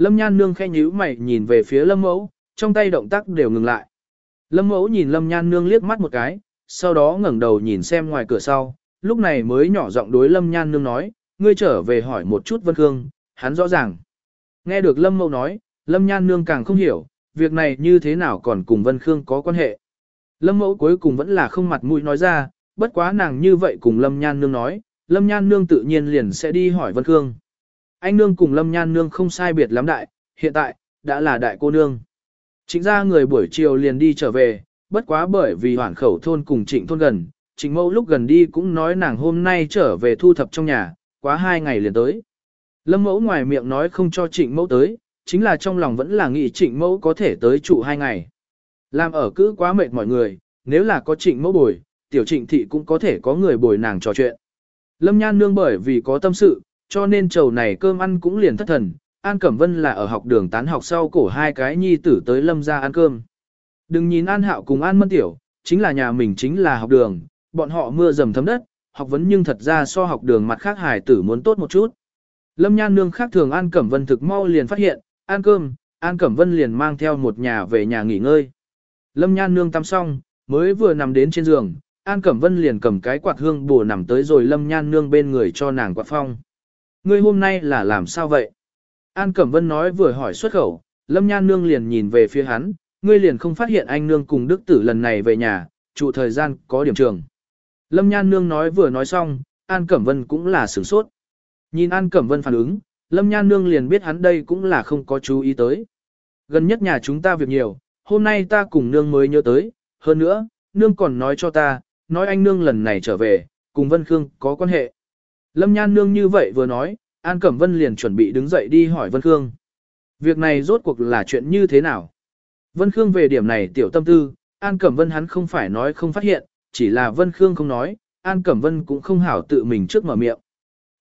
Lâm Nhan Nương khẽ nhíu mày nhìn về phía Lâm Mẫu, trong tay động tác đều ngừng lại. Lâm Mẫu nhìn Lâm Nhan Nương liếc mắt một cái, sau đó ngẩng đầu nhìn xem ngoài cửa sau, lúc này mới nhỏ giọng đối Lâm Nhan Nương nói, ngươi trở về hỏi một chút Vân Khương, hắn rõ ràng. Nghe được Lâm Mẫu nói, Lâm Nhan Nương càng không hiểu, việc này như thế nào còn cùng Vân Khương có quan hệ. Lâm Mẫu cuối cùng vẫn là không mặt mũi nói ra, bất quá nàng như vậy cùng Lâm Nhan Nương nói, Lâm Nhan Nương tự nhiên liền sẽ đi hỏi Vân Khương. Anh Nương cùng Lâm Nhan Nương không sai biệt lắm đại, hiện tại, đã là đại cô nương. Chính ra người buổi chiều liền đi trở về, bất quá bởi vì hoảng khẩu thôn cùng trịnh thôn gần, trịnh mẫu lúc gần đi cũng nói nàng hôm nay trở về thu thập trong nhà, quá hai ngày liền tới. Lâm mẫu ngoài miệng nói không cho trịnh mẫu tới, chính là trong lòng vẫn là nghĩ trịnh mẫu có thể tới trụ hai ngày. Làm ở cứ quá mệt mọi người, nếu là có trịnh mẫu bồi, tiểu trịnh thị cũng có thể có người bồi nàng trò chuyện. Lâm nhan nương bởi vì có tâm sự, cho nên trầu này cơm ăn cũng liền thất thần, An Cẩm Vân là ở học đường tán học sau cổ hai cái nhi tử tới lâm ra ăn cơm. Đừng nhìn An Hạo cùng An Mân Tiểu, chính là nhà mình chính là học đường, bọn họ mưa dầm thấm đất, học vấn nhưng thật ra so học đường mặt khác hài tử muốn tốt một chút. Lâm Nhan Nương khác thường An Cẩm Vân thực mau liền phát hiện, ăn cơm, An Cẩm Vân liền mang theo một nhà về nhà nghỉ ngơi. Lâm Nhan Nương tắm xong, mới vừa nằm đến trên giường, An Cẩm Vân liền cầm cái quạt hương bổ nằm tới rồi Lâm Nhan Nương bên người cho nàng quạt phong. Ngươi hôm nay là làm sao vậy? An Cẩm Vân nói vừa hỏi xuất khẩu, Lâm Nhan Nương liền nhìn về phía hắn, ngươi liền không phát hiện anh Nương cùng Đức Tử lần này về nhà, trụ thời gian có điểm trường. Lâm Nhan Nương nói vừa nói xong, An Cẩm Vân cũng là sửng sốt. Nhìn An Cẩm Vân phản ứng, Lâm Nhan Nương liền biết hắn đây cũng là không có chú ý tới. Gần nhất nhà chúng ta việc nhiều, hôm nay ta cùng Nương mới nhớ tới, hơn nữa, Nương còn nói cho ta, nói anh Nương lần này trở về, cùng Vân Khương có quan hệ. Lâm Nhan Nương như vậy vừa nói, An Cẩm Vân liền chuẩn bị đứng dậy đi hỏi Vân Khương. Việc này rốt cuộc là chuyện như thế nào? Vân Khương về điểm này tiểu tâm tư, An Cẩm Vân hắn không phải nói không phát hiện, chỉ là Vân Khương không nói, An Cẩm Vân cũng không hảo tự mình trước mở miệng.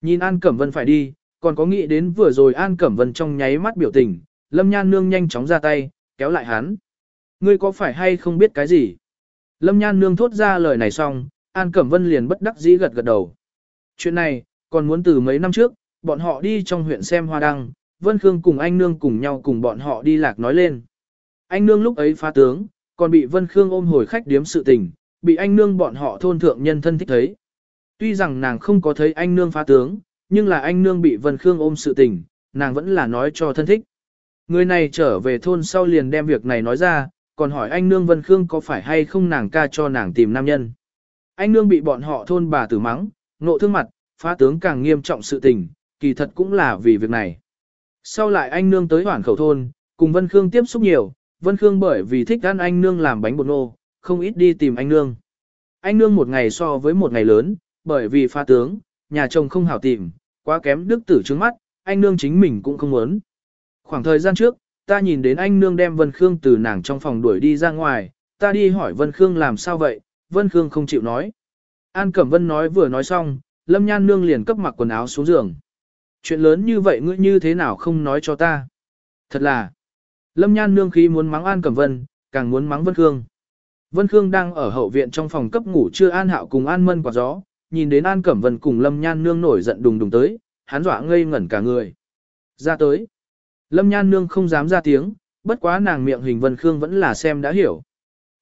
Nhìn An Cẩm Vân phải đi, còn có nghĩ đến vừa rồi An Cẩm Vân trong nháy mắt biểu tình, Lâm Nhan Nương nhanh chóng ra tay, kéo lại hắn. Ngươi có phải hay không biết cái gì? Lâm Nhan Nương thốt ra lời này xong, An Cẩm Vân liền bất đắc dĩ gật gật đầu. Chuyện này, còn muốn từ mấy năm trước, bọn họ đi trong huyện xem hoa đăng, Vân Khương cùng anh Nương cùng nhau cùng bọn họ đi lạc nói lên. Anh Nương lúc ấy phá tướng, còn bị Vân Khương ôm hồi khách điếm sự tình, bị anh Nương bọn họ thôn thượng nhân thân thích thấy. Tuy rằng nàng không có thấy anh Nương phá tướng, nhưng là anh Nương bị Vân Khương ôm sự tình, nàng vẫn là nói cho thân thích. Người này trở về thôn sau liền đem việc này nói ra, còn hỏi anh Nương Vân Khương có phải hay không nàng ca cho nàng tìm nam nhân. Anh Nương bị bọn họ thôn bà tử mắng, nộ thương mặt, phá tướng càng nghiêm trọng sự tình, kỳ thật cũng là vì việc này. Sau lại anh nương tới hoảng khẩu thôn, cùng Vân Khương tiếp xúc nhiều, Vân Khương bởi vì thích ăn anh nương làm bánh bột nô, không ít đi tìm anh nương. Anh nương một ngày so với một ngày lớn, bởi vì pha tướng, nhà chồng không hảo tìm, quá kém đức tử trước mắt, anh nương chính mình cũng không muốn. Khoảng thời gian trước, ta nhìn đến anh nương đem Vân Khương từ nàng trong phòng đuổi đi ra ngoài, ta đi hỏi Vân Khương làm sao vậy, Vân Khương không chịu nói. An Cẩm Vân nói vừa nói xong, Lâm Nhan Nương liền cấp mặc quần áo xuống giường chuyện lớn như vậy ngươi như thế nào không nói cho ta. Thật là, Lâm Nhan nương khí muốn mắng An Cẩm Vân, càng muốn mắng Vân Khương. Vân Khương đang ở hậu viện trong phòng cấp ngủ chưa An Hạo cùng An Mân quả gió, nhìn đến An Cẩm Vân cùng Lâm Nhan nương nổi giận đùng đùng tới, hắn dọa ngây ngẩn cả người. Ra tới. Lâm Nhan nương không dám ra tiếng, bất quá nàng miệng hình Vân Khương vẫn là xem đã hiểu.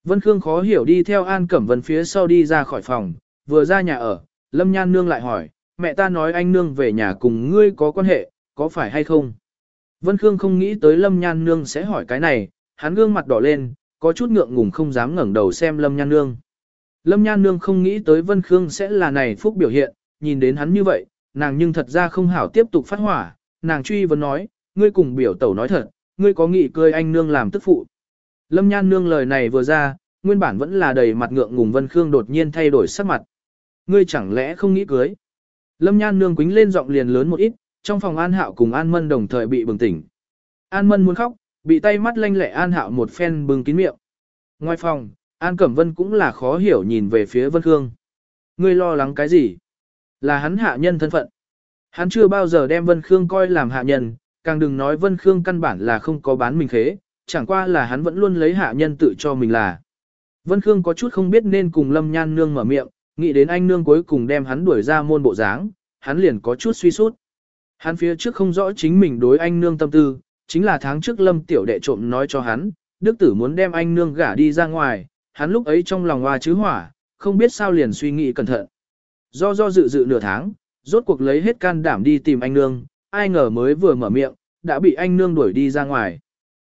Vân Khương khó hiểu đi theo An Cẩm Vân phía sau đi ra khỏi phòng, vừa ra nhà ở, Lâm Nhan nương lại hỏi, mẹ ta nói anh nương về nhà cùng ngươi có quan hệ, có phải hay không? Vân Khương không nghĩ tới Lâm Nhan Nương sẽ hỏi cái này, hắn gương mặt đỏ lên, có chút ngượng ngùng không dám ngẩng đầu xem Lâm Nhan Nương. Lâm Nhan Nương không nghĩ tới Vân Khương sẽ là này phúc biểu hiện, nhìn đến hắn như vậy, nàng nhưng thật ra không hảo tiếp tục phát hỏa, nàng truy vấn nói, ngươi cùng biểu tẩu nói thật, ngươi có nghĩ cười anh Nương làm tức phụ. Lâm Nhan Nương lời này vừa ra, nguyên bản vẫn là đầy mặt ngượng ngùng Vân Khương đột nhiên thay đổi sắc mặt. Ngươi chẳng lẽ không nghĩ cưới? Lâm Nhan nương quính lên giọng liền lớn một ít, trong phòng An Hạo cùng An Mân đồng thời bị bừng tỉnh. An Mân muốn khóc, bị tay mắt lanh lẹ An Hạo một phen bừng kín miệng. Ngoài phòng, An Cẩm Vân cũng là khó hiểu nhìn về phía Vân Khương. Ngươi lo lắng cái gì? Là hắn hạ nhân thân phận. Hắn chưa bao giờ đem Vân Khương coi làm hạ nhân, càng đừng nói Vân Khương căn bản là không có bán mình khế, chẳng qua là hắn vẫn luôn lấy hạ nhân tự cho mình là. Vân Khương có chút không biết nên cùng Lâm Nhan Nương mở miệng, Nghĩ đến anh nương cuối cùng đem hắn đuổi ra môn bộ dáng, hắn liền có chút suy sút. Hắn phía trước không rõ chính mình đối anh nương tâm tư, chính là tháng trước lâm tiểu đệ trộm nói cho hắn, đức tử muốn đem anh nương gả đi ra ngoài, hắn lúc ấy trong lòng hoa chứ hỏa, không biết sao liền suy nghĩ cẩn thận. Do do dự dự nửa tháng, rốt cuộc lấy hết can đảm đi tìm anh nương, ai ngờ mới vừa mở miệng, đã bị anh nương đuổi đi ra ngoài.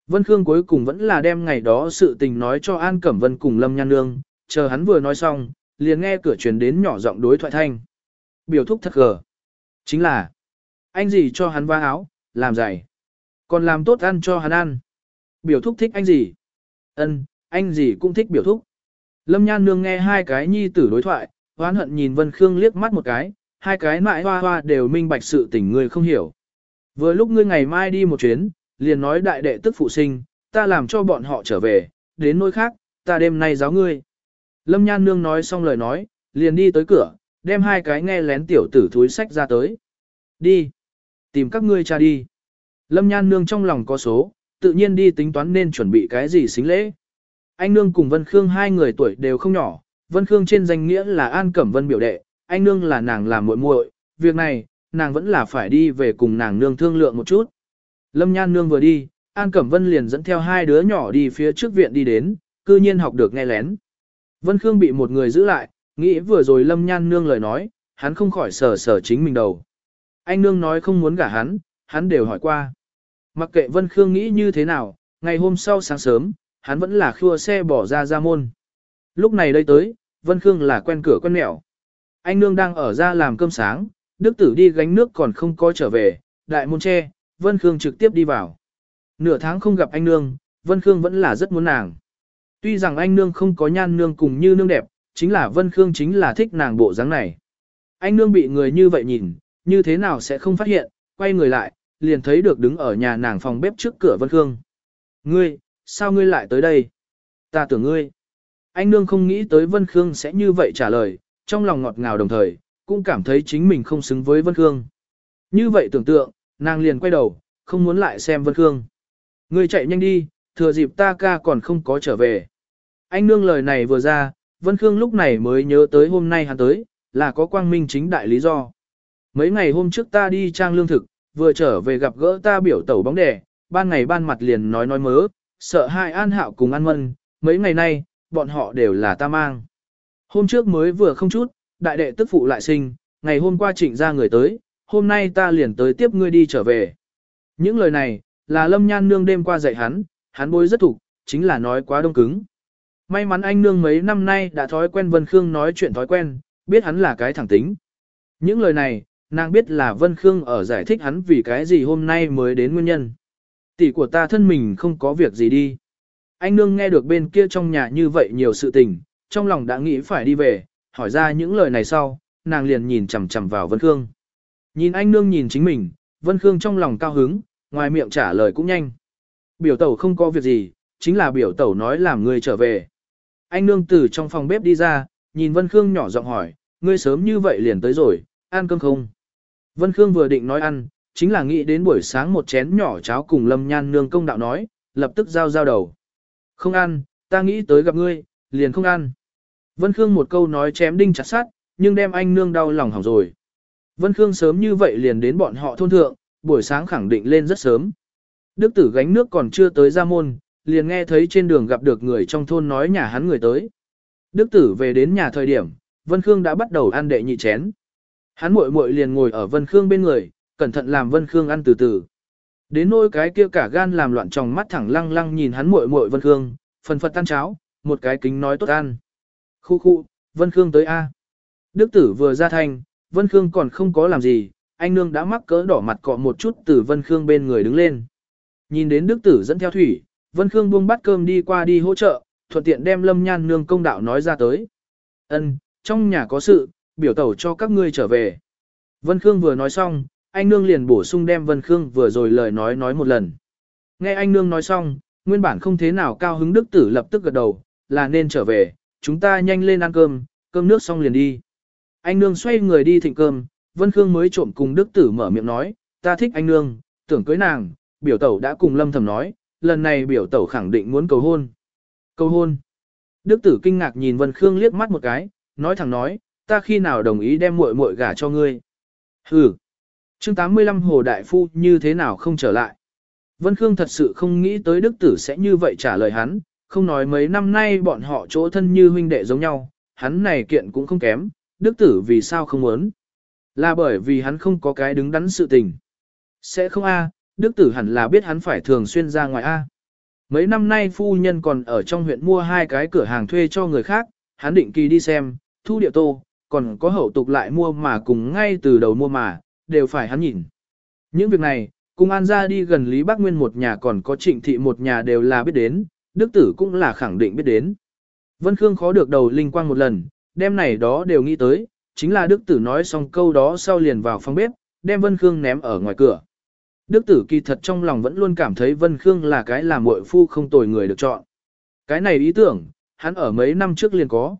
Vân Khương cuối cùng vẫn là đem ngày đó sự tình nói cho An Cẩm Vân cùng Lâm Nhan Nương, chờ hắn vừa nói xong, liền nghe cửa truyền đến nhỏ giọng đối thoại thanh. Biểu thúc thật gờ. Chính là, anh gì cho hắn va áo, làm giày. Còn làm tốt ăn cho hắn ăn. Biểu thúc thích anh gì? Ân, anh gì cũng thích biểu thúc. Lâm Nhan Nương nghe hai cái nhi tử đối thoại, hoán hận nhìn Vân Khương liếc mắt một cái, hai cái mãi hoa hoa đều minh bạch sự tình người không hiểu. Vừa lúc ngươi ngày mai đi một chuyến, liền nói đại đệ tức phụ sinh, ta làm cho bọn họ trở về, đến nơi khác, ta đêm nay giáo ngươi. Lâm Nhan Nương nói xong lời nói, liền đi tới cửa, đem hai cái nghe lén tiểu tử thúi sách ra tới. Đi. Tìm các ngươi cha đi. Lâm Nhan Nương trong lòng có số, tự nhiên đi tính toán nên chuẩn bị cái gì xính lễ. Anh Nương cùng Vân Khương hai người tuổi đều không nhỏ, Vân Khương trên danh nghĩa là An Cẩm Vân biểu đệ, anh Nương là nàng làm muội muội, việc này, nàng vẫn là phải đi về cùng nàng nương thương lượng một chút. Lâm Nhan nương vừa đi, An Cẩm Vân liền dẫn theo hai đứa nhỏ đi phía trước viện đi đến, cư nhiên học được nghe lén. Vân Khương bị một người giữ lại, nghĩ vừa rồi Lâm Nhan nương lời nói, hắn không khỏi sở sở chính mình đầu. Anh nương nói không muốn gả hắn, hắn đều hỏi qua. Mặc kệ Vân Khương nghĩ như thế nào, ngày hôm sau sáng sớm, hắn vẫn là khua xe bỏ ra ra môn. Lúc này đây tới, Vân Khương là quen cửa quen mẹo. Anh nương đang ở ra làm cơm sáng, Đức tử đi gánh nước còn không có trở về, đại môn che, Vân Khương trực tiếp đi vào. Nửa tháng không gặp anh nương, Vân Khương vẫn là rất muốn nàng. Tuy rằng anh nương không có nhan nương cùng như nương đẹp, chính là Vân Khương chính là thích nàng bộ dáng này. Anh nương bị người như vậy nhìn, như thế nào sẽ không phát hiện, quay người lại, liền thấy được đứng ở nhà nàng phòng bếp trước cửa Vân Khương. Ngươi, sao ngươi lại tới đây? Ta tưởng ngươi. Anh nương không nghĩ tới Vân Khương sẽ như vậy trả lời, trong lòng ngọt ngào đồng thời, cũng cảm thấy chính mình không xứng với Vân Khương. Như vậy tưởng tượng, nàng liền quay đầu, không muốn lại xem Vân Khương. Ngươi chạy nhanh đi, thừa dịp ta ca còn không có trở về. Anh nương lời này vừa ra, Vân Khương lúc này mới nhớ tới hôm nay hắn tới, là có quang minh chính đại lý do. Mấy ngày hôm trước ta đi trang lương thực, vừa trở về gặp gỡ ta biểu tẩu bóng đẻ, ban ngày ban mặt liền nói nói mớ, sợ hai an hạo cùng ăn mân, mấy ngày nay, bọn họ đều là ta mang. Hôm trước mới vừa không chút, đại đệ tức phụ lại sinh, ngày hôm qua trịnh ra người tới, hôm nay ta liền tới tiếp ngươi đi trở về. Những lời này, là lâm nhan nương đêm qua dạy hắn, hắn bối rất thục, chính là nói quá đông cứng. May mắn anh nương mấy năm nay đã thói quen Vân Khương nói chuyện thói quen, biết hắn là cái thẳng tính. Những lời này, nàng biết là Vân Khương ở giải thích hắn vì cái gì hôm nay mới đến nguyên nhân. Tỷ của ta thân mình không có việc gì đi. Anh nương nghe được bên kia trong nhà như vậy nhiều sự tình, trong lòng đã nghĩ phải đi về, hỏi ra những lời này sau, nàng liền nhìn chằm chằm vào Vân Khương. Nhìn anh nương nhìn chính mình, Vân Khương trong lòng cao hứng, ngoài miệng trả lời cũng nhanh. Biểu tẩu không có việc gì, chính là biểu tẩu nói làm người trở về. Anh nương từ trong phòng bếp đi ra, nhìn Vân Khương nhỏ giọng hỏi, ngươi sớm như vậy liền tới rồi, ăn cơm không? Vân Khương vừa định nói ăn, chính là nghĩ đến buổi sáng một chén nhỏ cháo cùng Lâm Nhan nương công đạo nói, lập tức giao giao đầu. Không ăn, ta nghĩ tới gặp ngươi, liền không ăn. Vân Khương một câu nói chém đinh chặt sát, nhưng đem anh nương đau lòng hỏng rồi. Vân Khương sớm như vậy liền đến bọn họ thôn thượng, buổi sáng khẳng định lên rất sớm. Đức tử gánh nước còn chưa tới ra môn, liền nghe thấy trên đường gặp được người trong thôn nói nhà hắn người tới. Đức tử về đến nhà thời điểm, Vân Khương đã bắt đầu ăn đệ nhị chén. Hắn muội muội liền ngồi ở Vân Khương bên người, cẩn thận làm Vân Khương ăn từ từ. Đến nỗi cái kia cả gan làm loạn trong mắt thẳng lăng lăng nhìn hắn muội muội Vân Khương, phần phật tan cháo, một cái kính nói tốt ăn. Khu khu, Vân Khương tới A. Đức tử vừa ra thanh, Vân Khương còn không có làm gì, anh nương đã mắc cỡ đỏ mặt cọ một chút từ Vân Khương bên người đứng lên. Nhìn đến Đức tử dẫn theo thủy, Vân Khương buông bát cơm đi qua đi hỗ trợ, thuận tiện đem Lâm Nhan nương công đạo nói ra tới. Ân, trong nhà có sự, biểu tẩu cho các ngươi trở về. Vân Khương vừa nói xong, anh nương liền bổ sung đem Vân Khương vừa rồi lời nói nói một lần. Nghe anh nương nói xong, nguyên bản không thế nào cao hứng đức tử lập tức gật đầu, là nên trở về, chúng ta nhanh lên ăn cơm, cơm nước xong liền đi. Anh nương xoay người đi thịnh cơm, Vân Khương mới trộm cùng Đức Tử mở miệng nói, ta thích anh nương, tưởng cưới nàng, biểu tẩu đã cùng Lâm Thầm nói, lần này biểu tẩu khẳng định muốn cầu hôn. Cầu hôn. Đức Tử kinh ngạc nhìn Vân Khương liếc mắt một cái, nói thẳng nói, ta khi nào đồng ý đem muội muội gả cho ngươi. Hừ. Chương 85 Hồ Đại Phu như thế nào không trở lại. Vân Khương thật sự không nghĩ tới đức tử sẽ như vậy trả lời hắn, không nói mấy năm nay bọn họ chỗ thân như huynh đệ giống nhau, hắn này kiện cũng không kém, đức tử vì sao không muốn. Là bởi vì hắn không có cái đứng đắn sự tình. Sẽ không a, đức tử hẳn là biết hắn phải thường xuyên ra ngoài a. Mấy năm nay phu nhân còn ở trong huyện mua hai cái cửa hàng thuê cho người khác, hắn định kỳ đi xem, thu địa tô, còn có hậu tục lại mua mà cùng ngay từ đầu mua mà, đều phải hắn nhìn. Những việc này, cùng an ra đi gần Lý Bắc Nguyên một nhà còn có trịnh thị một nhà đều là biết đến, đức tử cũng là khẳng định biết đến. Vân Khương khó được đầu linh quang một lần, đêm này đó đều nghĩ tới, chính là đức tử nói xong câu đó sau liền vào phòng bếp, đem Vân Khương ném ở ngoài cửa. Đức tử kỳ thật trong lòng vẫn luôn cảm thấy Vân Khương là cái làm muội phu không tồi người được chọn. Cái này ý tưởng, hắn ở mấy năm trước liền có.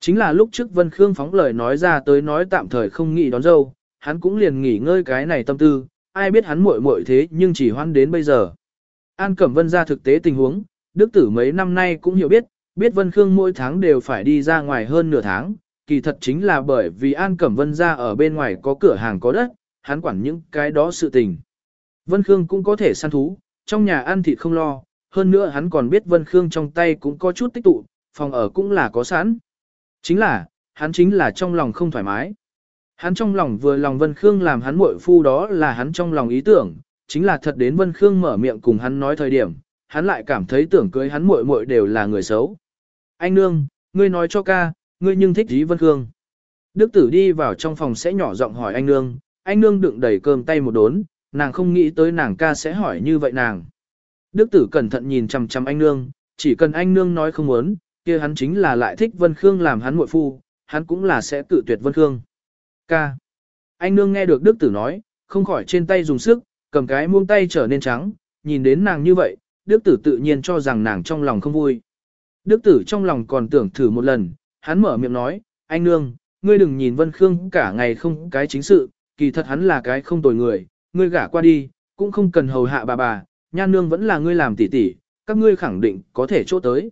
Chính là lúc trước Vân Khương phóng lời nói ra tới nói tạm thời không nghĩ đón dâu, hắn cũng liền nghỉ ngơi cái này tâm tư, ai biết hắn muội muội thế nhưng chỉ hoan đến bây giờ. An Cẩm Vân ra thực tế tình huống, Đức tử mấy năm nay cũng hiểu biết, biết Vân Khương mỗi tháng đều phải đi ra ngoài hơn nửa tháng, kỳ thật chính là bởi vì An Cẩm Vân ra ở bên ngoài có cửa hàng có đất, hắn quản những cái đó sự tình. Vân Khương cũng có thể săn thú, trong nhà ăn thịt không lo, hơn nữa hắn còn biết Vân Khương trong tay cũng có chút tích tụ, phòng ở cũng là có sẵn. Chính là, hắn chính là trong lòng không thoải mái. Hắn trong lòng vừa lòng Vân Khương làm hắn muội phu đó là hắn trong lòng ý tưởng, chính là thật đến Vân Khương mở miệng cùng hắn nói thời điểm, hắn lại cảm thấy tưởng cưới hắn muội muội đều là người xấu. Anh nương, ngươi nói cho ca, ngươi nhưng thích gì Vân Khương. Đức tử đi vào trong phòng sẽ nhỏ giọng hỏi anh nương, anh nương đựng đầy cơm tay một đốn, nàng không nghĩ tới nàng ca sẽ hỏi như vậy nàng. Đức tử cẩn thận nhìn chằm chằm anh nương, chỉ cần anh nương nói không muốn, kia hắn chính là lại thích Vân Khương làm hắn muội phu, hắn cũng là sẽ tự tuyệt Vân Khương. Ca. Anh nương nghe được Đức tử nói, không khỏi trên tay dùng sức, cầm cái muông tay trở nên trắng, nhìn đến nàng như vậy, Đức tử tự nhiên cho rằng nàng trong lòng không vui. Đức tử trong lòng còn tưởng thử một lần, hắn mở miệng nói, anh nương, ngươi đừng nhìn Vân Khương cả ngày không cái chính sự, kỳ thật hắn là cái không tồi người, ngươi gả qua đi, cũng không cần hầu hạ bà bà, nhan nương vẫn là ngươi làm tỉ tỉ, các ngươi khẳng định có thể chỗ tới.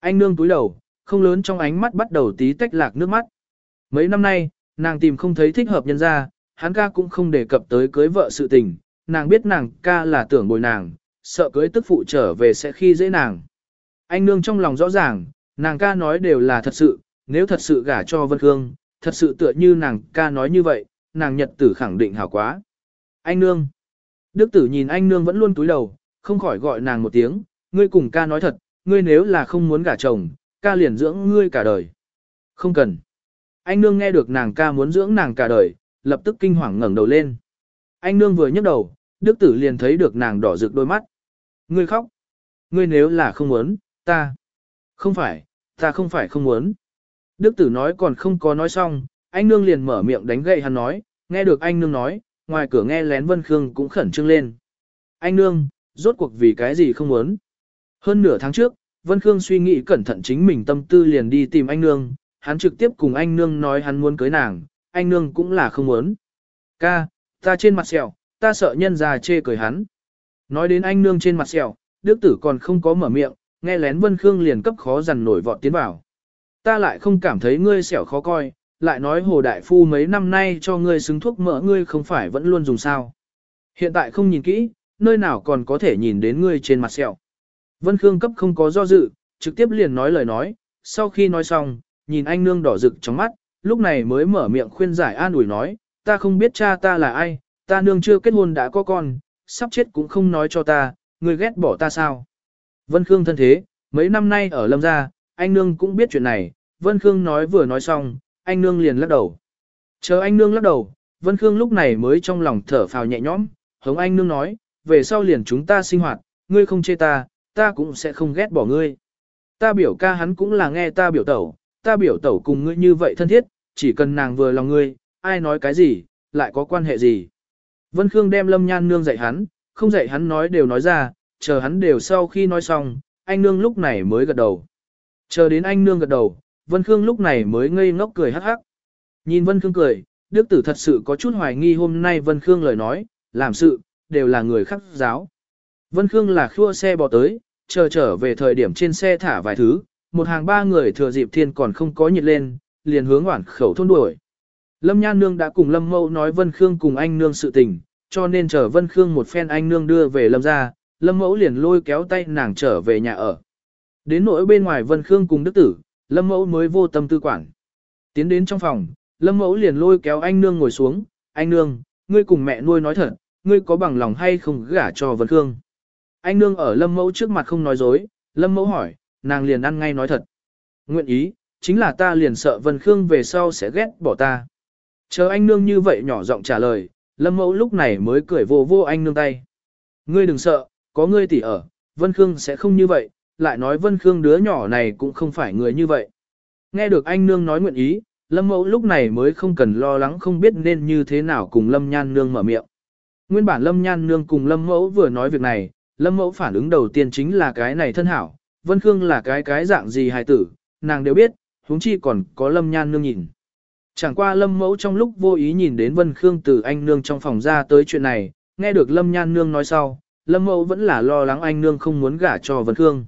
Anh nương túi đầu, không lớn trong ánh mắt bắt đầu tí tách lạc nước mắt. Mấy năm nay, nàng tìm không thấy thích hợp nhân ra, hắn ca cũng không đề cập tới cưới vợ sự tình, nàng biết nàng ca là tưởng bồi nàng, sợ cưới tức phụ trở về sẽ khi dễ nàng. Anh nương trong lòng rõ ràng, nàng ca nói đều là thật sự, nếu thật sự gả cho Vân Khương, thật sự tựa như nàng ca nói như vậy, nàng nhật tử khẳng định hảo quá. Anh nương. Đức tử nhìn anh nương vẫn luôn túi đầu, không khỏi gọi nàng một tiếng, ngươi cùng ca nói thật, ngươi nếu là không muốn gả chồng, ca liền dưỡng ngươi cả đời. Không cần. Anh nương nghe được nàng ca muốn dưỡng nàng cả đời, lập tức kinh hoàng ngẩng đầu lên. Anh nương vừa nhấc đầu, đức tử liền thấy được nàng đỏ rực đôi mắt. Ngươi khóc. Ngươi nếu là không muốn, ta. Không phải, ta không phải không muốn. Đức tử nói còn không có nói xong, anh nương liền mở miệng đánh gậy hắn nói, nghe được anh nương nói, ngoài cửa nghe lén Vân Khương cũng khẩn trương lên. Anh nương, rốt cuộc vì cái gì không muốn. Hơn nửa tháng trước, Vân Khương suy nghĩ cẩn thận chính mình tâm tư liền đi tìm anh nương, hắn trực tiếp cùng anh nương nói hắn muốn cưới nàng, anh nương cũng là không muốn. Ca, ta trên mặt sẹo, ta sợ nhân già chê cười hắn. Nói đến anh nương trên mặt sẹo, đức tử còn không có mở miệng, nghe lén Vân Khương liền cấp khó dằn nổi vọt tiến vào. Ta lại không cảm thấy ngươi sẹo khó coi, lại nói Hồ Đại Phu mấy năm nay cho ngươi xứng thuốc mỡ ngươi không phải vẫn luôn dùng sao. Hiện tại không nhìn kỹ, nơi nào còn có thể nhìn đến ngươi trên mặt sẹo. Vân Khương cấp không có do dự, trực tiếp liền nói lời nói, sau khi nói xong, nhìn anh nương đỏ rực trong mắt, lúc này mới mở miệng khuyên giải an ủi nói, ta không biết cha ta là ai, ta nương chưa kết hôn đã có con, sắp chết cũng không nói cho ta, ngươi ghét bỏ ta sao. Vân Khương thân thế, mấy năm nay ở Lâm Gia, anh nương cũng biết chuyện này, Vân Khương nói vừa nói xong, anh nương liền lắc đầu. Chờ anh nương lắc đầu, Vân Khương lúc này mới trong lòng thở phào nhẹ nhõm, hống anh nương nói, về sau liền chúng ta sinh hoạt, ngươi không chê ta, ta cũng sẽ không ghét bỏ ngươi. Ta biểu ca hắn cũng là nghe ta biểu tẩu, ta biểu tẩu cùng ngươi như vậy thân thiết, chỉ cần nàng vừa lòng ngươi, ai nói cái gì, lại có quan hệ gì. Vân Khương đem Lâm Nhan Nương dạy hắn, không dạy hắn nói đều nói ra, chờ hắn đều sau khi nói xong, anh Nương lúc này mới gật đầu. Chờ đến anh Nương gật đầu, Vân Khương lúc này mới ngây ngốc cười hắc hắc. Nhìn Vân Khương cười, Đức Tử thật sự có chút hoài nghi hôm nay Vân Khương lời nói, làm sự, đều là người khắc giáo. Vân Khương là khua xe bò tới, chờ trở về thời điểm trên xe thả vài thứ, một hàng ba người thừa dịp thiên còn không có nhiệt lên, liền hướng hoảng khẩu thôn đuổi. Lâm Nhan Nương đã cùng Lâm Mâu nói Vân Khương cùng anh Nương sự tình, cho nên chờ Vân Khương một phen anh Nương đưa về Lâm ra, Lâm Mẫu liền lôi kéo tay nàng trở về nhà ở. Đến nỗi bên ngoài Vân Khương cùng Đức Tử, Lâm Mẫu mới vô tâm tư quản. Tiến đến trong phòng, Lâm Mẫu liền lôi kéo anh Nương ngồi xuống, anh Nương, ngươi cùng mẹ nuôi nói thật, ngươi có bằng lòng hay không gả cho Vân Khương. Anh Nương ở Lâm Mẫu trước mặt không nói dối, Lâm Mẫu hỏi, nàng liền ăn ngay nói thật. Nguyện ý, chính là ta liền sợ Vân Khương về sau sẽ ghét bỏ ta. Chờ anh Nương như vậy nhỏ giọng trả lời, Lâm Mẫu lúc này mới cười vô vô anh Nương tay. Ngươi đừng sợ, có ngươi tỉ ở, Vân Khương sẽ không như vậy, lại nói Vân Khương đứa nhỏ này cũng không phải người như vậy. Nghe được anh nương nói nguyện ý, Lâm Mẫu lúc này mới không cần lo lắng không biết nên như thế nào cùng Lâm Nhan nương mở miệng. Nguyên bản Lâm Nhan nương cùng Lâm Mẫu vừa nói việc này, Lâm Mẫu phản ứng đầu tiên chính là cái này thân hảo, Vân Khương là cái cái dạng gì hài tử, nàng đều biết, huống chi còn có Lâm Nhan nương nhìn. Chẳng qua Lâm Mẫu trong lúc vô ý nhìn đến Vân Khương từ anh nương trong phòng ra tới chuyện này, nghe được Lâm Nhan nương nói sau, Lâm Mẫu vẫn là lo lắng anh nương không muốn gả cho Vân Khương.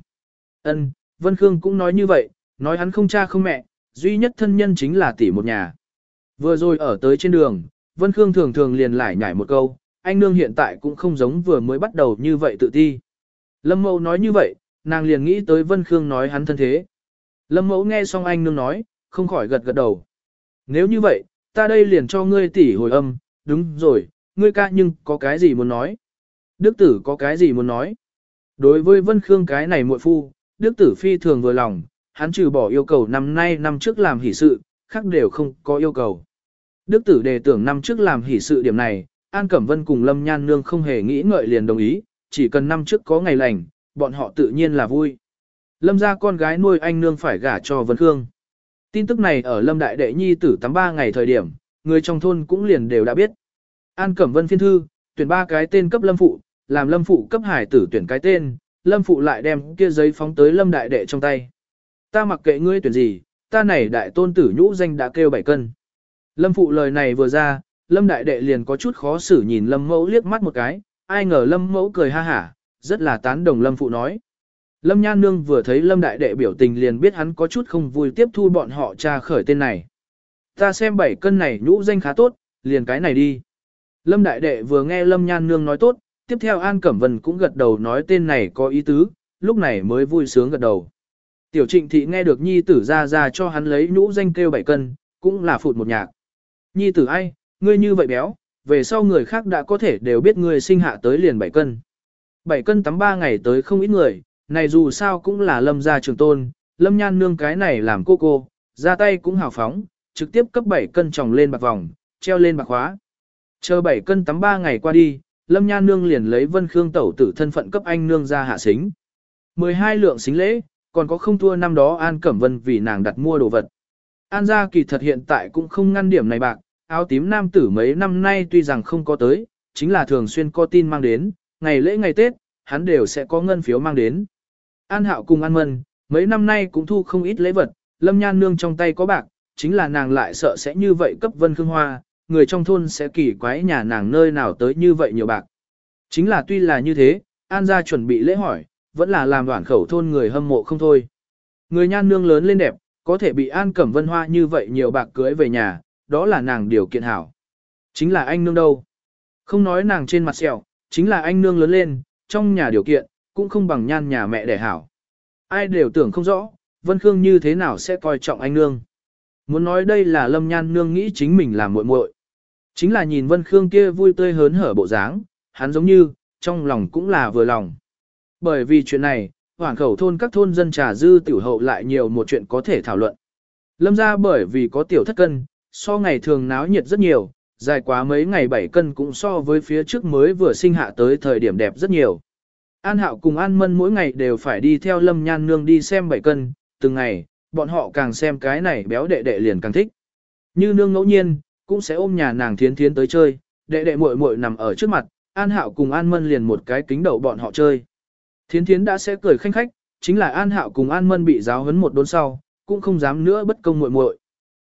Ân, Vân Khương cũng nói như vậy, nói hắn không cha không mẹ, duy nhất thân nhân chính là tỷ một nhà. Vừa rồi ở tới trên đường, Vân Khương thường thường liền lại nhảy một câu, anh nương hiện tại cũng không giống vừa mới bắt đầu như vậy tự ti. Lâm Mẫu nói như vậy, nàng liền nghĩ tới Vân Khương nói hắn thân thế. Lâm Mẫu nghe xong anh nương nói, không khỏi gật gật đầu. Nếu như vậy, ta đây liền cho ngươi tỷ hồi âm, đúng rồi, ngươi ca nhưng có cái gì muốn nói? Đức tử có cái gì muốn nói? Đối với Vân Khương cái này muội phu, Đức tử phi thường vừa lòng, hắn trừ bỏ yêu cầu năm nay năm trước làm hỷ sự, khác đều không có yêu cầu. Đức tử đề tưởng năm trước làm hỷ sự điểm này, An Cẩm Vân cùng Lâm Nhan Nương không hề nghĩ ngợi liền đồng ý, chỉ cần năm trước có ngày lành, bọn họ tự nhiên là vui. Lâm ra con gái nuôi anh Nương phải gả cho Vân Khương. Tin tức này ở Lâm Đại Đệ Nhi tử tắm ba ngày thời điểm, người trong thôn cũng liền đều đã biết. An Cẩm Vân phiên thư, tuyển ba cái tên cấp Lâm Phụ, làm Lâm Phụ cấp hải tử tuyển cái tên, Lâm Phụ lại đem kia giấy phóng tới Lâm Đại Đệ trong tay. Ta mặc kệ ngươi tuyển gì, ta này đại tôn tử nhũ danh đã kêu bảy cân. Lâm Phụ lời này vừa ra, Lâm Đại Đệ liền có chút khó xử nhìn Lâm Mẫu liếc mắt một cái, ai ngờ Lâm Mẫu cười ha hả, rất là tán đồng Lâm Phụ nói. Lâm Nhan Nương vừa thấy Lâm Đại Đệ biểu tình liền biết hắn có chút không vui tiếp thu bọn họ tra khởi tên này. Ta xem bảy cân này nhũ danh khá tốt, liền cái này đi. Lâm Đại Đệ vừa nghe Lâm Nhan Nương nói tốt, tiếp theo An Cẩm Vân cũng gật đầu nói tên này có ý tứ, lúc này mới vui sướng gật đầu. Tiểu trịnh thị nghe được nhi tử ra ra cho hắn lấy nhũ danh kêu bảy cân, cũng là phụt một nhạc. Nhi tử ai, ngươi như vậy béo, về sau người khác đã có thể đều biết ngươi sinh hạ tới liền bảy cân. Bảy cân tắm ba ngày tới không ít người, này dù sao cũng là lâm gia trường tôn, lâm nhan nương cái này làm cô cô, ra tay cũng hào phóng, trực tiếp cấp bảy cân tròng lên bạc vòng, treo lên bạc khóa. Chờ bảy cân tắm ba ngày qua đi, Lâm Nhan Nương liền lấy Vân Khương tẩu tử thân phận cấp anh nương ra hạ xính. 12 lượng xính lễ, còn có không thua năm đó An Cẩm Vân vì nàng đặt mua đồ vật. An gia kỳ thật hiện tại cũng không ngăn điểm này bạc, áo tím nam tử mấy năm nay tuy rằng không có tới, chính là thường xuyên có tin mang đến, ngày lễ ngày Tết, hắn đều sẽ có ngân phiếu mang đến. An Hạo cùng An Mân, mấy năm nay cũng thu không ít lễ vật, Lâm Nhan Nương trong tay có bạc, chính là nàng lại sợ sẽ như vậy cấp Vân Khương Hoa, người trong thôn sẽ kỳ quái nhà nàng nơi nào tới như vậy nhiều bạc. Chính là tuy là như thế, An gia chuẩn bị lễ hỏi, vẫn là làm đoạn khẩu thôn người hâm mộ không thôi. Người nhan nương lớn lên đẹp, có thể bị An Cẩm Vân Hoa như vậy nhiều bạc cưới về nhà, đó là nàng điều kiện hảo. Chính là anh nương đâu. Không nói nàng trên mặt sẹo, chính là anh nương lớn lên, trong nhà điều kiện, cũng không bằng nhan nhà mẹ đẻ hảo. Ai đều tưởng không rõ, Vân Khương như thế nào sẽ coi trọng anh nương. Muốn nói đây là Lâm Nhan nương nghĩ chính mình là muội muội. Chính là nhìn Vân Khương kia vui tươi hớn hở bộ dáng, hắn giống như, trong lòng cũng là vừa lòng. Bởi vì chuyện này, hoảng khẩu thôn các thôn dân trà dư tiểu hậu lại nhiều một chuyện có thể thảo luận. Lâm ra bởi vì có tiểu thất cân, so ngày thường náo nhiệt rất nhiều, dài quá mấy ngày bảy cân cũng so với phía trước mới vừa sinh hạ tới thời điểm đẹp rất nhiều. An Hạo cùng An Mân mỗi ngày đều phải đi theo Lâm Nhan Nương đi xem bảy cân, từng ngày, bọn họ càng xem cái này béo đệ đệ liền càng thích. Như nương ngẫu nhiên, cũng sẽ ôm nhà nàng thiến thiến tới chơi, đệ đệ muội muội nằm ở trước mặt, An Hạo cùng An Mân liền một cái kính đầu bọn họ chơi. Thiến thiến đã sẽ cười khanh khách, chính là An Hạo cùng An Mân bị giáo huấn một đốn sau, cũng không dám nữa bất công muội muội.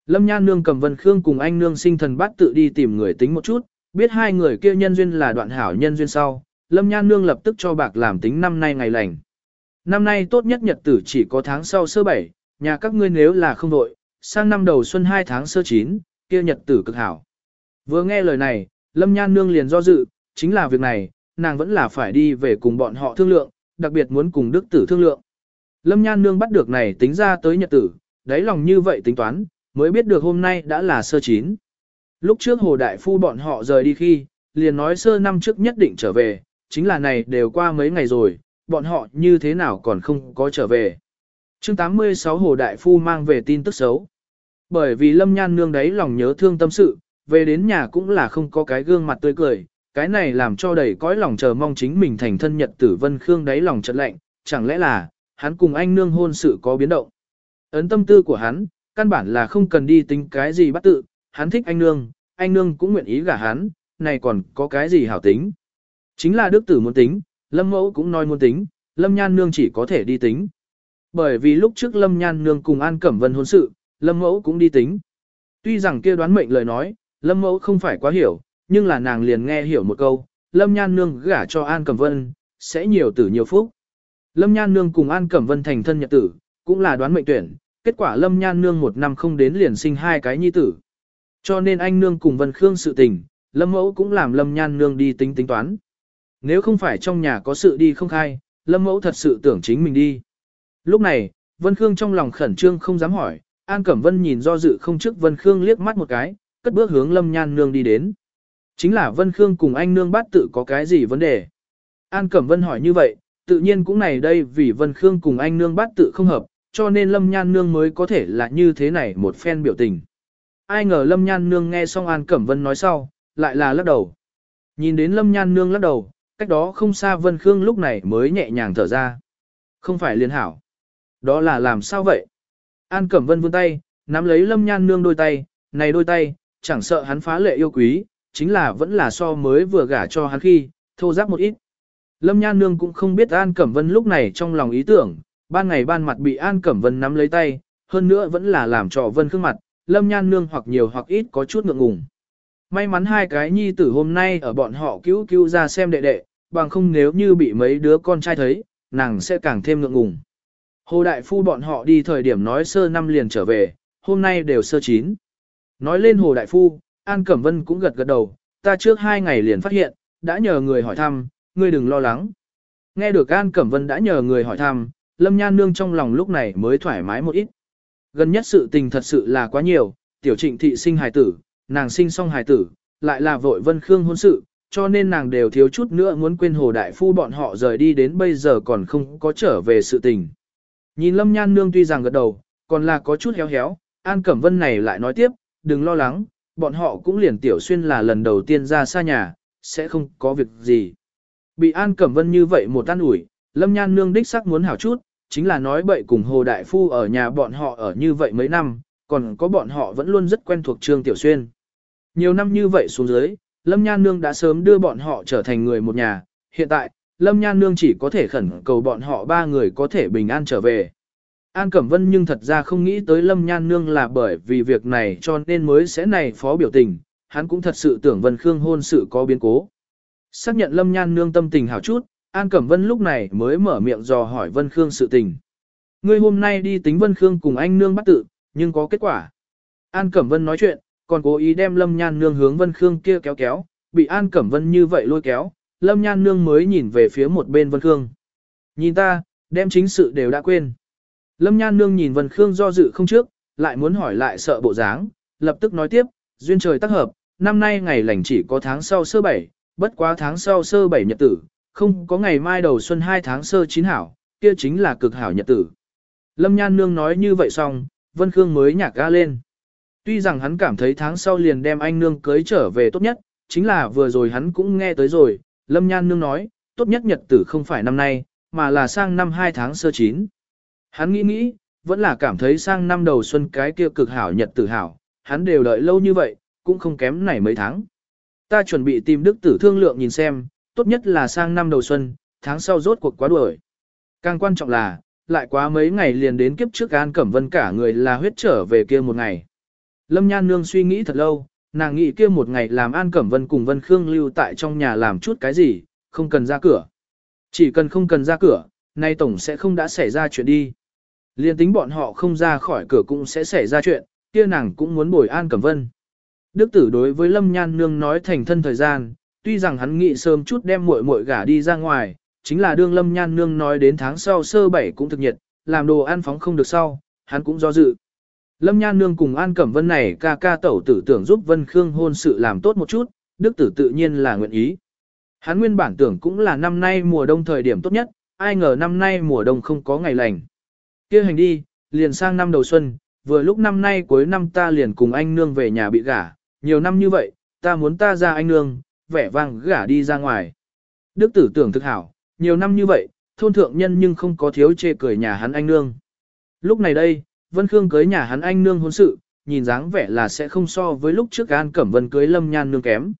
Lâm Nhan nương cầm Vân Khương cùng anh nương sinh thần bát tự đi tìm người tính một chút, biết hai người kia nhân duyên là đoạn hảo nhân duyên sau, Lâm Nhan nương lập tức cho bạc làm tính năm nay ngày lành. Năm nay tốt nhất nhật tử chỉ có tháng sau sơ bảy, nhà các ngươi nếu là không đội, sang năm đầu xuân hai tháng sơ chín, kia nhật tử cực hảo. Vừa nghe lời này, Lâm Nhan Nương liền do dự, chính là việc này, nàng vẫn là phải đi về cùng bọn họ thương lượng, đặc biệt muốn cùng đức tử thương lượng. Lâm Nhan Nương bắt được này tính ra tới nhật tử, đáy lòng như vậy tính toán, mới biết được hôm nay đã là sơ chín. Lúc trước Hồ Đại Phu bọn họ rời đi khi, liền nói sơ năm trước nhất định trở về, chính là này đều qua mấy ngày rồi, bọn họ như thế nào còn không có trở về. chương 86 Hồ Đại Phu mang về tin tức xấu. Bởi vì Lâm Nhan Nương đấy lòng nhớ thương tâm sự, về đến nhà cũng là không có cái gương mặt tươi cười, cái này làm cho đầy cõi lòng chờ mong chính mình thành thân nhật tử Vân Khương đáy lòng chợt lạnh, chẳng lẽ là, hắn cùng anh nương hôn sự có biến động. Ấn tâm tư của hắn, căn bản là không cần đi tính cái gì bắt tự, hắn thích anh nương, anh nương cũng nguyện ý gả hắn, này còn có cái gì hảo tính. Chính là đức tử muốn tính, lâm mẫu cũng nói muốn tính, lâm nhan nương chỉ có thể đi tính. Bởi vì lúc trước lâm nhan nương cùng An Cẩm Vân hôn sự, lâm mẫu cũng đi tính. Tuy rằng kia đoán mệnh lời nói, lâm mẫu không phải quá hiểu, nhưng là nàng liền nghe hiểu một câu, lâm nhan nương gả cho An Cẩm Vân, sẽ nhiều tử nhiều phúc. Lâm Nhan Nương cùng An Cẩm Vân thành thân nhật tử, cũng là đoán mệnh tuyển, kết quả Lâm Nhan Nương một năm không đến liền sinh hai cái nhi tử. Cho nên anh Nương cùng Vân Khương sự tình, Lâm Mẫu cũng làm Lâm Nhan Nương đi tính tính toán. Nếu không phải trong nhà có sự đi không khai, Lâm Mẫu thật sự tưởng chính mình đi. Lúc này, Vân Khương trong lòng khẩn trương không dám hỏi, An Cẩm Vân nhìn do dự không trước Vân Khương liếc mắt một cái, cất bước hướng Lâm Nhan Nương đi đến. Chính là Vân Khương cùng anh Nương bát tự có cái gì vấn đề? An Cẩm Vân hỏi như vậy, tự nhiên cũng này đây vì Vân Khương cùng anh nương bát tự không hợp, cho nên Lâm Nhan nương mới có thể là như thế này một phen biểu tình. Ai ngờ Lâm Nhan nương nghe xong An Cẩm Vân nói sau, lại là lắc đầu. Nhìn đến Lâm Nhan nương lắc đầu, cách đó không xa Vân Khương lúc này mới nhẹ nhàng thở ra. Không phải liên hảo. Đó là làm sao vậy? An Cẩm Vân vươn tay, nắm lấy Lâm Nhan nương đôi tay, này đôi tay, chẳng sợ hắn phá lệ yêu quý, chính là vẫn là so mới vừa gả cho hắn khi, thô giáp một ít. Lâm Nhan Nương cũng không biết An Cẩm Vân lúc này trong lòng ý tưởng, ban ngày ban mặt bị An Cẩm Vân nắm lấy tay, hơn nữa vẫn là làm trò Vân khương mặt, Lâm Nhan Nương hoặc nhiều hoặc ít có chút ngượng ngùng. May mắn hai cái nhi tử hôm nay ở bọn họ cứu cứu ra xem đệ đệ, bằng không nếu như bị mấy đứa con trai thấy, nàng sẽ càng thêm ngượng ngùng. Hồ Đại Phu bọn họ đi thời điểm nói sơ năm liền trở về, hôm nay đều sơ chín. Nói lên Hồ Đại Phu, An Cẩm Vân cũng gật gật đầu, ta trước hai ngày liền phát hiện, đã nhờ người hỏi thăm, ngươi đừng lo lắng. Nghe được An Cẩm Vân đã nhờ người hỏi thăm, Lâm Nhan Nương trong lòng lúc này mới thoải mái một ít. Gần nhất sự tình thật sự là quá nhiều, tiểu trịnh thị sinh hài tử, nàng sinh xong hài tử, lại là vội vân khương hôn sự, cho nên nàng đều thiếu chút nữa muốn quên hồ đại phu bọn họ rời đi đến bây giờ còn không có trở về sự tình. Nhìn Lâm Nhan Nương tuy rằng gật đầu, còn là có chút héo héo, An Cẩm Vân này lại nói tiếp, đừng lo lắng, bọn họ cũng liền tiểu xuyên là lần đầu tiên ra xa nhà, sẽ không có việc gì. Bị An Cẩm Vân như vậy một tan ủi, Lâm Nhan Nương đích sắc muốn hảo chút, chính là nói bậy cùng Hồ Đại Phu ở nhà bọn họ ở như vậy mấy năm, còn có bọn họ vẫn luôn rất quen thuộc Trương Tiểu Xuyên. Nhiều năm như vậy xuống dưới, Lâm Nhan Nương đã sớm đưa bọn họ trở thành người một nhà, hiện tại, Lâm Nhan Nương chỉ có thể khẩn cầu bọn họ ba người có thể bình an trở về. An Cẩm Vân nhưng thật ra không nghĩ tới Lâm Nhan Nương là bởi vì việc này cho nên mới sẽ này phó biểu tình, hắn cũng thật sự tưởng Vân Khương hôn sự có biến cố. Xác nhận Lâm Nhan nương tâm tình hảo chút, An Cẩm Vân lúc này mới mở miệng dò hỏi Vân Khương sự tình. Ngươi hôm nay đi tính Vân Khương cùng anh nương bắt tự, nhưng có kết quả. An Cẩm Vân nói chuyện, còn cố ý đem Lâm Nhan nương hướng Vân Khương kia kéo kéo, bị An Cẩm Vân như vậy lôi kéo, Lâm Nhan nương mới nhìn về phía một bên Vân Khương. Nhìn ta, đem chính sự đều đã quên. Lâm Nhan nương nhìn Vân Khương do dự không trước, lại muốn hỏi lại sợ bộ dáng, lập tức nói tiếp, duyên trời tác hợp, năm nay ngày lành chỉ có tháng sau sơ bảy, bất quá tháng sau sơ bảy nhật tử, không có ngày mai đầu xuân hai tháng sơ chín hảo, kia chính là cực hảo nhật tử. Lâm Nhan Nương nói như vậy xong, Vân Khương mới nhạc ga lên. Tuy rằng hắn cảm thấy tháng sau liền đem anh Nương cưới trở về tốt nhất, chính là vừa rồi hắn cũng nghe tới rồi, Lâm Nhan Nương nói, tốt nhất nhật tử không phải năm nay, mà là sang năm hai tháng sơ chín. Hắn nghĩ nghĩ, vẫn là cảm thấy sang năm đầu xuân cái kia cực hảo nhật tử hảo, hắn đều đợi lâu như vậy, cũng không kém này mấy tháng. Ta chuẩn bị tìm đức tử thương lượng nhìn xem, tốt nhất là sang năm đầu xuân, tháng sau rốt cuộc quá đuổi. Càng quan trọng là, lại quá mấy ngày liền đến kiếp trước An Cẩm Vân cả người là huyết trở về kia một ngày. Lâm Nhan Nương suy nghĩ thật lâu, nàng nghĩ kia một ngày làm An Cẩm Vân cùng Vân Khương lưu tại trong nhà làm chút cái gì, không cần ra cửa. Chỉ cần không cần ra cửa, nay tổng sẽ không đã xảy ra chuyện đi. Liên tính bọn họ không ra khỏi cửa cũng sẽ xảy ra chuyện, kia nàng cũng muốn bồi An Cẩm Vân. Đức tử đối với Lâm Nhan Nương nói thành thân thời gian, tuy rằng hắn nghĩ sớm chút đem muội muội gả đi ra ngoài, chính là đương lâm nhan nương nói đến tháng sau sơ bảy cũng thực nhiệt, làm đồ ăn phóng không được sau, hắn cũng do dự. Lâm nhan nương cùng An Cẩm Vân này ca ca tẩu tử tưởng giúp Vân Khương hôn sự làm tốt một chút, đức tử tự nhiên là nguyện ý. Hắn nguyên bản tưởng cũng là năm nay mùa đông thời điểm tốt nhất, ai ngờ năm nay mùa đông không có ngày lành. kia hành đi, liền sang năm đầu xuân, vừa lúc năm nay cuối năm ta liền cùng anh nương về nhà bị gả, nhiều năm như vậy, ta muốn ta ra anh nương, vẻ vang gả đi ra ngoài. Đức tử tưởng thực hảo, nhiều năm như vậy, thôn thượng nhân nhưng không có thiếu chê cười nhà hắn anh nương. Lúc này đây, Vân Khương cưới nhà hắn anh nương hôn sự, nhìn dáng vẻ là sẽ không so với lúc trước An Cẩm Vân cưới Lâm Nhan nương kém.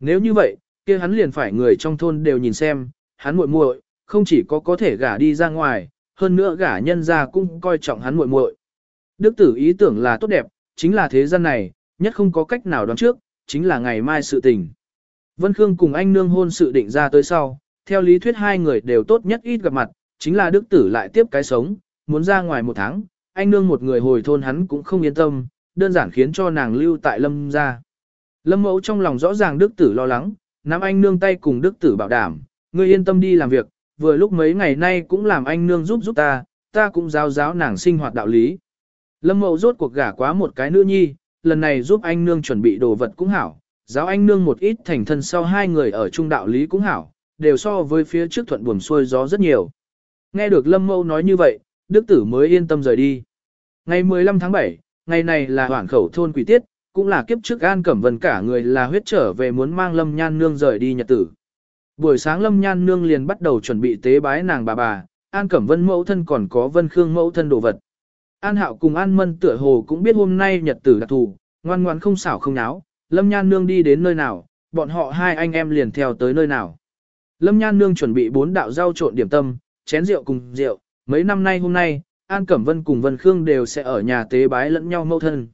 Nếu như vậy, kia hắn liền phải người trong thôn đều nhìn xem, hắn muội muội không chỉ có có thể gả đi ra ngoài, hơn nữa gả nhân ra cũng coi trọng hắn muội muội. Đức tử ý tưởng là tốt đẹp, chính là thế gian này, nhất không có cách nào đoán trước, chính là ngày mai sự tình. Vân Khương cùng anh nương hôn sự định ra tới sau, theo lý thuyết hai người đều tốt nhất ít gặp mặt, chính là đức tử lại tiếp cái sống, muốn ra ngoài một tháng, anh nương một người hồi thôn hắn cũng không yên tâm, đơn giản khiến cho nàng lưu tại lâm ra. Lâm mẫu trong lòng rõ ràng đức tử lo lắng, nắm anh nương tay cùng đức tử bảo đảm, ngươi yên tâm đi làm việc, vừa lúc mấy ngày nay cũng làm anh nương giúp giúp ta, ta cũng giáo giáo nàng sinh hoạt đạo lý. Lâm mẫu rốt cuộc gả quá một cái nữ nhi, lần này giúp anh nương chuẩn bị đồ vật cũng hảo, giáo anh nương một ít thành thân sau hai người ở trung đạo lý cũng hảo, đều so với phía trước thuận buồm xuôi gió rất nhiều. Nghe được Lâm mẫu nói như vậy, Đức Tử mới yên tâm rời đi. Ngày 15 tháng 7, ngày này là hoảng khẩu thôn quỷ tiết, cũng là kiếp trước An Cẩm Vân cả người là huyết trở về muốn mang Lâm Nhan Nương rời đi nhật tử. Buổi sáng Lâm Nhan Nương liền bắt đầu chuẩn bị tế bái nàng bà bà, An Cẩm Vân mẫu thân còn có Vân Khương mẫu thân đồ vật. An Hạo cùng An Mân tựa hồ cũng biết hôm nay nhật tử đặc thù, ngoan ngoan không xảo không náo, Lâm Nhan Nương đi đến nơi nào, bọn họ hai anh em liền theo tới nơi nào. Lâm Nhan Nương chuẩn bị bốn đạo rau trộn điểm tâm, chén rượu cùng rượu, mấy năm nay hôm nay, An Cẩm Vân cùng Vân Khương đều sẽ ở nhà tế bái lẫn nhau mâu thân.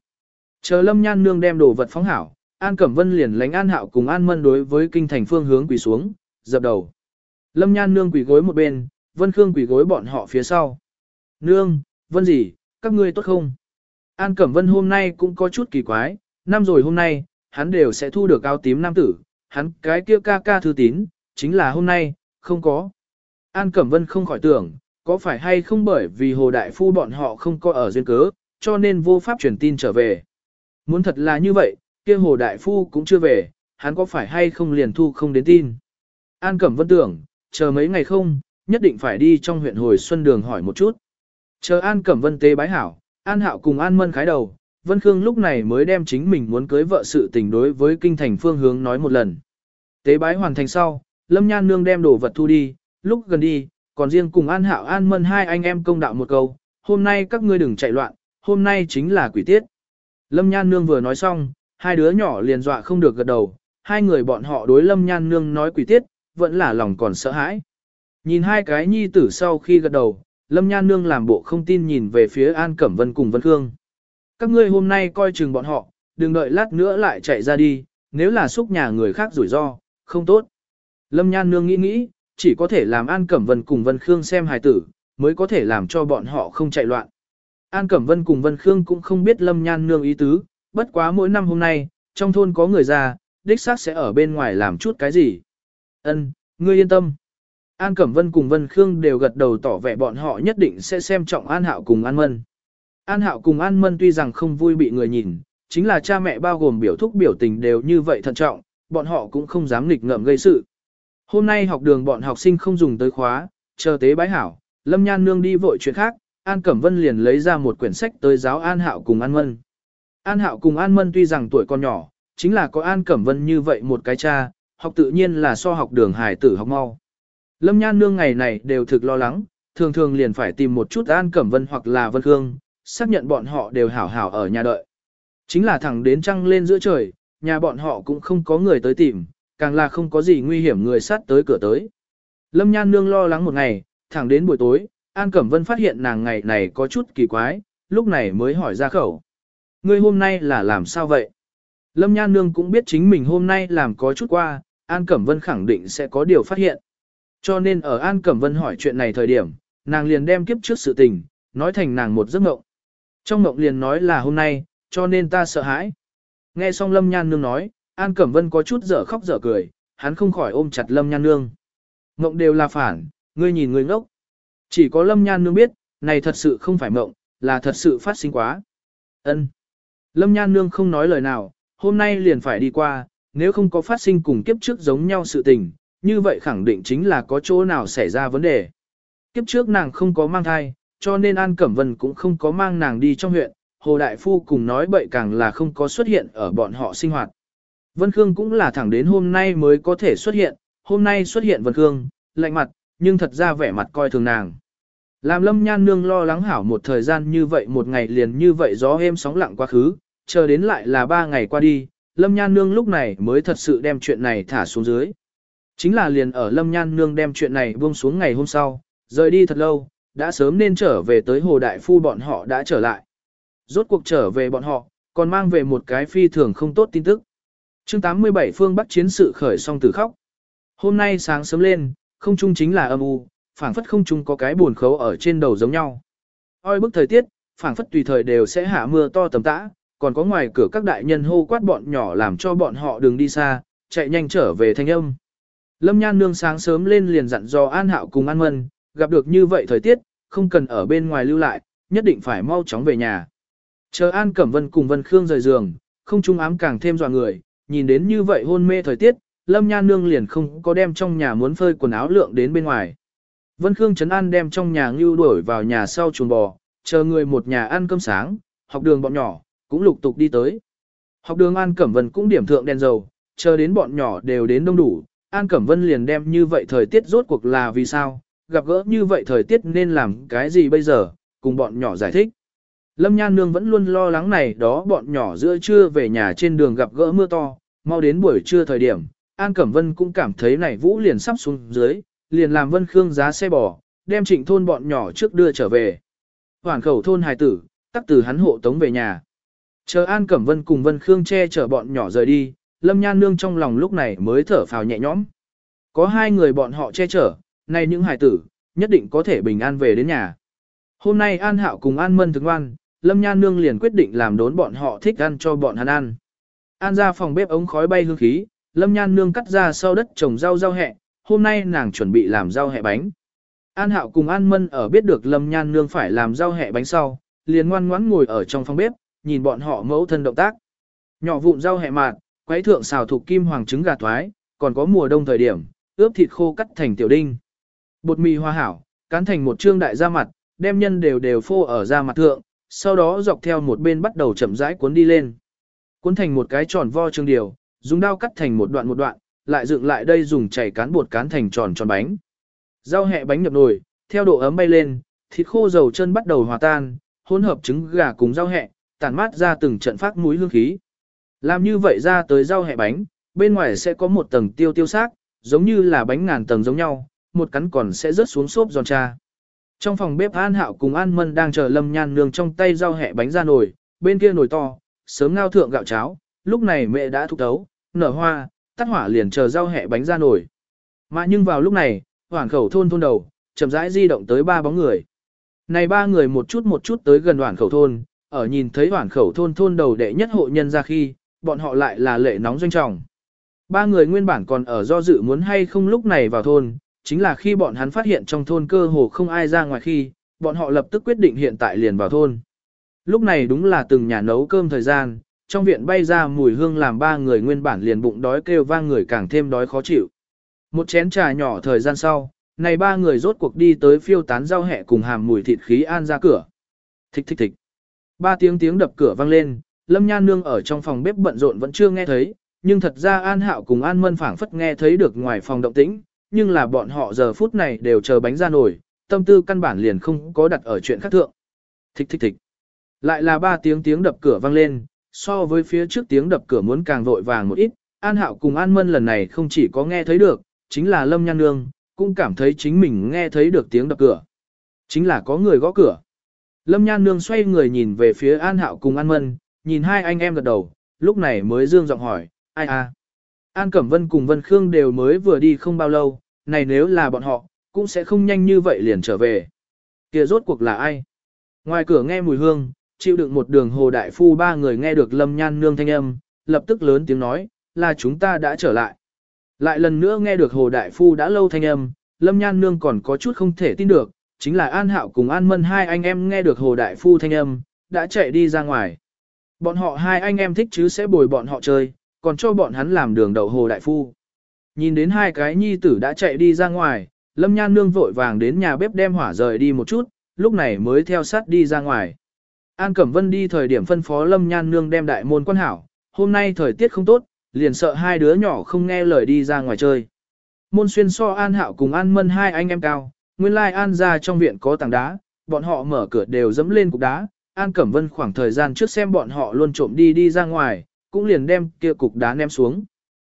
Chờ Lâm Nhan Nương đem đồ vật phóng hảo, An Cẩm Vân liền lánh An Hạo cùng An Mân đối với kinh thành phương hướng quỳ xuống, dập đầu. Lâm Nhan Nương quỳ gối một bên, Vân Khương quỳ gối bọn họ phía sau. Nương, Vân gì, các ngươi tốt không? An Cẩm Vân hôm nay cũng có chút kỳ quái, năm rồi hôm nay, hắn đều sẽ thu được áo tím nam tử, hắn cái kia ca ca thư tín, chính là hôm nay, không có. An Cẩm Vân không khỏi tưởng, có phải hay không bởi vì Hồ Đại Phu bọn họ không có ở duyên cớ, cho nên vô pháp truyền tin trở về. Muốn thật là như vậy, kia Hồ Đại Phu cũng chưa về, hắn có phải hay không liền thu không đến tin. An Cẩm Vân tưởng, chờ mấy ngày không, nhất định phải đi trong huyện hồi xuân đường hỏi một chút. Chờ An Cẩm Vân tế bái hảo, An Hạo cùng An Mân khái đầu, Vân Khương lúc này mới đem chính mình muốn cưới vợ sự tình đối với kinh thành phương hướng nói một lần. Tế bái hoàn thành sau, Lâm Nhan Nương đem đồ vật thu đi, lúc gần đi, còn riêng cùng An Hạo An Mân hai anh em công đạo một câu, hôm nay các ngươi đừng chạy loạn, hôm nay chính là quỷ tiết. Lâm Nhan Nương vừa nói xong, hai đứa nhỏ liền dọa không được gật đầu, hai người bọn họ đối Lâm Nhan Nương nói quỷ tiết, vẫn là lòng còn sợ hãi. Nhìn hai cái nhi tử sau khi gật đầu, Lâm Nhan Nương làm bộ không tin nhìn về phía An Cẩm Vân cùng Vân Khương. Các ngươi hôm nay coi chừng bọn họ, đừng đợi lát nữa lại chạy ra đi, nếu là xúc nhà người khác rủi ro, không tốt. Lâm Nhan Nương nghĩ nghĩ, chỉ có thể làm An Cẩm Vân cùng Vân Khương xem hài tử, mới có thể làm cho bọn họ không chạy loạn. An Cẩm Vân cùng Vân Khương cũng không biết Lâm Nhan Nương ý tứ, bất quá mỗi năm hôm nay, trong thôn có người già, đích xác sẽ ở bên ngoài làm chút cái gì. Ân, ngươi yên tâm. An Cẩm Vân cùng Vân Khương đều gật đầu tỏ vẻ bọn họ nhất định sẽ xem trọng An Hạo cùng An Mân. An Hạo cùng An Mân tuy rằng không vui bị người nhìn, chính là cha mẹ bao gồm biểu thúc biểu tình đều như vậy thận trọng, bọn họ cũng không dám nghịch ngợm gây sự. Hôm nay học đường bọn học sinh không dùng tới khóa, chờ tế bái hảo, Lâm Nhan Nương đi vội chuyện khác, An Cẩm Vân liền lấy ra một quyển sách tới giáo An Hạo cùng An Mân. An Hạo cùng An Mân tuy rằng tuổi còn nhỏ, chính là có An Cẩm Vân như vậy một cái cha, học tự nhiên là so học đường hải tử học mau. Lâm Nhan Nương ngày này đều thực lo lắng, thường thường liền phải tìm một chút An Cẩm Vân hoặc là Vân Khương, xác nhận bọn họ đều hảo hảo ở nhà đợi. Chính là thẳng đến trăng lên giữa trời, nhà bọn họ cũng không có người tới tìm, càng là không có gì nguy hiểm người sát tới cửa tới. Lâm Nhan Nương lo lắng một ngày, thẳng đến buổi tối, An Cẩm Vân phát hiện nàng ngày này có chút kỳ quái, lúc này mới hỏi ra khẩu. Ngươi hôm nay là làm sao vậy? Lâm Nhan Nương cũng biết chính mình hôm nay làm có chút qua, An Cẩm Vân khẳng định sẽ có điều phát hiện. Cho nên ở An Cẩm Vân hỏi chuyện này thời điểm, nàng liền đem kiếp trước sự tình, nói thành nàng một giấc mộng. Trong mộng liền nói là hôm nay, cho nên ta sợ hãi. Nghe xong Lâm Nhan Nương nói, An Cẩm Vân có chút dở khóc dở cười, hắn không khỏi ôm chặt Lâm Nhan Nương. Mộng đều là phản, ngươi nhìn ngươi ngốc. Chỉ có Lâm Nhan Nương biết, này thật sự không phải mộng, là thật sự phát sinh quá. ân Lâm Nhan Nương không nói lời nào, hôm nay liền phải đi qua, nếu không có phát sinh cùng kiếp trước giống nhau sự tình, như vậy khẳng định chính là có chỗ nào xảy ra vấn đề. Kiếp trước nàng không có mang thai, cho nên An Cẩm Vân cũng không có mang nàng đi trong huyện, Hồ Đại Phu cùng nói bậy càng là không có xuất hiện ở bọn họ sinh hoạt. Vân Khương cũng là thẳng đến hôm nay mới có thể xuất hiện, hôm nay xuất hiện Vân Khương, lạnh mặt, nhưng thật ra vẻ mặt coi thường nàng. Làm lâm nhan nương lo lắng hảo một thời gian như vậy một ngày liền như vậy gió êm sóng lặng quá khứ, chờ đến lại là ba ngày qua đi, lâm nhan nương lúc này mới thật sự đem chuyện này thả xuống dưới. Chính là liền ở lâm nhan nương đem chuyện này buông xuống ngày hôm sau, rời đi thật lâu, đã sớm nên trở về tới hồ đại phu bọn họ đã trở lại. Rốt cuộc trở về bọn họ, còn mang về một cái phi thường không tốt tin tức chương 87 phương Bắc chiến sự khởi song tử khóc. Hôm nay sáng sớm lên, không trung chính là âm u, phảng phất không trung có cái buồn khấu ở trên đầu giống nhau. Oi bức thời tiết, phảng phất tùy thời đều sẽ hạ mưa to tầm tã, còn có ngoài cửa các đại nhân hô quát bọn nhỏ làm cho bọn họ đừng đi xa, chạy nhanh trở về thanh âm. Lâm Nhan Nương sáng sớm lên liền dặn dò An Hạo cùng An Mân, gặp được như vậy thời tiết, không cần ở bên ngoài lưu lại, nhất định phải mau chóng về nhà. Chờ An Cẩm Vân cùng Vân Khương rời giường, không trung ám càng thêm dọa người, nhìn đến như vậy hôn mê thời tiết, Lâm Nhan Nương liền không có đem trong nhà muốn phơi quần áo lượng đến bên ngoài. Vân Khương Trấn An đem trong nhà ngưu đuổi vào nhà sau chuồng bò, chờ người một nhà ăn cơm sáng, học đường bọn nhỏ, cũng lục tục đi tới. Học đường An Cẩm Vân cũng điểm thượng đèn dầu, chờ đến bọn nhỏ đều đến đông đủ, An Cẩm Vân liền đem như vậy thời tiết rốt cuộc là vì sao, gặp gỡ như vậy thời tiết nên làm cái gì bây giờ, cùng bọn nhỏ giải thích. Lâm Nhan Nương vẫn luôn lo lắng này đó bọn nhỏ giữa trưa về nhà trên đường gặp gỡ mưa to, mau đến buổi trưa thời điểm, An Cẩm Vân cũng cảm thấy này vũ liền sắp xuống dưới, liền làm Vân Khương giá xe bò, đem trịnh thôn bọn nhỏ trước đưa trở về. Hoàn khẩu thôn hài tử, tắc từ hắn hộ tống về nhà. Chờ An Cẩm Vân cùng Vân Khương che chở bọn nhỏ rời đi, Lâm Nhan Nương trong lòng lúc này mới thở phào nhẹ nhõm. Có hai người bọn họ che chở, nay những hài tử, nhất định có thể bình an về đến nhà. Hôm nay An Hạo cùng An Mân thức ngoan, Lâm Nhan Nương liền quyết định làm đốn bọn họ thích ăn cho bọn hắn ăn. An ra phòng bếp ống khói bay hương khí, Lâm Nhan Nương cắt ra sau đất trồng rau rau hẹ, hôm nay nàng chuẩn bị làm rau hẹ bánh. An Hạo cùng An Mân ở biết được Lâm Nhan Nương phải làm rau hẹ bánh sau, liền ngoan ngoãn ngồi ở trong phòng bếp, nhìn bọn họ mẫu thân động tác. Nhỏ vụn rau hẹ mạt, quấy thượng xào thuộc kim hoàng trứng gà thoái, còn có mùa đông thời điểm, ướp thịt khô cắt thành tiểu đinh. Bột mì hoa hảo, cán thành một trương đại da mặt, đem nhân đều đều phô ở da mặt thượng, sau đó dọc theo một bên bắt đầu chậm rãi cuốn đi lên. Cuốn thành một cái tròn vo trương điều, dùng dao cắt thành một đoạn một đoạn, lại dựng lại đây dùng chảy cán bột cán thành tròn tròn bánh. Rau hẹ bánh nhập nồi, theo độ ấm bay lên, thịt khô dầu chân bắt đầu hòa tan, hỗn hợp trứng gà cùng rau hẹ, tản mát ra từng trận phát mũi hương khí. Làm như vậy ra tới rau hẹ bánh, bên ngoài sẽ có một tầng tiêu tiêu xác, giống như là bánh ngàn tầng giống nhau, một cắn còn sẽ rớt xuống xốp giòn cha. Trong phòng bếp An Hạo cùng An Mân đang chờ Lâm Nhan nương trong tay rau hẹ bánh ra nồi, bên kia nồi to, sớm ngao thượng gạo cháo, lúc này mẹ đã thúc tấu, nở hoa, tắt hỏa liền chờ rau hẹ bánh ra nổi. Mà nhưng vào lúc này, hoảng khẩu thôn thôn đầu, chậm rãi di động tới ba bóng người. Này ba người một chút một chút tới gần hoảng khẩu thôn, ở nhìn thấy hoảng khẩu thôn thôn đầu đệ nhất hộ nhân ra khi, bọn họ lại là lệ nóng doanh trọng. Ba người nguyên bản còn ở do dự muốn hay không lúc này vào thôn, chính là khi bọn hắn phát hiện trong thôn cơ hồ không ai ra ngoài khi, bọn họ lập tức quyết định hiện tại liền vào thôn. Lúc này đúng là từng nhà nấu cơm thời gian, trong viện bay ra mùi hương làm ba người nguyên bản liền bụng đói kêu vang người càng thêm đói khó chịu. Một chén trà nhỏ thời gian sau, này ba người rốt cuộc đi tới phiêu tán rau hẹ cùng hàm mùi thịt khí an ra cửa. Thích thích thích. Ba tiếng tiếng đập cửa vang lên, Lâm Nhan Nương ở trong phòng bếp bận rộn vẫn chưa nghe thấy, nhưng thật ra An Hạo cùng An Mân phảng phất nghe thấy được ngoài phòng động tĩnh, nhưng là bọn họ giờ phút này đều chờ bánh ra nổi, tâm tư căn bản liền không có đặt ở chuyện khác thượng. Thích thích thích. Lại là ba tiếng tiếng đập cửa vang lên, so với phía trước tiếng đập cửa muốn càng vội vàng một ít, An Hạo cùng An Mân lần này không chỉ có nghe thấy được, chính là Lâm Nhan Nương, cũng cảm thấy chính mình nghe thấy được tiếng đập cửa. Chính là có người gõ cửa. Lâm Nhan Nương xoay người nhìn về phía An Hạo cùng An Mân, nhìn hai anh em gật đầu, lúc này mới dương giọng hỏi, ai à? An Cẩm Vân cùng Vân Khương đều mới vừa đi không bao lâu, này nếu là bọn họ, cũng sẽ không nhanh như vậy liền trở về. kia rốt cuộc là ai? Ngoài cửa nghe mùi hương, chịu đựng một đường hồ đại phu ba người nghe được lâm nhan nương thanh âm, lập tức lớn tiếng nói, là chúng ta đã trở lại. Lại lần nữa nghe được Hồ Đại Phu đã lâu thanh âm, Lâm Nhan Nương còn có chút không thể tin được, chính là An Hạo cùng An Mân hai anh em nghe được Hồ Đại Phu thanh âm, đã chạy đi ra ngoài. Bọn họ hai anh em thích chứ sẽ bồi bọn họ chơi, còn cho bọn hắn làm đường đầu Hồ Đại Phu. Nhìn đến hai cái nhi tử đã chạy đi ra ngoài, Lâm Nhan Nương vội vàng đến nhà bếp đem hỏa rời đi một chút, lúc này mới theo sát đi ra ngoài. An Cẩm Vân đi thời điểm phân phó Lâm Nhan Nương đem đại môn quan hảo, hôm nay thời tiết không tốt, liền sợ hai đứa nhỏ không nghe lời đi ra ngoài chơi. Môn xuyên so An Hạo cùng An Mân hai anh em cao, nguyên lai An ra trong viện có tảng đá, bọn họ mở cửa đều dẫm lên cục đá, An Cẩm Vân khoảng thời gian trước xem bọn họ luôn trộm đi đi ra ngoài, cũng liền đem kia cục đá ném xuống.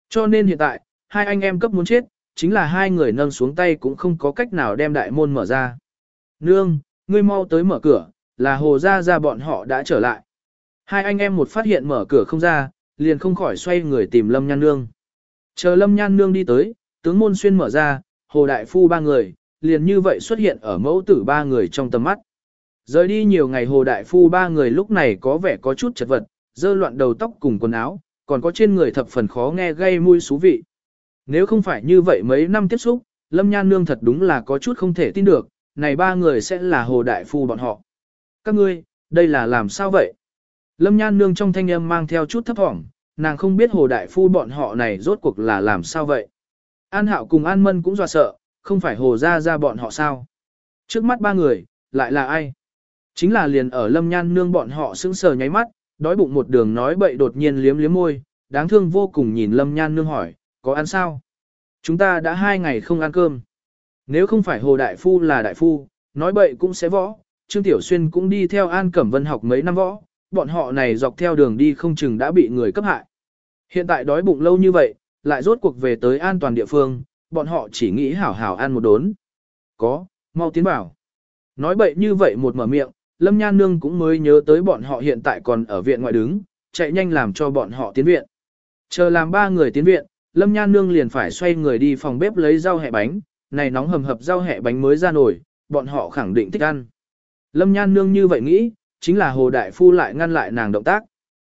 Cho nên hiện tại, hai anh em cấp muốn chết, chính là hai người nâng xuống tay cũng không có cách nào đem đại môn mở ra. Nương, ngươi mau tới mở cửa, là hồ ra ra bọn họ đã trở lại. Hai anh em một phát hiện mở cửa không ra, liền không khỏi xoay người tìm Lâm Nhan Nương. Chờ Lâm Nhan Nương đi tới, tướng môn xuyên mở ra, hồ đại phu ba người, liền như vậy xuất hiện ở mẫu tử ba người trong tầm mắt. Rời đi nhiều ngày hồ đại phu ba người lúc này có vẻ có chút chật vật, dơ loạn đầu tóc cùng quần áo, còn có trên người thập phần khó nghe gây mùi xú vị. Nếu không phải như vậy mấy năm tiếp xúc, Lâm Nhan Nương thật đúng là có chút không thể tin được, này ba người sẽ là hồ đại phu bọn họ. Các ngươi, đây là làm sao vậy? Lâm Nhan Nương trong thanh âm mang theo chút thấp thỏm, nàng không biết hồ đại phu bọn họ này rốt cuộc là làm sao vậy. An Hạo cùng An Mân cũng dọa sợ, không phải hồ ra ra bọn họ sao. Trước mắt ba người, lại là ai? Chính là liền ở Lâm Nhan Nương bọn họ sững sờ nháy mắt, đói bụng một đường nói bậy đột nhiên liếm liếm môi, đáng thương vô cùng nhìn Lâm Nhan Nương hỏi, có ăn sao? Chúng ta đã hai ngày không ăn cơm. Nếu không phải Hồ Đại Phu là Đại Phu, nói bậy cũng sẽ võ, Trương Tiểu Xuyên cũng đi theo An Cẩm Vân học mấy năm võ, bọn họ này dọc theo đường đi không chừng đã bị người cấp hại. Hiện tại đói bụng lâu như vậy, lại rốt cuộc về tới an toàn địa phương, bọn họ chỉ nghĩ hảo hảo ăn một đốn. Có, mau tiến bảo. Nói bậy như vậy một mở miệng, Lâm Nhan Nương cũng mới nhớ tới bọn họ hiện tại còn ở viện ngoại đứng, chạy nhanh làm cho bọn họ tiến viện. Chờ làm ba người tiến viện, Lâm Nhan Nương liền phải xoay người đi phòng bếp lấy rau hẹ bánh, này nóng hầm hập rau hẹ bánh mới ra nổi, bọn họ khẳng định thích ăn. Lâm Nhan Nương như vậy nghĩ, chính là Hồ Đại Phu lại ngăn lại nàng động tác.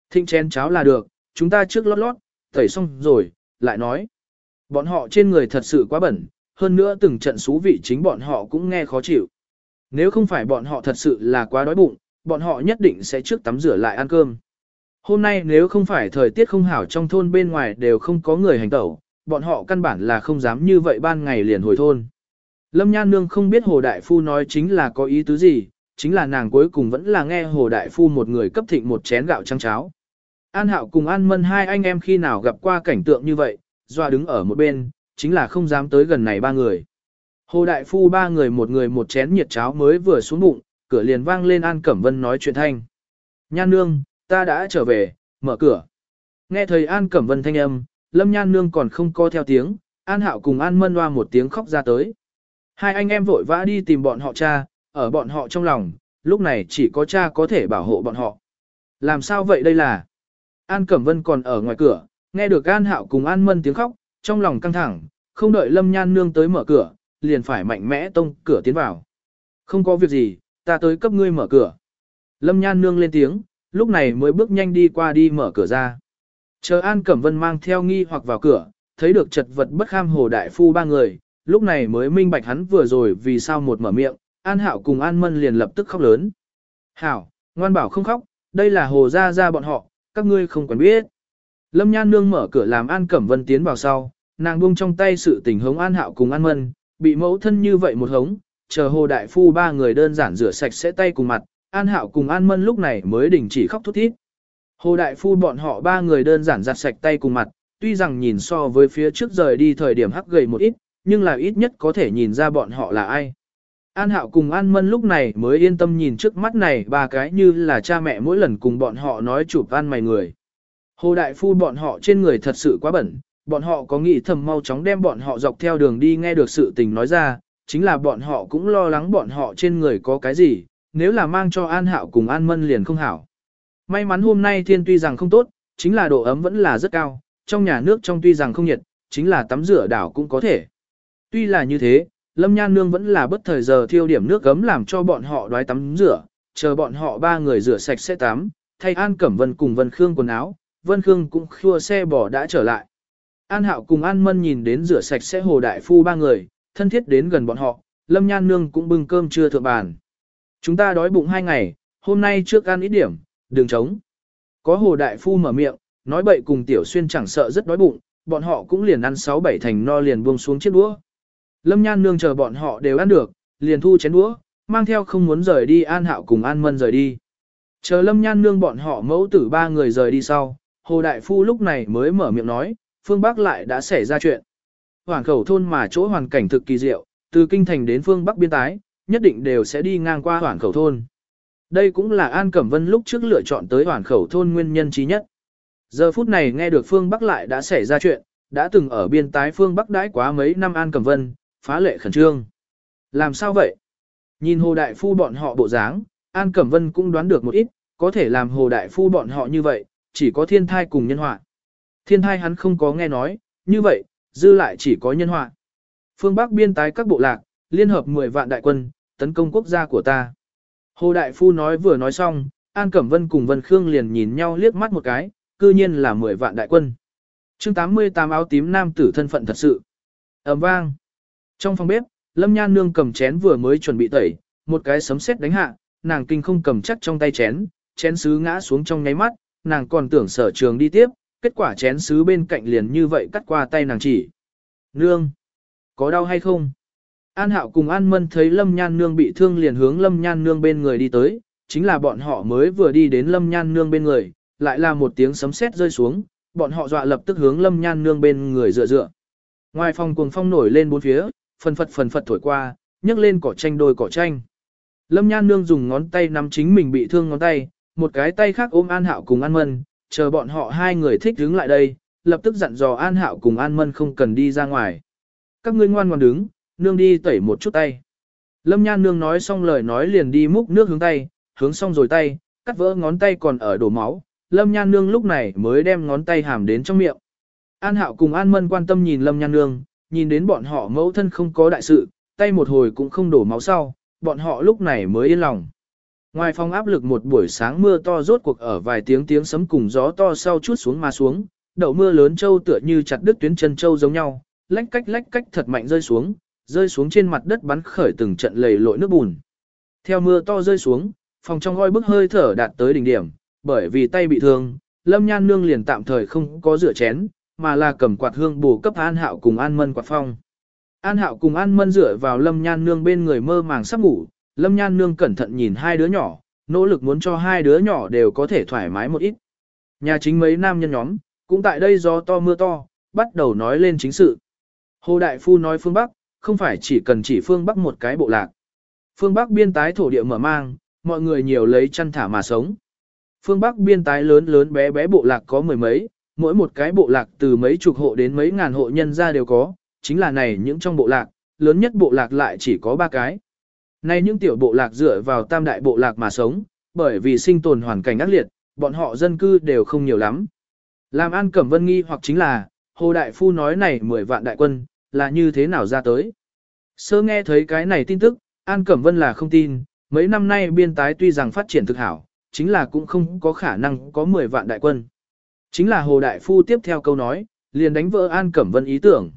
Thịnh chén cháo là được, chúng ta trước lót lót, tẩy xong rồi, lại nói. Bọn họ trên người thật sự quá bẩn, hơn nữa từng trận xú vị chính bọn họ cũng nghe khó chịu. Nếu không phải bọn họ thật sự là quá đói bụng, bọn họ nhất định sẽ trước tắm rửa lại ăn cơm. Hôm nay nếu không phải thời tiết không hảo trong thôn bên ngoài đều không có người hành tẩu, bọn họ căn bản là không dám như vậy ban ngày liền hồi thôn. Lâm Nhan Nương không biết Hồ Đại Phu nói chính là có ý tứ gì, chính là nàng cuối cùng vẫn là nghe Hồ Đại Phu một người cấp thịnh một chén gạo trăng cháo. An Hạo cùng An Mân hai anh em khi nào gặp qua cảnh tượng như vậy, doa đứng ở một bên, chính là không dám tới gần này ba người. Hồ Đại Phu ba người một người một chén nhiệt cháo mới vừa xuống bụng, cửa liền vang lên An Cẩm Vân nói chuyện thanh. Nhan Nương, ta đã trở về, mở cửa. Nghe thầy An Cẩm Vân thanh âm, Lâm Nhan Nương còn không co theo tiếng, An Hạo cùng An Mân Hoa một tiếng khóc ra tới. Hai anh em vội vã đi tìm bọn họ cha, ở bọn họ trong lòng, lúc này chỉ có cha có thể bảo hộ bọn họ. Làm sao vậy đây là? An Cẩm Vân còn ở ngoài cửa, nghe được An Hạo cùng An Mân tiếng khóc, trong lòng căng thẳng, không đợi Lâm Nhan Nương tới mở cửa, liền phải mạnh mẽ tông cửa tiến vào. Không có việc gì, ta tới cấp ngươi mở cửa. Lâm Nhan Nương lên tiếng, lúc này mới bước nhanh đi qua đi mở cửa ra. Chờ An Cẩm Vân mang theo nghi hoặc vào cửa, thấy được chật vật bất kham hồ đại phu ba người, lúc này mới minh bạch hắn vừa rồi vì sao một mở miệng, An Hạo cùng An Mân liền lập tức khóc lớn. Hảo, ngoan bảo không khóc, đây là hồ gia gia bọn họ, các ngươi không cần biết. Lâm Nhan Nương mở cửa làm An Cẩm Vân tiến vào sau, nàng buông trong tay sự tình hống An Hạo cùng An Mân, bị mẫu thân như vậy một hống, chờ hồ đại phu ba người đơn giản rửa sạch sẽ tay cùng mặt, An Hạo cùng An Mân lúc này mới đình chỉ khóc thút thít. Hồ đại phu bọn họ ba người đơn giản giặt sạch tay cùng mặt, tuy rằng nhìn so với phía trước rời đi thời điểm hắc gầy một ít, nhưng là ít nhất có thể nhìn ra bọn họ là ai. An Hạo cùng An Mân lúc này mới yên tâm nhìn trước mắt này ba cái như là cha mẹ mỗi lần cùng bọn họ nói chụp ăn mày người. Hồ Đại Phu bọn họ trên người thật sự quá bẩn, bọn họ có nghĩ thầm mau chóng đem bọn họ dọc theo đường đi nghe được sự tình nói ra, chính là bọn họ cũng lo lắng bọn họ trên người có cái gì, nếu là mang cho An Hạo cùng An Mân liền không hảo. May mắn hôm nay thiên tuy rằng không tốt, chính là độ ấm vẫn là rất cao, trong nhà nước trong tuy rằng không nhiệt, chính là tắm rửa đảo cũng có thể. Tuy là như thế, Lâm Nhan Nương vẫn là bất thời giờ thiêu điểm nước gấm làm cho bọn họ đoái tắm rửa, chờ bọn họ ba người rửa sạch sẽ tắm, thay An Cẩm Vân cùng Vân Khương quần áo, Vân Khương cũng khua xe bỏ đã trở lại. An Hạo cùng An Mân nhìn đến rửa sạch sẽ hồ đại phu ba người, thân thiết đến gần bọn họ, Lâm Nhan Nương cũng bưng cơm trưa thượng bàn. Chúng ta đói bụng hai ngày, hôm nay trước ăn ít điểm, đừng trống. Có hồ đại phu mở miệng, nói bậy cùng tiểu xuyên chẳng sợ rất đói bụng, bọn họ cũng liền ăn sáu bảy thành no liền buông xuống chiếc đũa. Lâm Nhan Nương chờ bọn họ đều ăn được, liền thu chén đũa, mang theo không muốn rời đi An Hạo cùng An Mân rời đi. Chờ Lâm Nhan Nương bọn họ mẫu tử ba người rời đi sau, Hồ Đại Phu lúc này mới mở miệng nói, phương Bắc lại đã xảy ra chuyện. Hoàn khẩu thôn mà chỗ hoàn cảnh thực kỳ diệu, từ kinh thành đến phương Bắc biên tái, nhất định đều sẽ đi ngang qua hoàn khẩu thôn. Đây cũng là An Cẩm Vân lúc trước lựa chọn tới hoàn khẩu thôn nguyên nhân trí nhất. Giờ phút này nghe được phương Bắc lại đã xảy ra chuyện, đã từng ở biên tái phương Bắc đãi quá mấy năm An Cẩm Vân, phá lệ khẩn trương. Làm sao vậy? Nhìn Hồ Đại Phu bọn họ bộ dáng, An Cẩm Vân cũng đoán được một ít, có thể làm Hồ Đại Phu bọn họ như vậy, chỉ có thiên thai cùng nhân họa. Thiên thai hắn không có nghe nói, như vậy, dư lại chỉ có nhân họa. Phương Bắc biên tái các bộ lạc, liên hợp 10 vạn đại quân, tấn công quốc gia của ta. Hồ Đại Phu nói vừa nói xong, An Cẩm Vân cùng Vân Khương liền nhìn nhau liếc mắt một cái, cư nhiên là 10 vạn đại quân. chương 88 áo tím nam tử thân phận thật sự. ầm vang. Trong phòng bếp, Lâm Nhan Nương cầm chén vừa mới chuẩn bị tẩy, một cái sấm sét đánh hạ, nàng kinh không cầm chắc trong tay chén, chén sứ ngã xuống trong nháy mắt, nàng còn tưởng sở trường đi tiếp, kết quả chén sứ bên cạnh liền như vậy cắt qua tay nàng chỉ. Nương! Có đau hay không? An Hạo cùng An Mân thấy Lâm Nhan Nương bị thương liền hướng Lâm Nhan Nương bên người đi tới, chính là bọn họ mới vừa đi đến Lâm Nhan Nương bên người, lại là một tiếng sấm sét rơi xuống, bọn họ dọa lập tức hướng Lâm Nhan Nương bên người dựa dựa. Ngoài phòng cuồng phong nổi lên bốn phía, phần phật phần phật thổi qua, nhấc lên cỏ tranh đôi cỏ tranh. Lâm Nhan Nương dùng ngón tay nắm chính mình bị thương ngón tay, một cái tay khác ôm An Hạo cùng An Mân, chờ bọn họ hai người thích đứng lại đây, lập tức dặn dò An Hạo cùng An Mân không cần đi ra ngoài. Các ngươi ngoan ngoan đứng, nương đi tẩy một chút tay. Lâm Nhan Nương nói xong lời nói liền đi múc nước hướng tay, hướng xong rồi tay, cắt vỡ ngón tay còn ở đổ máu. Lâm Nhan Nương lúc này mới đem ngón tay hàm đến trong miệng. An Hạo cùng An Mân quan tâm nhìn Lâm Nhan Nương, nhìn đến bọn họ mẫu thân không có đại sự, tay một hồi cũng không đổ máu sau, bọn họ lúc này mới yên lòng. Ngoài phòng áp lực một buổi sáng mưa to rốt cuộc ở vài tiếng tiếng sấm cùng gió to sau chút xuống mà xuống, đậu mưa lớn châu tựa như chặt đứt tuyến chân châu giống nhau, lách cách lách cách thật mạnh rơi xuống, rơi xuống trên mặt đất bắn khởi từng trận lầy lội nước bùn. Theo mưa to rơi xuống, phòng trong oi bức hơi thở đạt tới đỉnh điểm, bởi vì tay bị thương, Lâm Nhan Nương liền tạm thời không có rửa chén, mà là cầm quạt hương bổ cấp An Hạo cùng An Mân quạt phong. An Hạo cùng An Mân dựa vào Lâm Nhan Nương bên người mơ màng sắp ngủ, Lâm Nhan Nương cẩn thận nhìn hai đứa nhỏ, nỗ lực muốn cho hai đứa nhỏ đều có thể thoải mái một ít. Nhà chính mấy nam nhân nhóm, cũng tại đây gió to mưa to, bắt đầu nói lên chính sự. Hồ Đại Phu nói phương Bắc, không phải chỉ cần chỉ phương Bắc một cái bộ lạc. Phương Bắc biên tái thổ địa mở mang, mọi người nhiều lấy chăn thả mà sống. Phương Bắc biên tái lớn lớn bé bé bộ lạc có mười mấy, mỗi một cái bộ lạc từ mấy chục hộ đến mấy ngàn hộ nhân ra đều có, chính là này những trong bộ lạc, lớn nhất bộ lạc lại chỉ có ba cái. Nay những tiểu bộ lạc dựa vào tam đại bộ lạc mà sống, bởi vì sinh tồn hoàn cảnh ác liệt, bọn họ dân cư đều không nhiều lắm. Làm An Cẩm Vân nghi hoặc chính là, Hồ Đại Phu nói này 10 vạn đại quân, là như thế nào ra tới. Sơ nghe thấy cái này tin tức, An Cẩm Vân là không tin, mấy năm nay biên tái tuy rằng phát triển thực hảo, chính là cũng không có khả năng có 10 vạn đại quân. Chính là Hồ Đại Phu tiếp theo câu nói, liền đánh vỡ An Cẩm Vân ý tưởng.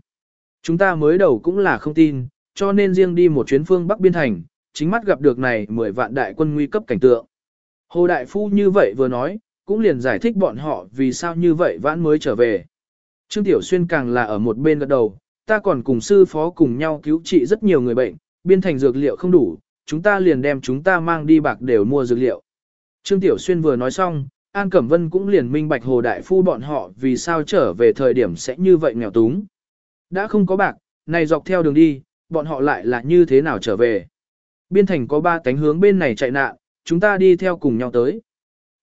Chúng ta mới đầu cũng là không tin, cho nên riêng đi một chuyến phương Bắc Biên Thành, chính mắt gặp được này 10 vạn đại quân nguy cấp cảnh tượng. Hồ Đại Phu như vậy vừa nói, cũng liền giải thích bọn họ vì sao như vậy vãn mới trở về. Trương Tiểu Xuyên càng là ở một bên gật đầu, ta còn cùng sư phó cùng nhau cứu trị rất nhiều người bệnh, biên thành dược liệu không đủ, chúng ta liền đem chúng ta mang đi bạc đều mua dược liệu. Trương Tiểu Xuyên vừa nói xong, An Cẩm Vân cũng liền minh bạch Hồ Đại Phu bọn họ vì sao trở về thời điểm sẽ như vậy nghèo túng. Đã không có bạc, này dọc theo đường đi, bọn họ lại là như thế nào trở về. Biên thành có ba cánh hướng bên này chạy nạn, chúng ta đi theo cùng nhau tới.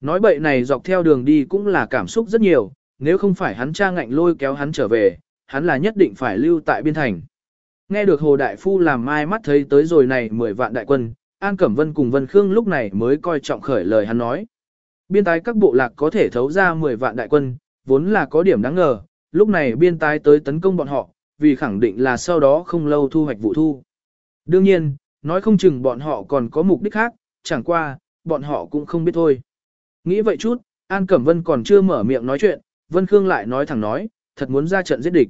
Nói bậy này dọc theo đường đi cũng là cảm xúc rất nhiều, nếu không phải hắn cha ngạnh lôi kéo hắn trở về, hắn là nhất định phải lưu tại biên thành. Nghe được Hồ Đại Phu làm mai mắt thấy tới rồi này 10 vạn đại quân, An Cẩm Vân cùng Vân Khương lúc này mới coi trọng khởi lời hắn nói. Biên tái các bộ lạc có thể thấu ra 10 vạn đại quân, vốn là có điểm đáng ngờ, lúc này biên tái tới tấn công bọn họ, vì khẳng định là sau đó không lâu thu hoạch vụ thu. Đương nhiên, nói không chừng bọn họ còn có mục đích khác, chẳng qua, bọn họ cũng không biết thôi. Nghĩ vậy chút, An Cẩm Vân còn chưa mở miệng nói chuyện, Vân Khương lại nói thẳng nói, thật muốn ra trận giết địch.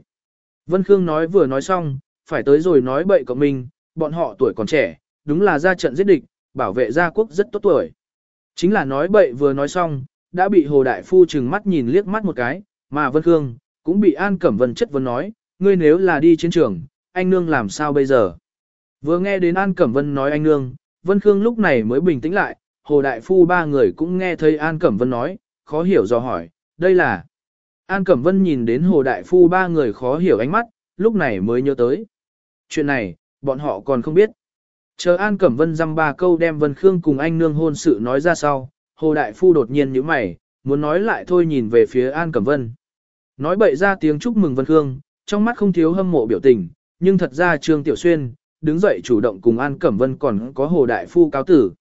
Vân Khương nói vừa nói xong, phải tới rồi nói bậy của mình, bọn họ tuổi còn trẻ, đúng là ra trận giết địch, bảo vệ gia quốc rất tốt tuổi. Chính là nói bậy vừa nói xong, đã bị Hồ Đại Phu trừng mắt nhìn liếc mắt một cái, mà Vân Khương, cũng bị An Cẩm Vân chất vấn nói, ngươi nếu là đi chiến trường, anh nương làm sao bây giờ? Vừa nghe đến An Cẩm Vân nói anh nương, Vân Khương lúc này mới bình tĩnh lại, Hồ Đại Phu ba người cũng nghe thấy An Cẩm Vân nói, khó hiểu do hỏi, đây là... An Cẩm Vân nhìn đến Hồ Đại Phu ba người khó hiểu ánh mắt, lúc này mới nhớ tới. Chuyện này, bọn họ còn không biết. Chờ An Cẩm Vân dăm ba câu đem Vân Khương cùng anh nương hôn sự nói ra sau, Hồ Đại Phu đột nhiên nhíu mày, muốn nói lại thôi nhìn về phía An Cẩm Vân. Nói bậy ra tiếng chúc mừng Vân Khương, trong mắt không thiếu hâm mộ biểu tình, nhưng thật ra Trương Tiểu Xuyên, đứng dậy chủ động cùng An Cẩm Vân còn có Hồ Đại Phu cáo tử.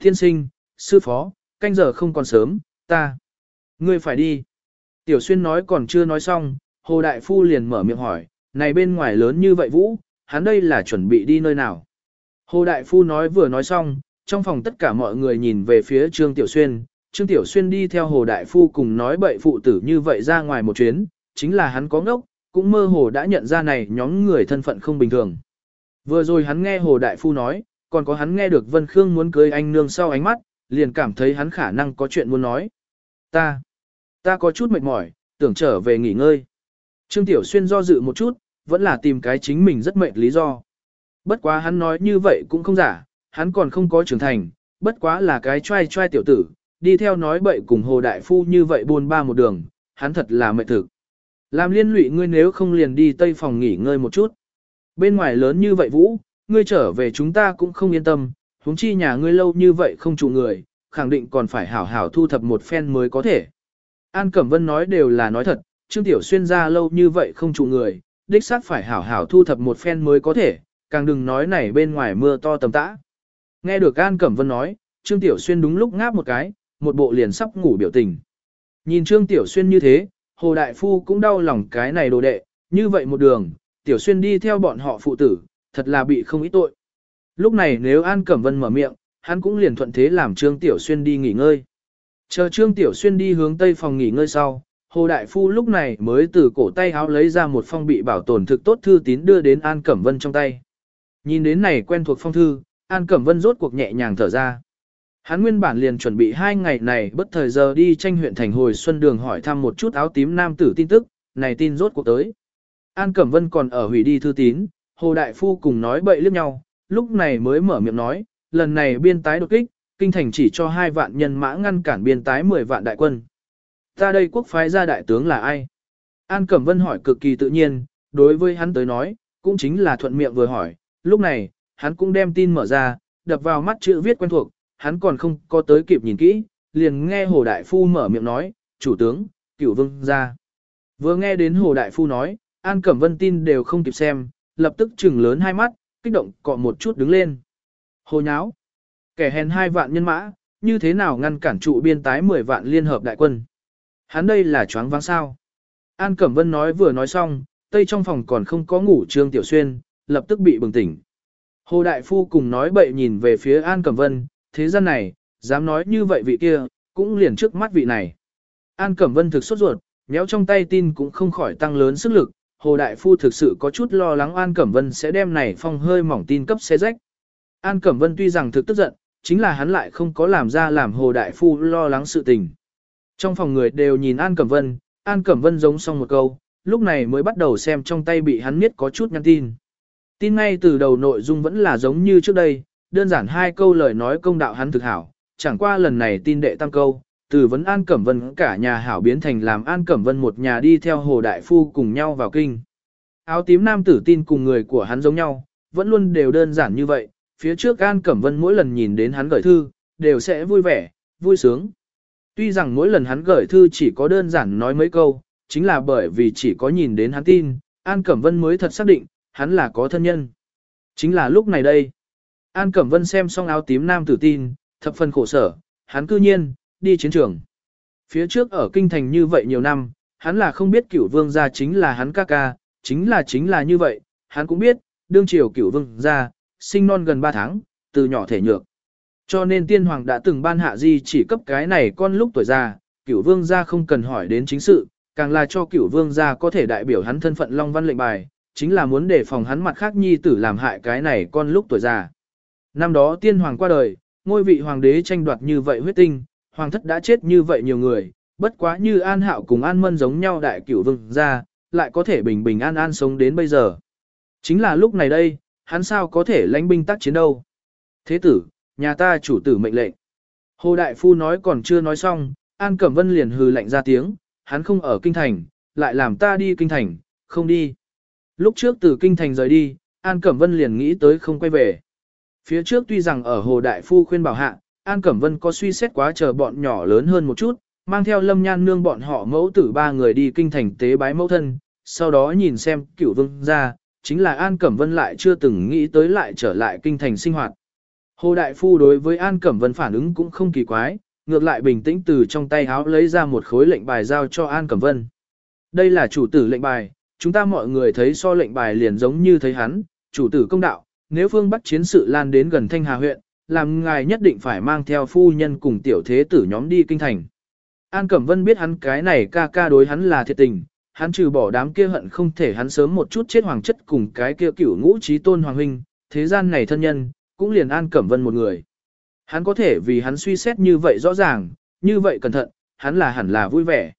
Thiên sinh, sư phó, canh giờ không còn sớm, ta. Ngươi phải đi. Tiểu Xuyên nói còn chưa nói xong, Hồ Đại Phu liền mở miệng hỏi, này bên ngoài lớn như vậy Vũ, hắn đây là chuẩn bị đi nơi nào? Hồ Đại Phu nói vừa nói xong, trong phòng tất cả mọi người nhìn về phía Trương Tiểu Xuyên, Trương Tiểu Xuyên đi theo Hồ Đại Phu cùng nói bậy phụ tử như vậy ra ngoài một chuyến, chính là hắn có ngốc, cũng mơ hồ đã nhận ra này nhóm người thân phận không bình thường. Vừa rồi hắn nghe Hồ Đại Phu nói, còn có hắn nghe được Vân Khương muốn cưới anh nương sau ánh mắt, liền cảm thấy hắn khả năng có chuyện muốn nói. Ta, ta có chút mệt mỏi, tưởng trở về nghỉ ngơi. Trương Tiểu Xuyên do dự một chút, vẫn là tìm cái chính mình rất mệt lý do. Bất quá hắn nói như vậy cũng không giả, hắn còn không có trưởng thành, bất quá là cái trai trai tiểu tử, đi theo nói bậy cùng Hồ Đại Phu như vậy buôn ba một đường, hắn thật là mệt thực. Làm liên lụy ngươi nếu không liền đi tây phòng nghỉ ngơi một chút. Bên ngoài lớn như vậy Vũ, ngươi trở về chúng ta cũng không yên tâm, huống chi nhà ngươi lâu như vậy không trụ người, khẳng định còn phải hảo hảo thu thập một phen mới có thể. An Cẩm Vân nói đều là nói thật, Trương Tiểu Xuyên ra lâu như vậy không trụ người, đích xác phải hảo hảo thu thập một phen mới có thể, càng đừng nói này bên ngoài mưa to tầm tã. Nghe được An Cẩm Vân nói, Trương Tiểu Xuyên đúng lúc ngáp một cái, một bộ liền sắp ngủ biểu tình. Nhìn Trương Tiểu Xuyên như thế, Hồ Đại Phu cũng đau lòng cái này đồ đệ, như vậy một đường, Tiểu Xuyên đi theo bọn họ phụ tử, thật là bị không ít tội. Lúc này nếu An Cẩm Vân mở miệng, hắn cũng liền thuận thế làm Trương Tiểu Xuyên đi nghỉ ngơi. Chờ Trương Tiểu Xuyên đi hướng tây phòng nghỉ ngơi sau, Hồ Đại Phu lúc này mới từ cổ tay áo lấy ra một phong bị bảo tồn thực tốt thư tín đưa đến An Cẩm Vân trong tay. Nhìn đến này quen thuộc phong thư, An Cẩm Vân rốt cuộc nhẹ nhàng thở ra. Hắn nguyên bản liền chuẩn bị hai ngày này bất thời giờ đi tranh huyện thành hồi xuân đường hỏi thăm một chút áo tím nam tử tin tức, này tin rốt cuộc tới. An Cẩm Vân còn ở hủy đi thư tín, Hồ Đại Phu cùng nói bậy liếc nhau, lúc này mới mở miệng nói, lần này biên tái đột kích, kinh thành chỉ cho hai vạn nhân mã ngăn cản biên tái 10 vạn đại quân. Ta đây quốc phái ra đại tướng là ai? An Cẩm Vân hỏi cực kỳ tự nhiên, đối với hắn tới nói, cũng chính là thuận miệng vừa hỏi, lúc này, hắn cũng đem tin mở ra, đập vào mắt chữ viết quen thuộc, hắn còn không có tới kịp nhìn kỹ, liền nghe Hồ Đại Phu mở miệng nói, chủ tướng, cửu vương ra. Vừa nghe đến Hồ Đại Phu nói, An Cẩm Vân tin đều không kịp xem, lập tức trừng lớn hai mắt, kích động cọ một chút đứng lên. Hồ nháo, kẻ hèn hai vạn nhân mã, như thế nào ngăn cản trụ biên tái 10 vạn liên hợp đại quân. Hắn đây là choáng váng sao. An Cẩm Vân nói vừa nói xong, tây trong phòng còn không có ngủ Trương Tiểu Xuyên, lập tức bị bừng tỉnh. Hồ Đại Phu cùng nói bậy nhìn về phía An Cẩm Vân, thế gian này, dám nói như vậy vị kia, cũng liền trước mắt vị này. An Cẩm Vân thực sốt ruột, méo trong tay tin cũng không khỏi tăng lớn sức lực, Hồ Đại Phu thực sự có chút lo lắng An Cẩm Vân sẽ đem này phong hơi mỏng tin cấp xe rách. An Cẩm Vân tuy rằng thực tức giận, chính là hắn lại không có làm ra làm Hồ Đại Phu lo lắng sự tình. Trong phòng người đều nhìn An Cẩm Vân, An Cẩm Vân giống xong một câu, lúc này mới bắt đầu xem trong tay bị hắn miết có chút nhắn tin. Tin ngay từ đầu nội dung vẫn là giống như trước đây, đơn giản hai câu lời nói công đạo hắn thực hảo, chẳng qua lần này tin đệ tam câu, từ vấn An Cẩm Vân cả nhà hảo biến thành làm An Cẩm Vân một nhà đi theo Hồ Đại Phu cùng nhau vào kinh. Áo tím nam tử tin cùng người của hắn giống nhau, vẫn luôn đều đơn giản như vậy, phía trước An Cẩm Vân mỗi lần nhìn đến hắn gửi thư, đều sẽ vui vẻ, vui sướng. Tuy rằng mỗi lần hắn gửi thư chỉ có đơn giản nói mấy câu, chính là bởi vì chỉ có nhìn đến hắn tin, An Cẩm Vân mới thật xác định, hắn là có thân nhân. Chính là lúc này đây. An Cẩm Vân xem xong áo tím nam tử tin, thập phần khổ sở, hắn cư nhiên, đi chiến trường. Phía trước ở kinh thành như vậy nhiều năm, hắn là không biết cửu vương gia chính là hắn ca ca, chính là chính là như vậy, hắn cũng biết, đương triều cửu vương gia, sinh non gần 3 tháng, từ nhỏ thể nhược. Cho nên tiên hoàng đã từng ban hạ di chỉ cấp cái này con lúc tuổi già, cửu vương gia không cần hỏi đến chính sự, càng là cho cửu vương gia có thể đại biểu hắn thân phận Long Văn lệnh bài, chính là muốn để phòng hắn mặt khác nhi tử làm hại cái này con lúc tuổi già. Năm đó tiên hoàng qua đời, ngôi vị hoàng đế tranh đoạt như vậy huyết tinh, hoàng thất đã chết như vậy nhiều người, bất quá như An Hạo cùng An Mân giống nhau đại cửu vương gia, lại có thể bình bình an an sống đến bây giờ. Chính là lúc này đây, hắn sao có thể lãnh binh tác chiến đâu. Thế tử, nhà ta chủ tử mệnh lệnh. Hồ Đại Phu nói còn chưa nói xong, An Cẩm Vân liền hừ lạnh ra tiếng, hắn không ở kinh thành, lại làm ta đi kinh thành, không đi. Lúc trước từ kinh thành rời đi, An Cẩm Vân liền nghĩ tới không quay về. Phía trước tuy rằng ở Hồ Đại Phu khuyên bảo hạ, An Cẩm Vân có suy xét quá chờ bọn nhỏ lớn hơn một chút, mang theo lâm nhan nương bọn họ mẫu tử ba người đi kinh thành tế bái mẫu thân, sau đó nhìn xem cửu vương ra, chính là An Cẩm Vân lại chưa từng nghĩ tới lại trở lại kinh thành sinh hoạt. Hồ Đại Phu đối với An Cẩm Vân phản ứng cũng không kỳ quái, ngược lại bình tĩnh từ trong tay háo lấy ra một khối lệnh bài giao cho An Cẩm Vân. Đây là chủ tử lệnh bài, chúng ta mọi người thấy so lệnh bài liền giống như thấy hắn, chủ tử công đạo, nếu phương bắt chiến sự lan đến gần Thanh Hà huyện, làm ngài nhất định phải mang theo phu nhân cùng tiểu thế tử nhóm đi kinh thành. An Cẩm Vân biết hắn cái này ca ca đối hắn là thiệt tình, hắn trừ bỏ đám kia hận không thể hắn sớm một chút chết hoàng chất cùng cái kia cửu ngũ trí tôn hoàng huynh, thế gian này thân nhân, cũng liền An Cẩm Vân một người. Hắn có thể vì hắn suy xét như vậy rõ ràng, như vậy cẩn thận, hắn là hẳn là vui vẻ.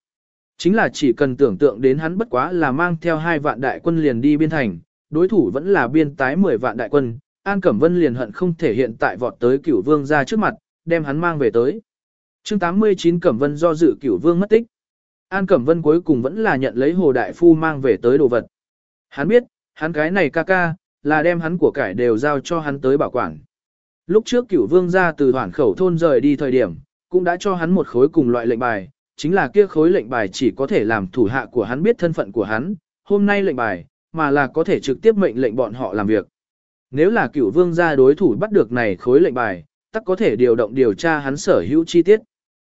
Chính là chỉ cần tưởng tượng đến hắn bất quá là mang theo hai vạn đại quân liền đi biên thành, đối thủ vẫn là biên tái 10 vạn đại quân, An Cẩm Vân liền hận không thể hiện tại vọt tới cửu vương ra trước mặt, đem hắn mang về tới. chương 89 Cẩm Vân do dự cửu vương mất tích. An Cẩm Vân cuối cùng vẫn là nhận lấy Hồ Đại Phu mang về tới đồ vật. Hắn biết, hắn cái này ca ca, là đem hắn của cải đều giao cho hắn tới bảo quản. Lúc trước cửu vương ra từ hoảng khẩu thôn rời đi thời điểm, cũng đã cho hắn một khối cùng loại lệnh bài, chính là kia khối lệnh bài chỉ có thể làm thủ hạ của hắn biết thân phận của hắn, hôm nay lệnh bài, mà là có thể trực tiếp mệnh lệnh bọn họ làm việc. Nếu là cửu vương gia đối thủ bắt được này khối lệnh bài, tắc có thể điều động điều tra hắn sở hữu chi tiết.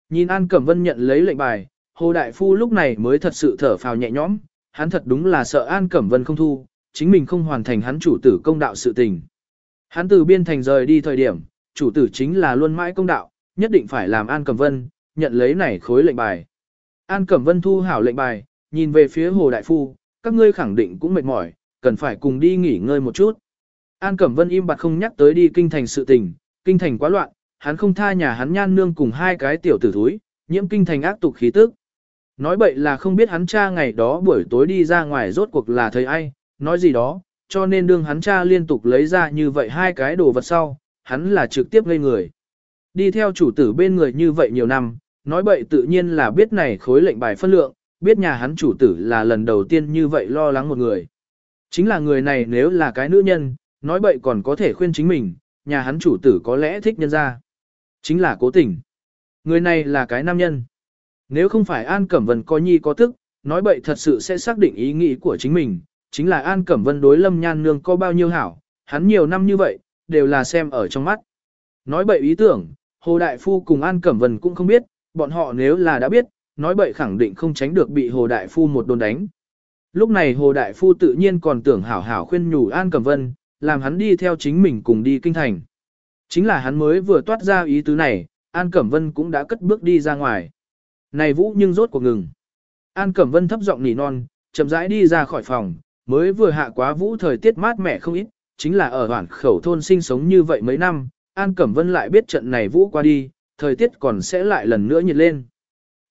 Nhìn An Cẩm Vân nhận lấy lệnh bài, Hồ Đại Phu lúc này mới thật sự thở phào nhẹ nhõm, hắn thật đúng là sợ An Cẩm Vân không thu, chính mình không hoàn thành hắn chủ tử công đạo sự tình. Hắn từ biên thành rời đi thời điểm, chủ tử chính là luôn mãi công đạo, nhất định phải làm An Cẩm Vân, nhận lấy này khối lệnh bài. An Cẩm Vân thu hảo lệnh bài, nhìn về phía Hồ Đại Phu, các ngươi khẳng định cũng mệt mỏi, cần phải cùng đi nghỉ ngơi một chút. An Cẩm Vân im bặt không nhắc tới đi kinh thành sự tình, kinh thành quá loạn, hắn không tha nhà hắn nhan nương cùng hai cái tiểu tử thúi, nhiễm kinh thành ác tục khí tức. Nói bậy là không biết hắn cha ngày đó buổi tối đi ra ngoài rốt cuộc là thấy ai, nói gì đó, cho nên đương hắn cha liên tục lấy ra như vậy hai cái đồ vật sau, hắn là trực tiếp gây người. Đi theo chủ tử bên người như vậy nhiều năm, nói bậy tự nhiên là biết này khối lệnh bài phân lượng, biết nhà hắn chủ tử là lần đầu tiên như vậy lo lắng một người. Chính là người này nếu là cái nữ nhân, nói bậy còn có thể khuyên chính mình, nhà hắn chủ tử có lẽ thích nhân ra. Chính là cố tình. Người này là cái nam nhân. Nếu không phải An Cẩm Vân có nhi có tức, nói bậy thật sự sẽ xác định ý nghĩ của chính mình, chính là An Cẩm Vân đối Lâm Nhan Nương có bao nhiêu hảo, hắn nhiều năm như vậy, đều là xem ở trong mắt. Nói bậy ý tưởng, Hồ Đại Phu cùng An Cẩm Vân cũng không biết, bọn họ nếu là đã biết, nói bậy khẳng định không tránh được bị Hồ Đại Phu một đồn đánh. Lúc này Hồ Đại Phu tự nhiên còn tưởng hảo hảo khuyên nhủ An Cẩm Vân, làm hắn đi theo chính mình cùng đi kinh thành. Chính là hắn mới vừa toát ra ý tứ này, An Cẩm Vân cũng đã cất bước đi ra ngoài. Này Vũ nhưng rốt cuộc ngừng. An Cẩm Vân thấp giọng nỉ non, chậm rãi đi ra khỏi phòng, mới vừa hạ quá Vũ thời tiết mát mẻ không ít, chính là ở hoảng khẩu thôn sinh sống như vậy mấy năm, An Cẩm Vân lại biết trận này Vũ qua đi, thời tiết còn sẽ lại lần nữa nhiệt lên.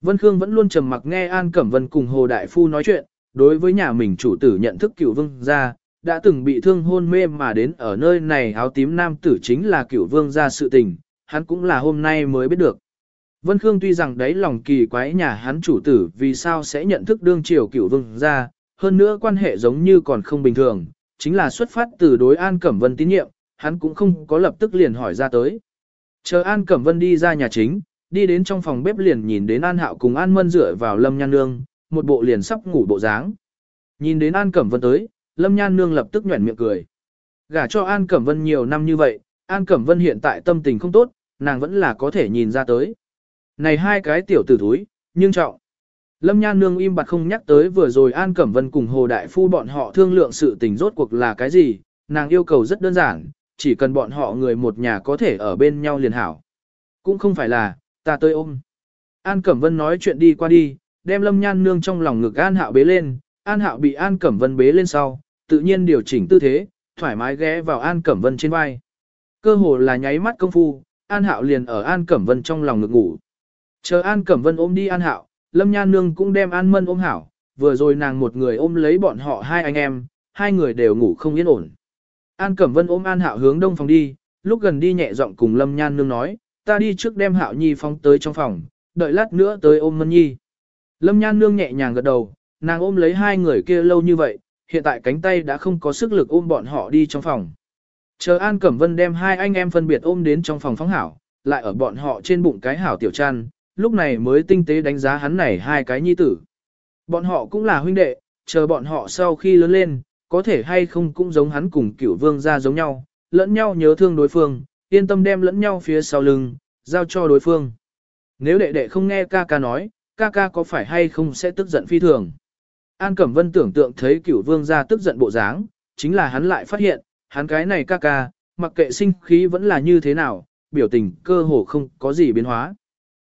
Vân Khương vẫn luôn trầm mặc nghe An Cẩm Vân cùng Hồ Đại Phu nói chuyện, đối với nhà mình chủ tử nhận thức cựu vương gia, đã từng bị thương hôn mê mà đến ở nơi này áo tím nam tử chính là cựu vương gia sự tình, hắn cũng là hôm nay mới biết được. Vân Khương tuy rằng đấy lòng kỳ quái nhà hắn chủ tử vì sao sẽ nhận thức đương triều cựu vương gia, hơn nữa quan hệ giống như còn không bình thường, chính là xuất phát từ đối An Cẩm Vân tín nhiệm, hắn cũng không có lập tức liền hỏi ra tới. Chờ An Cẩm Vân đi ra nhà chính, đi đến trong phòng bếp liền nhìn đến An Hạo cùng An Mân dựa vào Lâm Nhan Nương, một bộ liền sắp ngủ bộ dáng. Nhìn đến An Cẩm Vân tới, Lâm Nhan Nương lập tức nhuẩn miệng cười. Gả cho An Cẩm Vân nhiều năm như vậy, An Cẩm Vân hiện tại tâm tình không tốt, nàng vẫn là có thể nhìn ra tới. Này hai cái tiểu tử thúi, nhưng trọng. Lâm Nhan Nương im bặt không nhắc tới vừa rồi An Cẩm Vân cùng Hồ Đại Phu bọn họ thương lượng sự tình rốt cuộc là cái gì, nàng yêu cầu rất đơn giản, chỉ cần bọn họ người một nhà có thể ở bên nhau liền hảo. Cũng không phải là, ta tới ôm. An Cẩm Vân nói chuyện đi qua đi, đem Lâm Nhan Nương trong lòng ngực An Hạo bế lên, An Hạo bị An Cẩm Vân bế lên sau, tự nhiên điều chỉnh tư thế, thoải mái ghé vào An Cẩm Vân trên vai. Cơ hồ là nháy mắt công phu, An Hạo liền ở An Cẩm Vân trong lòng ngực ngủ. Chờ An Cẩm Vân ôm đi An Hạo, Lâm Nhan Nương cũng đem An Mân ôm hảo, vừa rồi nàng một người ôm lấy bọn họ hai anh em, hai người đều ngủ không yên ổn. An Cẩm Vân ôm An Hạo hướng đông phòng đi, lúc gần đi nhẹ giọng cùng Lâm Nhan Nương nói, ta đi trước đem Hạo Nhi phóng tới trong phòng, đợi lát nữa tới ôm Mân Nhi. Lâm Nhan Nương nhẹ nhàng gật đầu, nàng ôm lấy hai người kia lâu như vậy, hiện tại cánh tay đã không có sức lực ôm bọn họ đi trong phòng. Chờ An Cẩm Vân đem hai anh em phân biệt ôm đến trong phòng phóng hảo, lại ở bọn họ trên bụng cái hảo tiểu trăn, lúc này mới tinh tế đánh giá hắn này hai cái nhi tử. Bọn họ cũng là huynh đệ, chờ bọn họ sau khi lớn lên, có thể hay không cũng giống hắn cùng cửu vương ra giống nhau, lẫn nhau nhớ thương đối phương, yên tâm đem lẫn nhau phía sau lưng, giao cho đối phương. Nếu đệ đệ không nghe ca ca nói, ca ca có phải hay không sẽ tức giận phi thường. An Cẩm Vân tưởng tượng thấy cửu vương ra tức giận bộ dáng, chính là hắn lại phát hiện, hắn cái này ca ca, mặc kệ sinh khí vẫn là như thế nào, biểu tình cơ hồ không có gì biến hóa.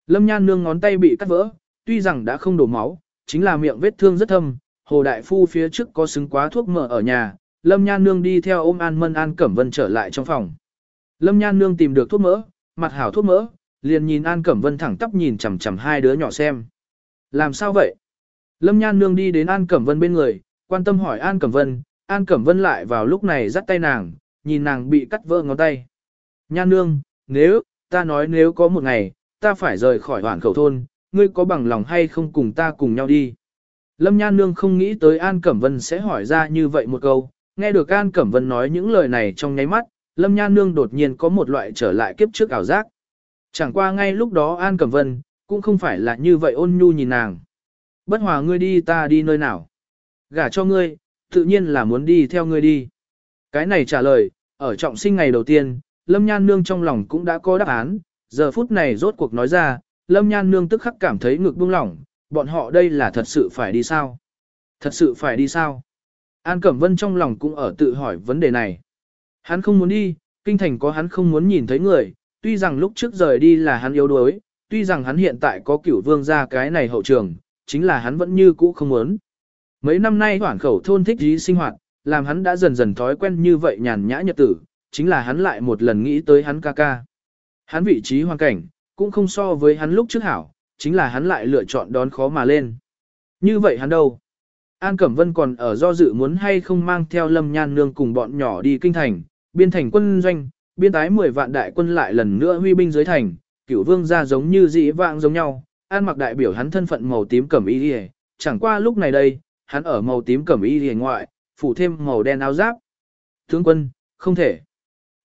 Lâm Nhan nương ngón tay bị cắt vỡ, tuy rằng đã không đổ máu, chính là miệng vết thương rất thâm, Hồ Đại Phu phía trước có xứng quá thuốc mỡ ở nhà, Lâm Nhan nương đi theo ôm An Mân An Cẩm Vân trở lại trong phòng. Lâm Nhan nương tìm được thuốc mỡ, mặt hảo thuốc mỡ, liền nhìn An Cẩm Vân thẳng tắp nhìn chằm chằm hai đứa nhỏ xem. Làm sao vậy? Lâm Nhan nương đi đến An Cẩm Vân bên người, quan tâm hỏi An Cẩm Vân, An Cẩm Vân lại vào lúc này dắt tay nàng, nhìn nàng bị cắt vỡ ngón tay. Nhan nương, nếu, ta nói nếu có một ngày, ta phải rời khỏi hoảng khẩu thôn, ngươi có bằng lòng hay không cùng ta cùng nhau đi. Lâm Nhan Nương không nghĩ tới An Cẩm Vân sẽ hỏi ra như vậy một câu, nghe được An Cẩm Vân nói những lời này trong nháy mắt, Lâm Nhan Nương đột nhiên có một loại trở lại kiếp trước ảo giác. Chẳng qua ngay lúc đó An Cẩm Vân, cũng không phải là như vậy ôn nhu nhìn nàng. Bất hòa ngươi đi ta đi nơi nào. Gả cho ngươi, tự nhiên là muốn đi theo ngươi đi. Cái này trả lời, ở trọng sinh ngày đầu tiên, Lâm Nhan Nương trong lòng cũng đã có đáp án, giờ phút này rốt cuộc nói ra, Lâm Nhan Nương tức khắc cảm thấy ngực buông lỏng, bọn họ đây là thật sự phải đi sao? Thật sự phải đi sao? An Cẩm Vân trong lòng cũng ở tự hỏi vấn đề này. Hắn không muốn đi, kinh thành có hắn không muốn nhìn thấy người, tuy rằng lúc trước rời đi là hắn yếu đuối, tuy rằng hắn hiện tại có cửu vương ra cái này hậu trường, chính là hắn vẫn như cũ không muốn. Mấy năm nay hoảng khẩu thôn thích dí sinh hoạt, làm hắn đã dần dần thói quen như vậy nhàn nhã nhật tử, chính là hắn lại một lần nghĩ tới hắn ca ca. Hắn vị trí hoàn cảnh, cũng không so với hắn lúc trước hảo, chính là hắn lại lựa chọn đón khó mà lên. Như vậy hắn đâu? An Cẩm Vân còn ở do dự muốn hay không mang theo Lâm Nhan Nương cùng bọn nhỏ đi kinh thành, biên thành quân doanh, biên tái 10 vạn đại quân lại lần nữa huy binh dưới thành, cửu vương ra giống như dĩ vạng giống nhau, An mặc đại biểu hắn thân phận màu tím cẩm y đi chẳng qua lúc này đây, hắn ở màu tím cẩm y đi ngoại, phủ thêm màu đen áo giáp. Tướng quân, không thể.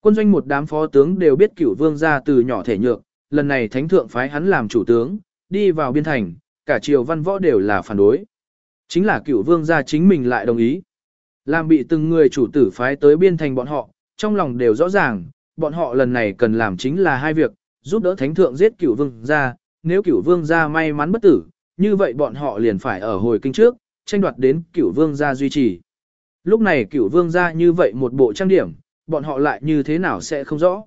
Quân doanh một đám phó tướng đều biết cửu vương ra từ nhỏ thể nhược, lần này thánh thượng phái hắn làm chủ tướng, đi vào biên thành, cả triều văn võ đều là phản đối. Chính là cửu vương gia chính mình lại đồng ý. Làm bị từng người chủ tử phái tới biên thành bọn họ, trong lòng đều rõ ràng, bọn họ lần này cần làm chính là hai việc, giúp đỡ thánh thượng giết cửu vương gia, nếu cửu vương gia may mắn bất tử, như vậy bọn họ liền phải ở hồi kinh trước, tranh đoạt đến cửu vương gia duy trì. Lúc này cửu vương gia như vậy một bộ trang điểm, bọn họ lại như thế nào sẽ không rõ.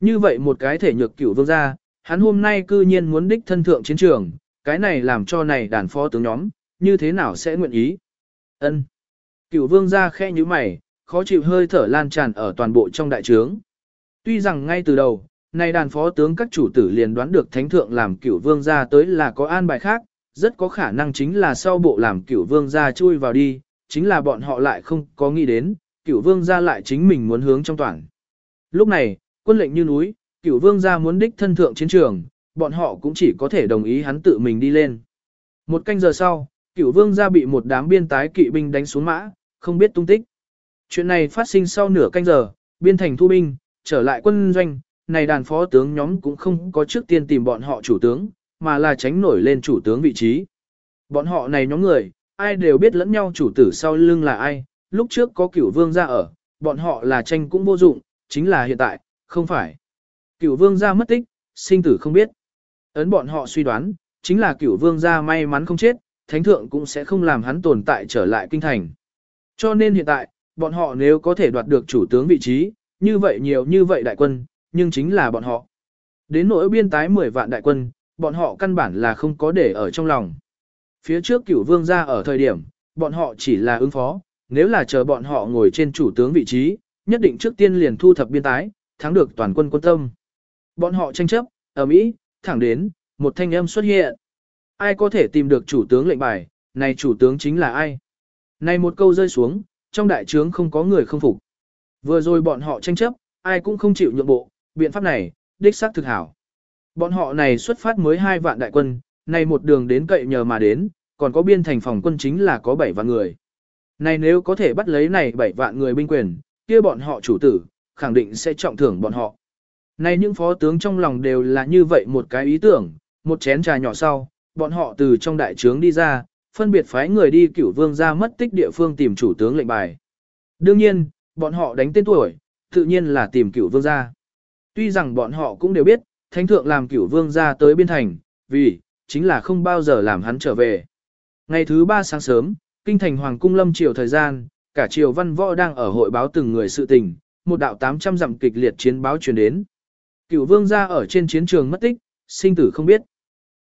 Như vậy một cái thể nhược cửu vương gia, hắn hôm nay cư nhiên muốn đích thân thượng chiến trường, cái này làm cho này đàn phó tướng nhóm, như thế nào sẽ nguyện ý. ân Cửu vương gia khe như mày, khó chịu hơi thở lan tràn ở toàn bộ trong đại trướng. Tuy rằng ngay từ đầu, này đàn phó tướng các chủ tử liền đoán được thánh thượng làm cửu vương gia tới là có an bài khác, rất có khả năng chính là sau bộ làm cửu vương gia chui vào đi, chính là bọn họ lại không có nghĩ đến, cửu vương gia lại chính mình muốn hướng trong toàn. Lúc này, quân lệnh như núi, cửu vương gia muốn đích thân thượng chiến trường, bọn họ cũng chỉ có thể đồng ý hắn tự mình đi lên. Một canh giờ sau, cửu vương gia bị một đám biên tái kỵ binh đánh xuống mã, không biết tung tích. Chuyện này phát sinh sau nửa canh giờ, biên thành thu binh, trở lại quân doanh, này đàn phó tướng nhóm cũng không có trước tiên tìm bọn họ chủ tướng, mà là tránh nổi lên chủ tướng vị trí. Bọn họ này nhóm người, ai đều biết lẫn nhau chủ tử sau lưng là ai, lúc trước có cửu vương gia ở, bọn họ là tranh cũng vô dụng, chính là hiện tại, không phải. Cửu vương gia mất tích, sinh tử không biết. Ấn bọn họ suy đoán, chính là cửu vương gia may mắn không chết, thánh thượng cũng sẽ không làm hắn tồn tại trở lại kinh thành. Cho nên hiện tại, bọn họ nếu có thể đoạt được chủ tướng vị trí, như vậy nhiều như vậy đại quân, nhưng chính là bọn họ. Đến nỗi biên tái 10 vạn đại quân, bọn họ căn bản là không có để ở trong lòng. Phía trước cửu vương ra ở thời điểm, bọn họ chỉ là ứng phó, nếu là chờ bọn họ ngồi trên chủ tướng vị trí, nhất định trước tiên liền thu thập biên tái, thắng được toàn quân quân tâm. Bọn họ tranh chấp, ở Mỹ, thẳng đến, một thanh âm xuất hiện. Ai có thể tìm được chủ tướng lệnh bài, này chủ tướng chính là ai? Này một câu rơi xuống, trong đại trướng không có người không phục. Vừa rồi bọn họ tranh chấp, ai cũng không chịu nhượng bộ, biện pháp này, đích xác thực hảo. Bọn họ này xuất phát mới hai vạn đại quân, này một đường đến cậy nhờ mà đến, còn có biên thành phòng quân chính là có 7 vạn người. Này nếu có thể bắt lấy này 7 vạn người binh quyền, kia bọn họ chủ tử, khẳng định sẽ trọng thưởng bọn họ nay những phó tướng trong lòng đều là như vậy một cái ý tưởng, một chén trà nhỏ sau, bọn họ từ trong đại trướng đi ra, phân biệt phái người đi cửu vương ra mất tích địa phương tìm chủ tướng lệnh bài. Đương nhiên, bọn họ đánh tên tuổi, tự nhiên là tìm cửu vương gia. Tuy rằng bọn họ cũng đều biết, thánh thượng làm cửu vương gia tới biên thành, vì, chính là không bao giờ làm hắn trở về. Ngày thứ ba sáng sớm, kinh thành hoàng cung lâm triều thời gian, cả triều văn võ đang ở hội báo từng người sự tình, một đạo 800 dặm kịch liệt chiến báo truyền đến. Cửu vương gia ở trên chiến trường mất tích, sinh tử không biết.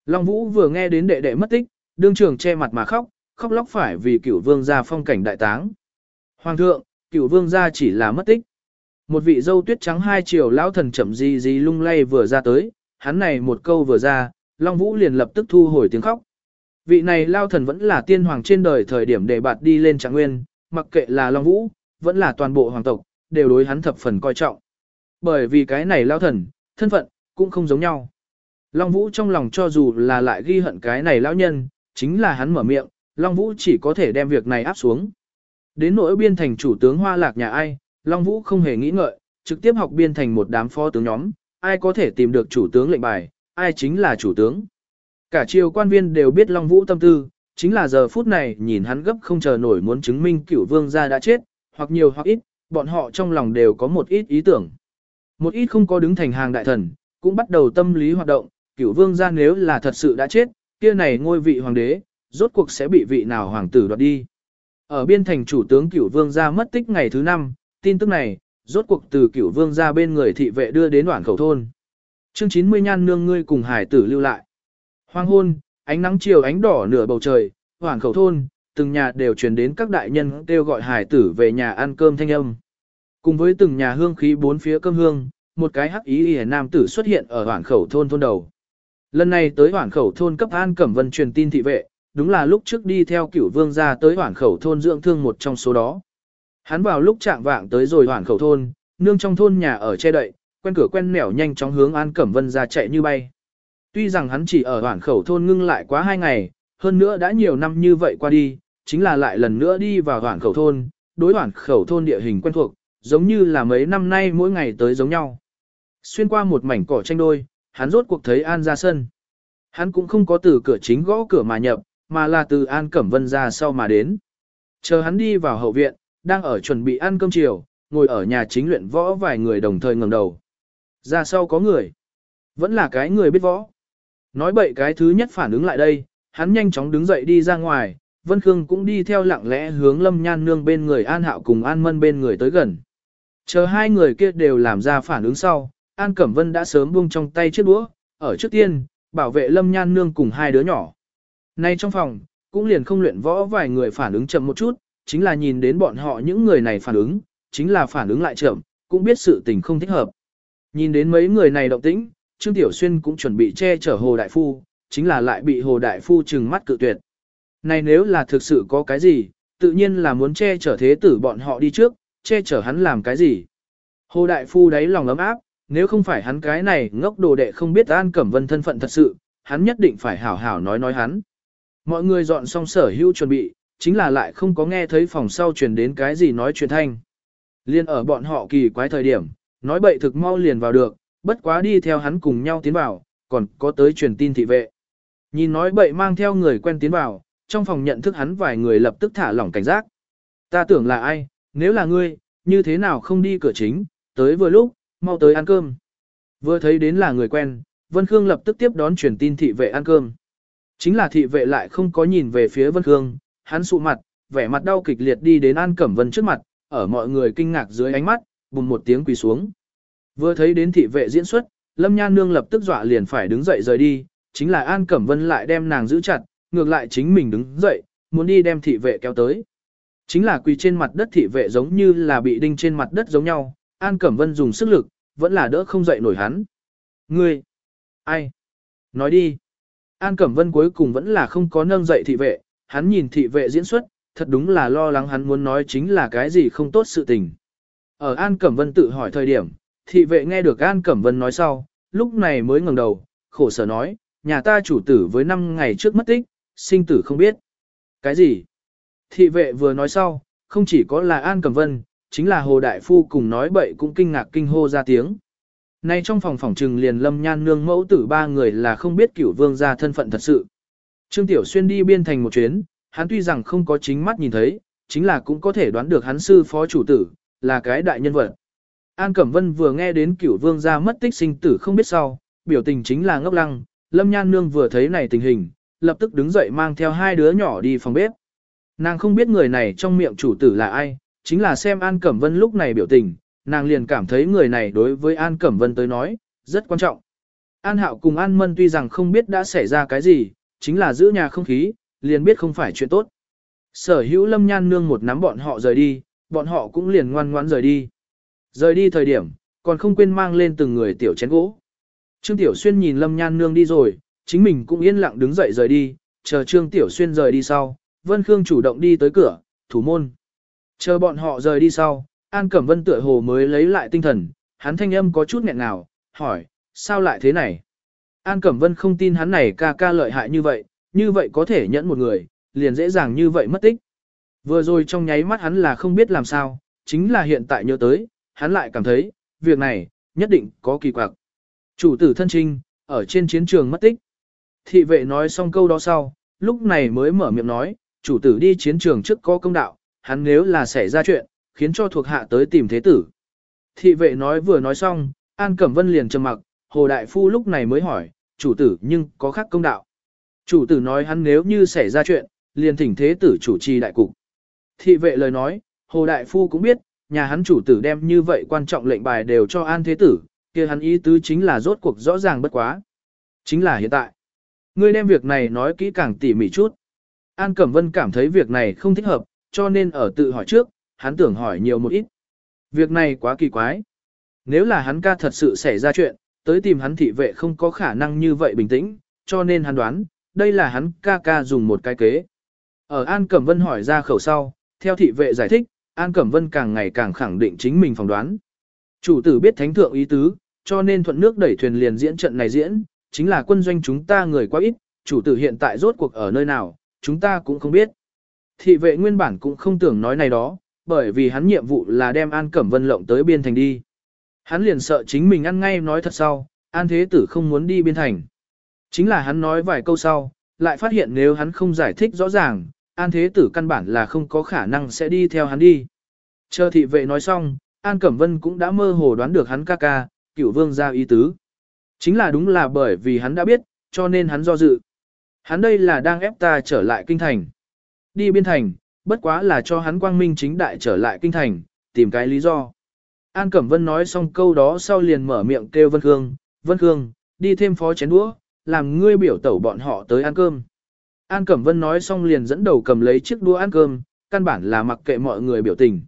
Long Vũ vừa nghe đến đệ đệ mất tích, đương trường che mặt mà khóc, khóc lóc phải vì cửu vương gia phong cảnh đại táng. Hoàng thượng, cửu vương gia chỉ là mất tích. Một vị dâu tuyết trắng hai chiều lão thần chậm gì gì lung lay vừa ra tới, hắn này một câu vừa ra, Long Vũ liền lập tức thu hồi tiếng khóc. Vị này lao thần vẫn là tiên hoàng trên đời thời điểm để bạt đi lên trạng nguyên, mặc kệ là Long Vũ, vẫn là toàn bộ hoàng tộc, đều đối hắn thập phần coi trọng. Bởi vì cái này lao thần, thân phận, cũng không giống nhau. Long Vũ trong lòng cho dù là lại ghi hận cái này lão nhân, chính là hắn mở miệng, Long Vũ chỉ có thể đem việc này áp xuống. Đến nỗi biên thành chủ tướng hoa lạc nhà ai, Long Vũ không hề nghĩ ngợi, trực tiếp học biên thành một đám phó tướng nhóm, ai có thể tìm được chủ tướng lệnh bài, ai chính là chủ tướng. Cả triều quan viên đều biết Long Vũ tâm tư, chính là giờ phút này nhìn hắn gấp không chờ nổi muốn chứng minh cửu vương gia đã chết, hoặc nhiều hoặc ít, bọn họ trong lòng đều có một ít ý tưởng. Một ít không có đứng thành hàng đại thần, cũng bắt đầu tâm lý hoạt động, cửu vương gia nếu là thật sự đã chết, kia này ngôi vị hoàng đế, rốt cuộc sẽ bị vị nào hoàng tử đoạt đi. Ở biên thành chủ tướng cửu vương gia mất tích ngày thứ năm, tin tức này, rốt cuộc từ cửu vương gia bên người thị vệ đưa đến đoạn khẩu thôn. Chương 90 nhan nương ngươi cùng hải tử lưu lại. Hoàng hôn, ánh nắng chiều ánh đỏ nửa bầu trời, hoàn khẩu thôn, từng nhà đều truyền đến các đại nhân kêu gọi hải tử về nhà ăn cơm thanh âm. Cùng với từng nhà hương khí bốn phía cơm hương, một cái hắc ý y nam tử xuất hiện ở hoàn khẩu thôn thôn đầu. Lần này tới hoàn khẩu thôn cấp an cẩm vân truyền tin thị vệ, đúng là lúc trước đi theo cửu vương ra tới hoàn khẩu thôn dưỡng thương một trong số đó. Hắn vào lúc trạng vạng tới rồi hoàn khẩu thôn, nương trong thôn nhà ở che đậy, quen cửa quen nẻo nhanh chóng hướng An Cẩm Vân ra chạy như bay. Tuy rằng hắn chỉ ở hoàn khẩu thôn ngưng lại quá hai ngày, hơn nữa đã nhiều năm như vậy qua đi, chính là lại lần nữa đi vào hoàn khẩu thôn, đối hoàn khẩu thôn địa hình quen thuộc, giống như là mấy năm nay mỗi ngày tới giống nhau. Xuyên qua một mảnh cỏ tranh đôi, hắn rốt cuộc thấy An ra sân. Hắn cũng không có từ cửa chính gõ cửa mà nhập, mà là từ An Cẩm Vân ra sau mà đến. Chờ hắn đi vào hậu viện, đang ở chuẩn bị ăn cơm chiều, ngồi ở nhà chính luyện võ vài người đồng thời ngẩng đầu. Ra sau có người. Vẫn là cái người biết võ. Nói bậy cái thứ nhất phản ứng lại đây, hắn nhanh chóng đứng dậy đi ra ngoài, Vân Khương cũng đi theo lặng lẽ hướng Lâm Nhan Nương bên người An Hạo cùng An Mân bên người tới gần. Chờ hai người kia đều làm ra phản ứng sau, An Cẩm Vân đã sớm buông trong tay chiếc đũa, ở trước tiên, bảo vệ Lâm Nhan Nương cùng hai đứa nhỏ. Nay trong phòng, cũng liền không luyện võ vài người phản ứng chậm một chút, chính là nhìn đến bọn họ những người này phản ứng, chính là phản ứng lại chậm, cũng biết sự tình không thích hợp. Nhìn đến mấy người này động tĩnh, Trương Tiểu Xuyên cũng chuẩn bị che chở Hồ Đại Phu, chính là lại bị Hồ Đại Phu trừng mắt cự tuyệt. Này nếu là thực sự có cái gì, tự nhiên là muốn che chở thế tử bọn họ đi trước, che chở hắn làm cái gì. Hồ Đại Phu đáy lòng ấm áp, nếu không phải hắn cái này ngốc đồ đệ không biết An Cẩm Vân thân phận thật sự, hắn nhất định phải hảo hảo nói nói hắn. Mọi người dọn xong sở hữu chuẩn bị, chính là lại không có nghe thấy phòng sau truyền đến cái gì nói chuyện thanh. Liên ở bọn họ kỳ quái thời điểm, nói bậy thực mau liền vào được, bất quá đi theo hắn cùng nhau tiến vào, còn có tới truyền tin thị vệ. Nhìn nói bậy mang theo người quen tiến vào, trong phòng nhận thức hắn vài người lập tức thả lỏng cảnh giác. Ta tưởng là ai, nếu là ngươi, như thế nào không đi cửa chính, tới vừa lúc, mau tới ăn cơm. Vừa thấy đến là người quen, Vân Khương lập tức tiếp đón truyền tin thị vệ ăn cơm. Chính là thị vệ lại không có nhìn về phía Vân Khương, hắn sụ mặt, vẻ mặt đau kịch liệt đi đến An Cẩm Vân trước mặt, ở mọi người kinh ngạc dưới ánh mắt, bùng một tiếng quỳ xuống. Vừa thấy đến thị vệ diễn xuất, Lâm Nhan Nương lập tức dọa liền phải đứng dậy rời đi, chính là An Cẩm Vân lại đem nàng giữ chặt, ngược lại chính mình đứng dậy, muốn đi đem thị vệ kéo tới. Chính là quỳ trên mặt đất thị vệ giống như là bị đinh trên mặt đất giống nhau, An Cẩm Vân dùng sức lực, vẫn là đỡ không dậy nổi hắn. Ngươi! Ai? Nói đi! An Cẩm Vân cuối cùng vẫn là không có nâng dậy thị vệ, hắn nhìn thị vệ diễn xuất, thật đúng là lo lắng hắn muốn nói chính là cái gì không tốt sự tình. Ở An Cẩm Vân tự hỏi thời điểm, thị vệ nghe được An Cẩm Vân nói sau, lúc này mới ngẩng đầu, khổ sở nói, nhà ta chủ tử với năm ngày trước mất tích, sinh tử không biết. Cái gì? Thị vệ vừa nói sau, không chỉ có là An Cẩm Vân, chính là Hồ Đại Phu cùng nói bậy cũng kinh ngạc kinh hô ra tiếng. Nay trong phòng phòng trừng liền lâm nhan nương mẫu tử ba người là không biết cửu vương gia thân phận thật sự. Trương Tiểu Xuyên đi biên thành một chuyến, hắn tuy rằng không có chính mắt nhìn thấy, chính là cũng có thể đoán được hắn sư phó chủ tử, là cái đại nhân vật. An Cẩm Vân vừa nghe đến cửu vương gia mất tích sinh tử không biết sau, biểu tình chính là ngốc lăng, lâm nhan nương vừa thấy này tình hình, lập tức đứng dậy mang theo hai đứa nhỏ đi phòng bếp. Nàng không biết người này trong miệng chủ tử là ai, chính là xem An Cẩm Vân lúc này biểu tình, nàng liền cảm thấy người này đối với An Cẩm Vân tới nói, rất quan trọng. An Hạo cùng An Mân tuy rằng không biết đã xảy ra cái gì, chính là giữ nhà không khí, liền biết không phải chuyện tốt. Sở hữu lâm nhan nương một nắm bọn họ rời đi, bọn họ cũng liền ngoan ngoãn rời đi. Rời đi thời điểm, còn không quên mang lên từng người tiểu chén gỗ. Trương Tiểu Xuyên nhìn lâm nhan nương đi rồi, chính mình cũng yên lặng đứng dậy rời đi, chờ Trương Tiểu Xuyên rời đi sau, Vân Khương chủ động đi tới cửa, thủ môn. Chờ bọn họ rời đi sau, An Cẩm Vân tựa hồ mới lấy lại tinh thần, hắn thanh âm có chút nghẹn ngào, hỏi, sao lại thế này? An Cẩm Vân không tin hắn này ca ca lợi hại như vậy, như vậy có thể nhẫn một người, liền dễ dàng như vậy mất tích. Vừa rồi trong nháy mắt hắn là không biết làm sao, chính là hiện tại nhớ tới, hắn lại cảm thấy, việc này, nhất định có kỳ quặc. Chủ tử thân trinh, ở trên chiến trường mất tích. Thị vệ nói xong câu đó sau, lúc này mới mở miệng nói, chủ tử đi chiến trường trước có công đạo, hắn nếu là xảy ra chuyện, khiến cho thuộc hạ tới tìm thế tử. Thị vệ nói vừa nói xong, An Cẩm Vân liền trầm mặc, Hồ Đại Phu lúc này mới hỏi, chủ tử nhưng có khác công đạo. Chủ tử nói hắn nếu như xảy ra chuyện, liền thỉnh thế tử chủ trì đại cục. Thị vệ lời nói, Hồ Đại Phu cũng biết, nhà hắn chủ tử đem như vậy quan trọng lệnh bài đều cho An Thế Tử, kia hắn ý tứ chính là rốt cuộc rõ ràng bất quá. Chính là hiện tại. Ngươi đem việc này nói kỹ càng tỉ mỉ chút. An Cẩm Vân cảm thấy việc này không thích hợp, cho nên ở tự hỏi trước, hắn tưởng hỏi nhiều một ít. Việc này quá kỳ quái. Nếu là hắn ca thật sự xảy ra chuyện, tới tìm hắn thị vệ không có khả năng như vậy bình tĩnh, cho nên hắn đoán, đây là hắn ca ca dùng một cái kế. Ở An Cẩm Vân hỏi ra khẩu sau, theo thị vệ giải thích, An Cẩm Vân càng ngày càng khẳng định chính mình phỏng đoán. Chủ tử biết thánh thượng ý tứ, cho nên thuận nước đẩy thuyền liền diễn trận này diễn, chính là quân doanh chúng ta người quá ít, chủ tử hiện tại rốt cuộc ở nơi nào, chúng ta cũng không biết. Thị vệ nguyên bản cũng không tưởng nói này đó, bởi vì hắn nhiệm vụ là đem An Cẩm Vân lộng tới biên thành đi. Hắn liền sợ chính mình ăn ngay nói thật sau, An Thế Tử không muốn đi biên thành. Chính là hắn nói vài câu sau, lại phát hiện nếu hắn không giải thích rõ ràng, An Thế Tử căn bản là không có khả năng sẽ đi theo hắn đi. Chờ thị vệ nói xong, An Cẩm Vân cũng đã mơ hồ đoán được hắn ca ca, cửu vương ra ý tứ. Chính là đúng là bởi vì hắn đã biết, cho nên hắn do dự. Hắn đây là đang ép ta trở lại kinh thành. Đi biên thành, bất quá là cho hắn quang minh chính đại trở lại kinh thành, tìm cái lý do. An Cẩm Vân nói xong câu đó sau liền mở miệng kêu Vân Khương, Vân Khương, đi thêm phó chén đũa, làm ngươi biểu tẩu bọn họ tới ăn cơm. An Cẩm Vân nói xong liền dẫn đầu cầm lấy chiếc đũa ăn cơm, căn bản là mặc kệ mọi người biểu tình.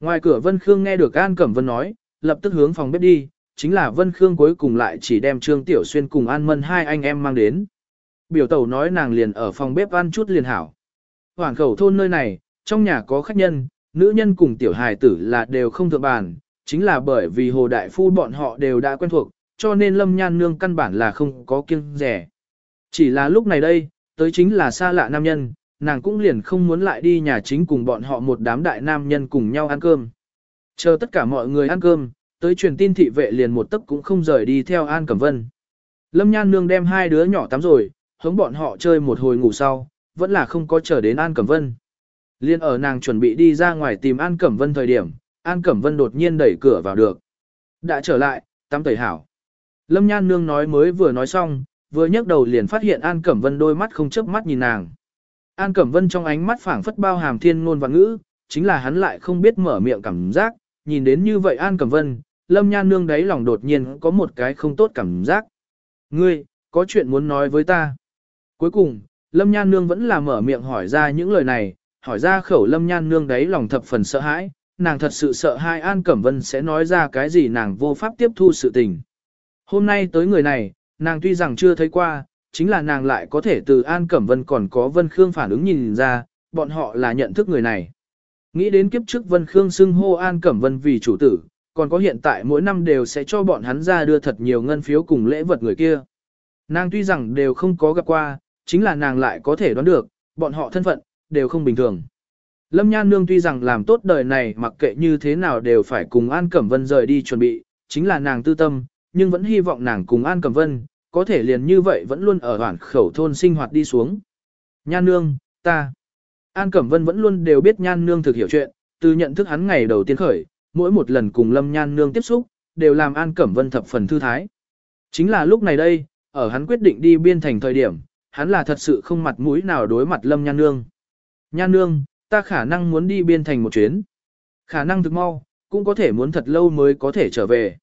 Ngoài cửa Vân Khương nghe được An Cẩm Vân nói, lập tức hướng phòng bếp đi, chính là Vân Khương cuối cùng lại chỉ đem Trương Tiểu Xuyên cùng An Mân hai anh em mang đến. Biểu tẩu nói nàng liền ở phòng bếp ăn chút liền hảo. Hoàn khẩu thôn nơi này, trong nhà có khách nhân, nữ nhân cùng tiểu hài tử là đều không thượng bàn, chính là bởi vì hồ đại phu bọn họ đều đã quen thuộc, cho nên lâm nhan nương căn bản là không có kiêng rẻ. Chỉ là lúc này đây, tới chính là xa lạ nam nhân, nàng cũng liền không muốn lại đi nhà chính cùng bọn họ một đám đại nam nhân cùng nhau ăn cơm. Chờ tất cả mọi người ăn cơm, tới truyền tin thị vệ liền một tấc cũng không rời đi theo An Cẩm Vân. Lâm Nhan Nương đem hai đứa nhỏ tắm rồi, hống bọn họ chơi một hồi ngủ sau, vẫn là không có chờ đến An Cẩm Vân. Liên ở nàng chuẩn bị đi ra ngoài tìm An Cẩm Vân thời điểm, An Cẩm Vân đột nhiên đẩy cửa vào được. Đã trở lại, tắm tẩy hảo. Lâm Nhan Nương nói mới vừa nói xong, vừa nhấc đầu liền phát hiện An Cẩm Vân đôi mắt không chớp mắt nhìn nàng. An Cẩm Vân trong ánh mắt phảng phất bao hàm thiên ngôn và ngữ, chính là hắn lại không biết mở miệng cảm giác, nhìn đến như vậy An Cẩm Vân, Lâm Nhan Nương đấy lòng đột nhiên có một cái không tốt cảm giác. Ngươi, có chuyện muốn nói với ta. Cuối cùng, Lâm Nhan Nương vẫn là mở miệng hỏi ra những lời này, hỏi ra khẩu Lâm Nhan Nương đấy lòng thập phần sợ hãi, nàng thật sự sợ hai An Cẩm Vân sẽ nói ra cái gì nàng vô pháp tiếp thu sự tình. Hôm nay tới người này, nàng tuy rằng chưa thấy qua, chính là nàng lại có thể từ An Cẩm Vân còn có Vân Khương phản ứng nhìn ra, bọn họ là nhận thức người này. Nghĩ đến kiếp trước Vân Khương xưng hô An Cẩm Vân vì chủ tử, còn có hiện tại mỗi năm đều sẽ cho bọn hắn ra đưa thật nhiều ngân phiếu cùng lễ vật người kia. Nàng tuy rằng đều không có gặp qua, chính là nàng lại có thể đoán được, bọn họ thân phận, đều không bình thường. Lâm Nhan Nương tuy rằng làm tốt đời này mặc kệ như thế nào đều phải cùng An Cẩm Vân rời đi chuẩn bị, chính là nàng tư tâm, nhưng vẫn hy vọng nàng cùng An Cẩm Vân, có thể liền như vậy vẫn luôn ở hoảng khẩu thôn sinh hoạt đi xuống. Nhan Nương, ta. An Cẩm Vân vẫn luôn đều biết Nhan Nương thực hiểu chuyện, từ nhận thức hắn ngày đầu tiên khởi, mỗi một lần cùng Lâm Nhan Nương tiếp xúc, đều làm An Cẩm Vân thập phần thư thái. Chính là lúc này đây, ở hắn quyết định đi biên thành thời điểm, hắn là thật sự không mặt mũi nào đối mặt Lâm Nhan Nương. Nhan Nương, ta khả năng muốn đi biên thành một chuyến. Khả năng thực mau, cũng có thể muốn thật lâu mới có thể trở về.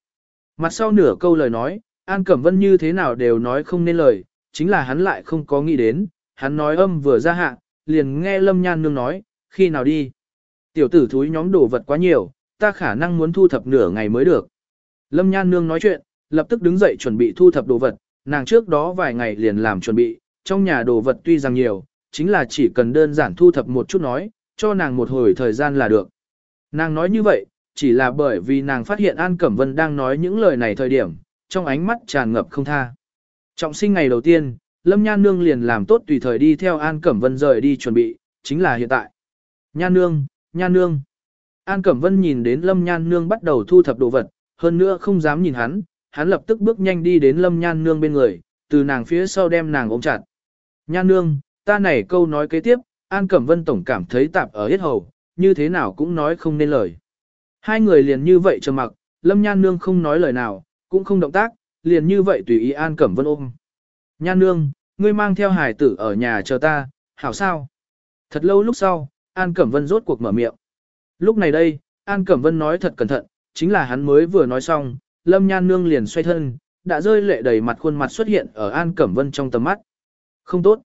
Mặt sau nửa câu lời nói, An Cẩm Vân như thế nào đều nói không nên lời, chính là hắn lại không có nghĩ đến, hắn nói âm vừa ra hạ, liền nghe Lâm Nhan Nương nói, khi nào đi. Tiểu tử thúi nhóm đồ vật quá nhiều, ta khả năng muốn thu thập nửa ngày mới được. Lâm Nhan Nương nói chuyện, lập tức đứng dậy chuẩn bị thu thập đồ vật, nàng trước đó vài ngày liền làm chuẩn bị, trong nhà đồ vật tuy rằng nhiều, chính là chỉ cần đơn giản thu thập một chút nói, cho nàng một hồi thời gian là được. Nàng nói như vậy, chỉ là bởi vì nàng phát hiện An Cẩm Vân đang nói những lời này thời điểm, trong ánh mắt tràn ngập không tha. Trọng sinh ngày đầu tiên, Lâm Nhan Nương liền làm tốt tùy thời đi theo An Cẩm Vân rời đi chuẩn bị, chính là hiện tại. Nhan Nương, Nhan Nương. An Cẩm Vân nhìn đến Lâm Nhan Nương bắt đầu thu thập đồ vật, hơn nữa không dám nhìn hắn, hắn lập tức bước nhanh đi đến Lâm Nhan Nương bên người, từ nàng phía sau đem nàng ôm chặt. Nhan Nương, ta này câu nói kế tiếp, An Cẩm Vân Tổng cảm thấy tạp ở hết hầu, như thế nào cũng nói không nên lời. Hai người liền như vậy trầm mặc, Lâm Nhan Nương không nói lời nào, cũng không động tác, liền như vậy tùy ý An Cẩm Vân ôm. Nhan Nương, ngươi mang theo hải tử ở nhà chờ ta, hảo sao? Thật lâu lúc sau, An Cẩm Vân rốt cuộc mở miệng. Lúc này đây, An Cẩm Vân nói thật cẩn thận, chính là hắn mới vừa nói xong, Lâm Nhan Nương liền xoay thân, đã rơi lệ đầy mặt khuôn mặt xuất hiện ở An Cẩm Vân trong tầm mắt. Không tốt.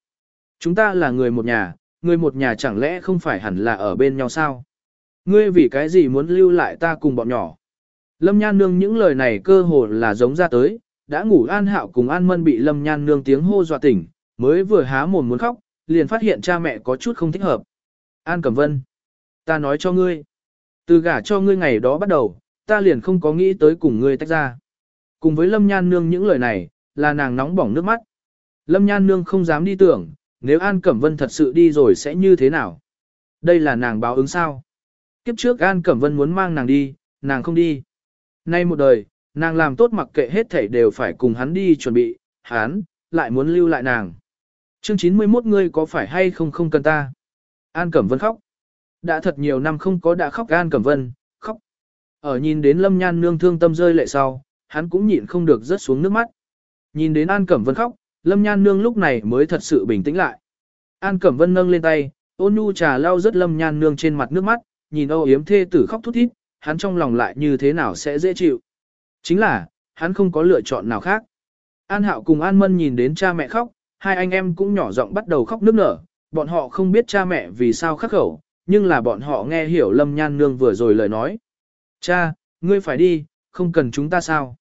Chúng ta là người một nhà, người một nhà chẳng lẽ không phải hẳn là ở bên nhau sao? Ngươi vì cái gì muốn lưu lại ta cùng bọn nhỏ? Lâm Nhan Nương những lời này cơ hồ là giống ra tới, đã ngủ An Hạo cùng An Mân bị Lâm Nhan Nương tiếng hô dọa tỉnh, mới vừa há mồm muốn khóc, liền phát hiện cha mẹ có chút không thích hợp. An Cẩm Vân, ta nói cho ngươi, từ gả cho ngươi ngày đó bắt đầu, ta liền không có nghĩ tới cùng ngươi tách ra. Cùng với Lâm Nhan Nương những lời này, là nàng nóng bỏng nước mắt. Lâm Nhan Nương không dám đi tưởng, nếu An Cẩm Vân thật sự đi rồi sẽ như thế nào? Đây là nàng báo ứng sao? Kiếp trước An Cẩm Vân muốn mang nàng đi, nàng không đi. Nay một đời, nàng làm tốt mặc kệ hết thảy đều phải cùng hắn đi chuẩn bị, hắn, lại muốn lưu lại nàng. Chương 91 ngươi có phải hay không không cần ta? An Cẩm Vân khóc. Đã thật nhiều năm không có đã khóc An Cẩm Vân, khóc. Ở nhìn đến Lâm Nhan nương thương tâm rơi lệ sau, hắn cũng nhịn không được rớt xuống nước mắt. Nhìn đến An Cẩm Vân khóc, Lâm Nhan Nương lúc này mới thật sự bình tĩnh lại. An Cẩm Vân nâng lên tay, ôn nhu trà lau rất Lâm Nhan Nương trên mặt nước mắt, nhìn âu yếm thê tử khóc thút thít, hắn trong lòng lại như thế nào sẽ dễ chịu. Chính là, hắn không có lựa chọn nào khác. An Hạo cùng An Mân nhìn đến cha mẹ khóc, hai anh em cũng nhỏ giọng bắt đầu khóc nức nở, bọn họ không biết cha mẹ vì sao khắc khẩu, nhưng là bọn họ nghe hiểu Lâm Nhan Nương vừa rồi lời nói. Cha, ngươi phải đi, không cần chúng ta sao?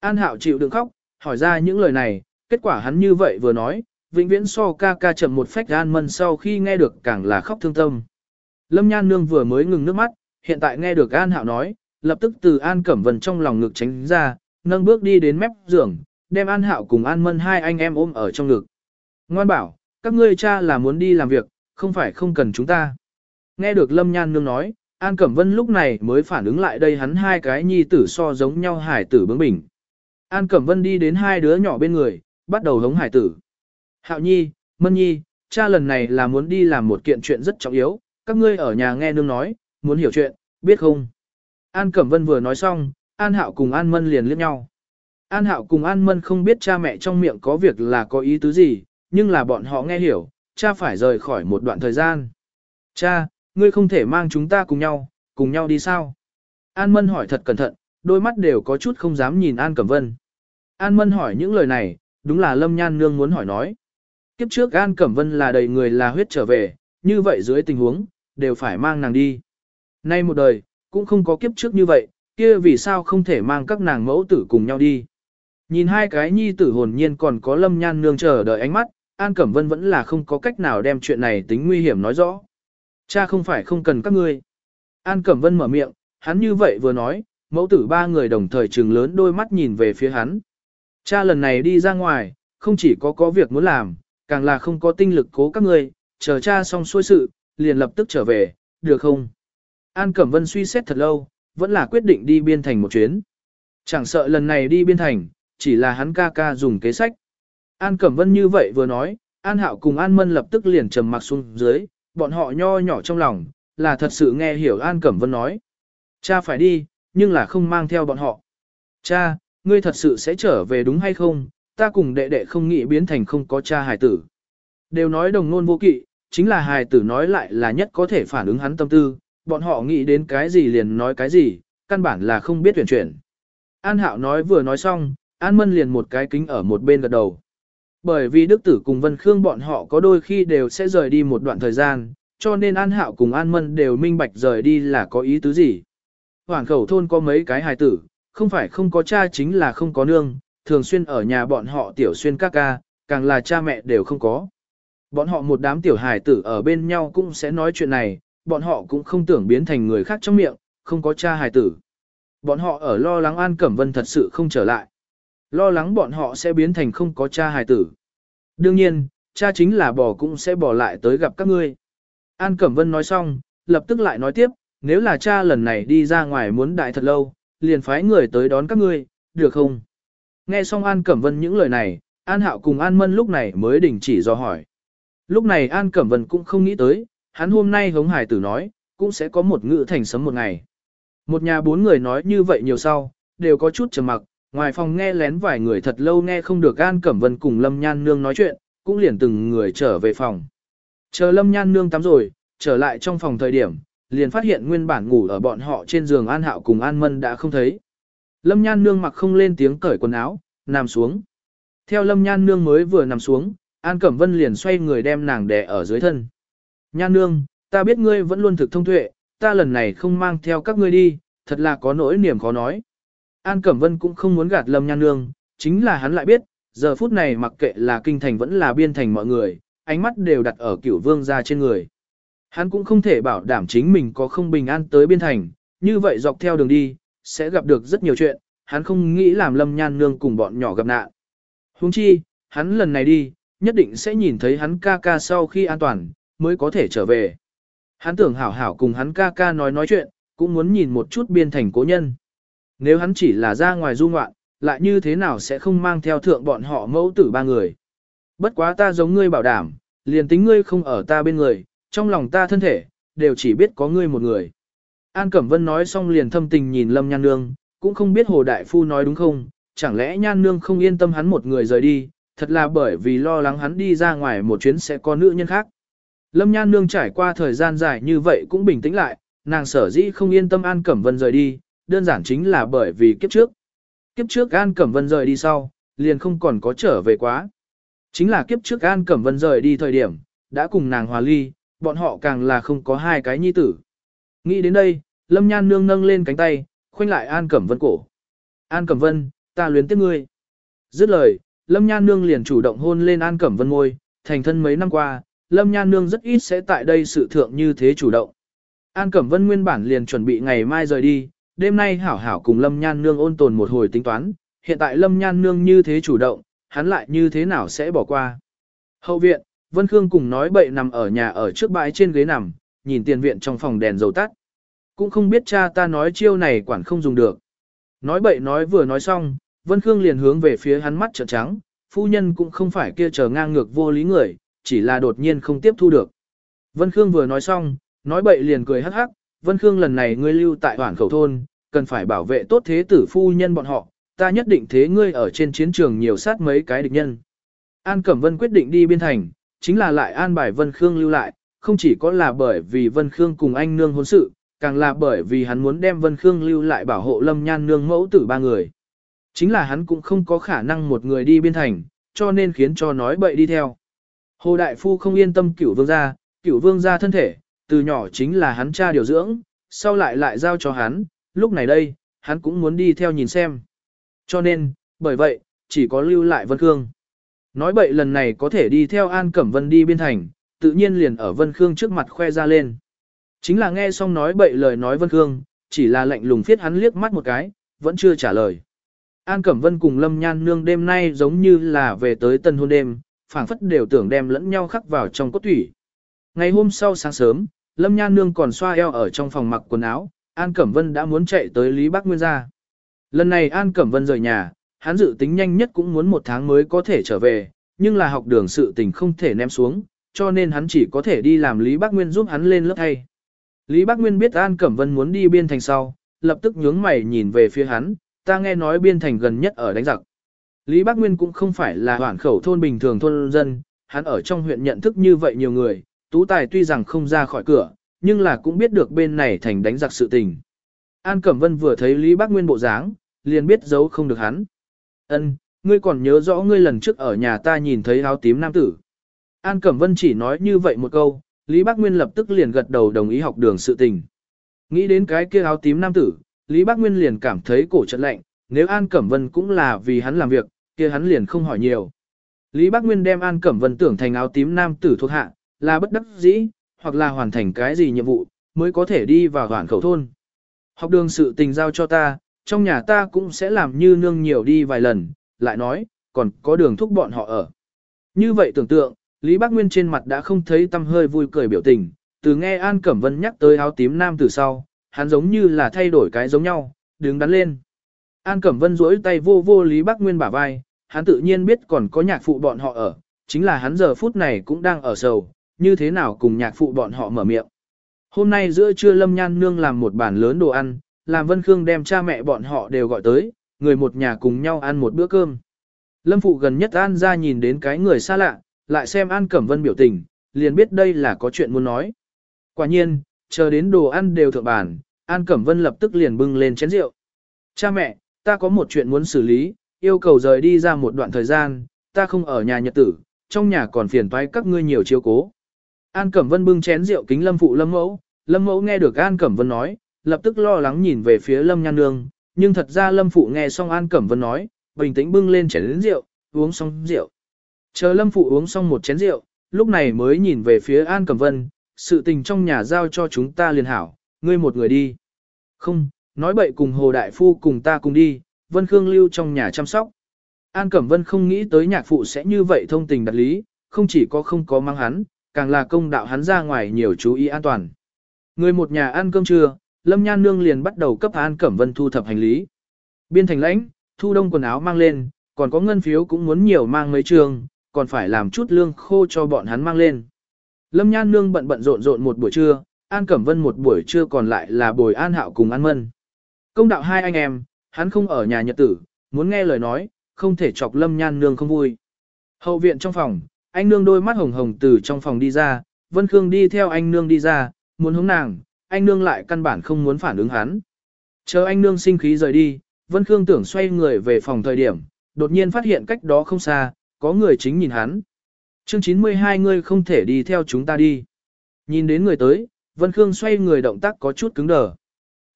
An Hạo chịu đựng khóc, hỏi ra những lời này, Kết quả hắn như vậy vừa nói, vĩnh viễn so ca ca chậm một phách gan mân sau khi nghe được càng là khóc thương tâm. Lâm Nhan Nương vừa mới ngừng nước mắt, hiện tại nghe được An Hạo nói, lập tức từ An Cẩm Vân trong lòng ngực tránh ra, nâng bước đi đến mép giường, đem An Hạo cùng An Mân hai anh em ôm ở trong ngực. Ngoan bảo, các ngươi cha là muốn đi làm việc, không phải không cần chúng ta. Nghe được Lâm Nhan Nương nói, An Cẩm Vân lúc này mới phản ứng lại đây hắn hai cái nhi tử so giống nhau hải tử bướng bỉnh. An Cẩm Vân đi đến hai đứa nhỏ bên người, bắt đầu hống hải tử. Hạo nhi, mân nhi, cha lần này là muốn đi làm một kiện chuyện rất trọng yếu, các ngươi ở nhà nghe nương nói, muốn hiểu chuyện, biết không? An Cẩm Vân vừa nói xong, An Hạo cùng An Mân liền liếc nhau. An Hạo cùng An Mân không biết cha mẹ trong miệng có việc là có ý tứ gì, nhưng là bọn họ nghe hiểu, cha phải rời khỏi một đoạn thời gian. Cha, ngươi không thể mang chúng ta cùng nhau, cùng nhau đi sao? An Mân hỏi thật cẩn thận, đôi mắt đều có chút không dám nhìn An Cẩm Vân. An Mân hỏi những lời này, đúng là Lâm Nhan Nương muốn hỏi nói. Kiếp trước An Cẩm Vân là đầy người là huyết trở về, như vậy dưới tình huống, đều phải mang nàng đi. Nay một đời, cũng không có kiếp trước như vậy, kia vì sao không thể mang các nàng mẫu tử cùng nhau đi. Nhìn hai cái nhi tử hồn nhiên còn có lâm nhan nương chờ đợi ánh mắt, An Cẩm Vân vẫn là không có cách nào đem chuyện này tính nguy hiểm nói rõ. Cha không phải không cần các ngươi. An Cẩm Vân mở miệng, hắn như vậy vừa nói, mẫu tử ba người đồng thời trừng lớn đôi mắt nhìn về phía hắn. Cha lần này đi ra ngoài, không chỉ có có việc muốn làm, càng là không có tinh lực cố các ngươi, chờ cha xong xuôi sự, liền lập tức trở về, được không? An Cẩm Vân suy xét thật lâu, vẫn là quyết định đi biên thành một chuyến. Chẳng sợ lần này đi biên thành, chỉ là hắn ca ca dùng kế sách. An Cẩm Vân như vậy vừa nói, An Hạo cùng An Mân lập tức liền trầm mặc xuống dưới, bọn họ nho nhỏ trong lòng, là thật sự nghe hiểu An Cẩm Vân nói. Cha phải đi, nhưng là không mang theo bọn họ. Cha, ngươi thật sự sẽ trở về đúng hay không, ta cùng đệ đệ không nghĩ biến thành không có cha hài tử. Đều nói đồng nôn vô kỵ, chính là hài tử nói lại là nhất có thể phản ứng hắn tâm tư, bọn họ nghĩ đến cái gì liền nói cái gì, căn bản là không biết tuyển chuyển. An Hạo nói vừa nói xong, An Mân liền một cái kính ở một bên gật đầu. Bởi vì Đức Tử cùng Vân Khương bọn họ có đôi khi đều sẽ rời đi một đoạn thời gian, cho nên An Hạo cùng An Mân đều minh bạch rời đi là có ý tứ gì. Hoàng khẩu thôn có mấy cái hài tử, không phải không có cha chính là không có nương, thường xuyên ở nhà bọn họ tiểu xuyên các ca, càng là cha mẹ đều không có. Bọn họ một đám tiểu hài tử ở bên nhau cũng sẽ nói chuyện này, bọn họ cũng không tưởng biến thành người khác trong miệng, không có cha hài tử. Bọn họ ở lo lắng An Cẩm Vân thật sự không trở lại. Lo lắng bọn họ sẽ biến thành không có cha hài tử. Đương nhiên, cha chính là bò cũng sẽ bỏ lại tới gặp các ngươi. An Cẩm Vân nói xong, lập tức lại nói tiếp, nếu là cha lần này đi ra ngoài muốn đại thật lâu, liền phái người tới đón các ngươi, được không? Nghe xong An Cẩm Vân những lời này, An Hạo cùng An Mân lúc này mới đình chỉ do hỏi. Lúc này An Cẩm Vân cũng không nghĩ tới, hắn hôm nay hống hải tử nói, cũng sẽ có một ngữ thành sấm một ngày. Một nhà bốn người nói như vậy nhiều sau, đều có chút trầm mặc, ngoài phòng nghe lén vài người thật lâu nghe không được An Cẩm Vân cùng Lâm Nhan Nương nói chuyện, cũng liền từng người trở về phòng. Chờ Lâm Nhan Nương tắm rồi, trở lại trong phòng thời điểm, liền phát hiện nguyên bản ngủ ở bọn họ trên giường An Hạo cùng An Mân đã không thấy. Lâm Nhan Nương mặc không lên tiếng cởi quần áo, nằm xuống. Theo Lâm Nhan Nương mới vừa nằm xuống, An Cẩm Vân liền xoay người đem nàng đè ở dưới thân. Nhan Nương, ta biết ngươi vẫn luôn thực thông tuệ, ta lần này không mang theo các ngươi đi, thật là có nỗi niềm khó nói. An Cẩm Vân cũng không muốn gạt Lâm Nhan Nương, chính là hắn lại biết, giờ phút này mặc kệ là kinh thành vẫn là biên thành mọi người, ánh mắt đều đặt ở cửu vương ra trên người. Hắn cũng không thể bảo đảm chính mình có không bình an tới biên thành, như vậy dọc theo đường đi, sẽ gặp được rất nhiều chuyện, hắn không nghĩ làm lâm nhan nương cùng bọn nhỏ gặp nạn. Huống chi, hắn lần này đi, nhất định sẽ nhìn thấy hắn ca ca sau khi an toàn, mới có thể trở về. Hắn tưởng hảo hảo cùng hắn ca ca nói nói chuyện, cũng muốn nhìn một chút biên thành cố nhân. Nếu hắn chỉ là ra ngoài du ngoạn, lại như thế nào sẽ không mang theo thượng bọn họ mẫu tử ba người. Bất quá ta giống ngươi bảo đảm, liền tính ngươi không ở ta bên người, trong lòng ta thân thể, đều chỉ biết có ngươi một người. An Cẩm Vân nói xong liền thâm tình nhìn Lâm Nhan Nương, cũng không biết Hồ Đại Phu nói đúng không, chẳng lẽ Nhan Nương không yên tâm hắn một người rời đi, thật là bởi vì lo lắng hắn đi ra ngoài một chuyến sẽ có nữ nhân khác. Lâm Nhan Nương trải qua thời gian dài như vậy cũng bình tĩnh lại, nàng sở dĩ không yên tâm An Cẩm Vân rời đi, đơn giản chính là bởi vì kiếp trước. Kiếp trước An Cẩm Vân rời đi sau, liền không còn có trở về quá. Chính là kiếp trước An Cẩm Vân rời đi thời điểm, đã cùng nàng hòa ly, bọn họ càng là không có hai cái nhi tử. Nghĩ đến đây, Lâm Nhan Nương nâng lên cánh tay, khoanh lại An Cẩm Vân cổ. An Cẩm Vân, ta luyến tiếc ngươi. Dứt lời, Lâm Nhan Nương liền chủ động hôn lên An Cẩm Vân ngôi, thành thân mấy năm qua, Lâm Nhan Nương rất ít sẽ tại đây sự thượng như thế chủ động. An Cẩm Vân nguyên bản liền chuẩn bị ngày mai rời đi, đêm nay hảo hảo cùng Lâm Nhan Nương ôn tồn một hồi tính toán, hiện tại Lâm Nhan Nương như thế chủ động, hắn lại như thế nào sẽ bỏ qua. Hậu viện, Vân Khương cùng nói bậy nằm ở nhà ở trước bãi trên ghế nằm, nhìn tiền viện trong phòng đèn dầu tắt. Cũng không biết cha ta nói chiêu này quản không dùng được. Nói bậy nói vừa nói xong, Vân Khương liền hướng về phía hắn mắt trợn trắng, phu nhân cũng không phải kia chờ ngang ngược vô lý người, chỉ là đột nhiên không tiếp thu được. Vân Khương vừa nói xong, nói bậy liền cười hắc hắc, Vân Khương lần này ngươi lưu tại hoảng khẩu thôn, cần phải bảo vệ tốt thế tử phu nhân bọn họ, ta nhất định thế ngươi ở trên chiến trường nhiều sát mấy cái địch nhân. An Cẩm Vân quyết định đi biên thành, chính là lại an bài Vân Khương lưu lại, không chỉ có là bởi vì Vân Khương cùng anh nương hôn sự, càng là bởi vì hắn muốn đem Vân Khương lưu lại bảo hộ Lâm Nhan nương mẫu tử ba người. Chính là hắn cũng không có khả năng một người đi biên thành, cho nên khiến cho nói bậy đi theo. Hồ Đại Phu không yên tâm cửu vương gia, cửu vương gia thân thể, từ nhỏ chính là hắn cha điều dưỡng, sau lại lại giao cho hắn, lúc này đây, hắn cũng muốn đi theo nhìn xem. Cho nên, bởi vậy, chỉ có lưu lại Vân Khương. Nói bậy lần này có thể đi theo An Cẩm Vân đi biên thành, tự nhiên liền ở Vân Khương trước mặt khoe ra lên. Chính là nghe xong nói bậy lời nói Vân Khương, chỉ là lạnh lùng phiết hắn liếc mắt một cái, vẫn chưa trả lời. An Cẩm Vân cùng Lâm Nhan Nương đêm nay giống như là về tới tân hôn đêm, phảng phất đều tưởng đem lẫn nhau khắc vào trong cốt thủy. Ngày hôm sau sáng sớm, Lâm Nhan Nương còn xoa eo ở trong phòng mặc quần áo, An Cẩm Vân đã muốn chạy tới Lý Bắc Nguyên ra. Lần này An Cẩm Vân rời nhà, hắn dự tính nhanh nhất cũng muốn một tháng mới có thể trở về, nhưng là học đường sự tình không thể ném xuống, cho nên hắn chỉ có thể đi làm Lý Bác Nguyên giúp hắn lên lớp thay. Lý Bác Nguyên biết An Cẩm Vân muốn đi biên thành sau, lập tức nhướng mày nhìn về phía hắn, ta nghe nói biên thành gần nhất ở đánh giặc. Lý Bác Nguyên cũng không phải là hoảng khẩu thôn bình thường thôn dân, hắn ở trong huyện nhận thức như vậy nhiều người, tú tài tuy rằng không ra khỏi cửa, nhưng là cũng biết được bên này thành đánh giặc sự tình. An Cẩm Vân vừa thấy Lý Bác Nguyên bộ dáng, liền biết giấu không được hắn. Ân, ngươi còn nhớ rõ ngươi lần trước ở nhà ta nhìn thấy áo tím nam tử. An Cẩm Vân chỉ nói như vậy một câu, Lý Bác Nguyên lập tức liền gật đầu đồng ý học đường sự tình. Nghĩ đến cái kia áo tím nam tử, Lý Bác Nguyên liền cảm thấy cổ trận lạnh, nếu An Cẩm Vân cũng là vì hắn làm việc, kia hắn liền không hỏi nhiều. Lý Bác Nguyên đem An Cẩm Vân tưởng thành áo tím nam tử thuộc hạ, là bất đắc dĩ, hoặc là hoàn thành cái gì nhiệm vụ, mới có thể đi vào hoàn khẩu thôn. Học đường sự tình giao cho ta, trong nhà ta cũng sẽ làm như nương nhiều đi vài lần, lại nói, còn có đường thúc bọn họ ở. Như vậy tưởng tượng, Lý Bác Nguyên trên mặt đã không thấy tâm hơi vui cười biểu tình, từ nghe An Cẩm Vân nhắc tới áo tím nam từ sau, hắn giống như là thay đổi cái giống nhau, đứng đắn lên. An Cẩm Vân duỗi tay vô vô Lý Bác Nguyên bả vai, hắn tự nhiên biết còn có nhạc phụ bọn họ ở, chính là hắn giờ phút này cũng đang ở sầu, như thế nào cùng nhạc phụ bọn họ mở miệng. Hôm nay giữa trưa Lâm Nhan Nương làm một bàn lớn đồ ăn, làm Vân Khương đem cha mẹ bọn họ đều gọi tới, người một nhà cùng nhau ăn một bữa cơm. Lâm Phụ gần nhất An ra nhìn đến cái người xa lạ, lại xem An Cẩm Vân biểu tình, liền biết đây là có chuyện muốn nói. Quả nhiên, chờ đến đồ ăn đều thượng bàn, An Cẩm Vân lập tức liền bưng lên chén rượu. Cha mẹ, ta có một chuyện muốn xử lý, yêu cầu rời đi ra một đoạn thời gian, ta không ở nhà nhật tử, trong nhà còn phiền toái các ngươi nhiều chiếu cố. An Cẩm Vân bưng chén rượu kính Lâm Phụ Lâm Mẫu, Lâm Mẫu nghe được An Cẩm Vân nói, lập tức lo lắng nhìn về phía Lâm Nhan Nương, nhưng thật ra Lâm Phụ nghe xong An Cẩm Vân nói, bình tĩnh bưng lên chén rượu, uống xong rượu. Chờ Lâm Phụ uống xong một chén rượu, lúc này mới nhìn về phía An Cẩm Vân, sự tình trong nhà giao cho chúng ta liền hảo, ngươi một người đi. Không, nói bậy cùng Hồ Đại Phu cùng ta cùng đi, Vân Khương lưu trong nhà chăm sóc. An Cẩm Vân không nghĩ tới nhạc phụ sẽ như vậy thông tình đặt lý, không chỉ có không có mang hắn, càng là công đạo hắn ra ngoài nhiều chú ý an toàn. Người một nhà ăn cơm trưa, Lâm Nhan Nương liền bắt đầu cấp An Cẩm Vân thu thập hành lý. Biên thành lãnh, thu đông quần áo mang lên, còn có ngân phiếu cũng muốn nhiều mang mấy trường, còn phải làm chút lương khô cho bọn hắn mang lên. Lâm Nhan Nương bận bận rộn rộn một buổi trưa, An Cẩm Vân một buổi trưa còn lại là bồi An Hạo cùng An Mân. Công đạo hai anh em, hắn không ở nhà nhật tử, muốn nghe lời nói, không thể chọc Lâm Nhan Nương không vui. Hậu viện trong phòng, anh Nương đôi mắt hồng hồng từ trong phòng đi ra, Vân Khương đi theo anh Nương đi ra, muốn hướng nàng, anh Nương lại căn bản không muốn phản ứng hắn. Chờ anh Nương sinh khí rời đi, Vân Khương tưởng xoay người về phòng thời điểm, đột nhiên phát hiện cách đó không xa, có người chính nhìn hắn. Chương 92 ngươi không thể đi theo chúng ta đi. Nhìn đến người tới, Vân Khương xoay người động tác có chút cứng đờ.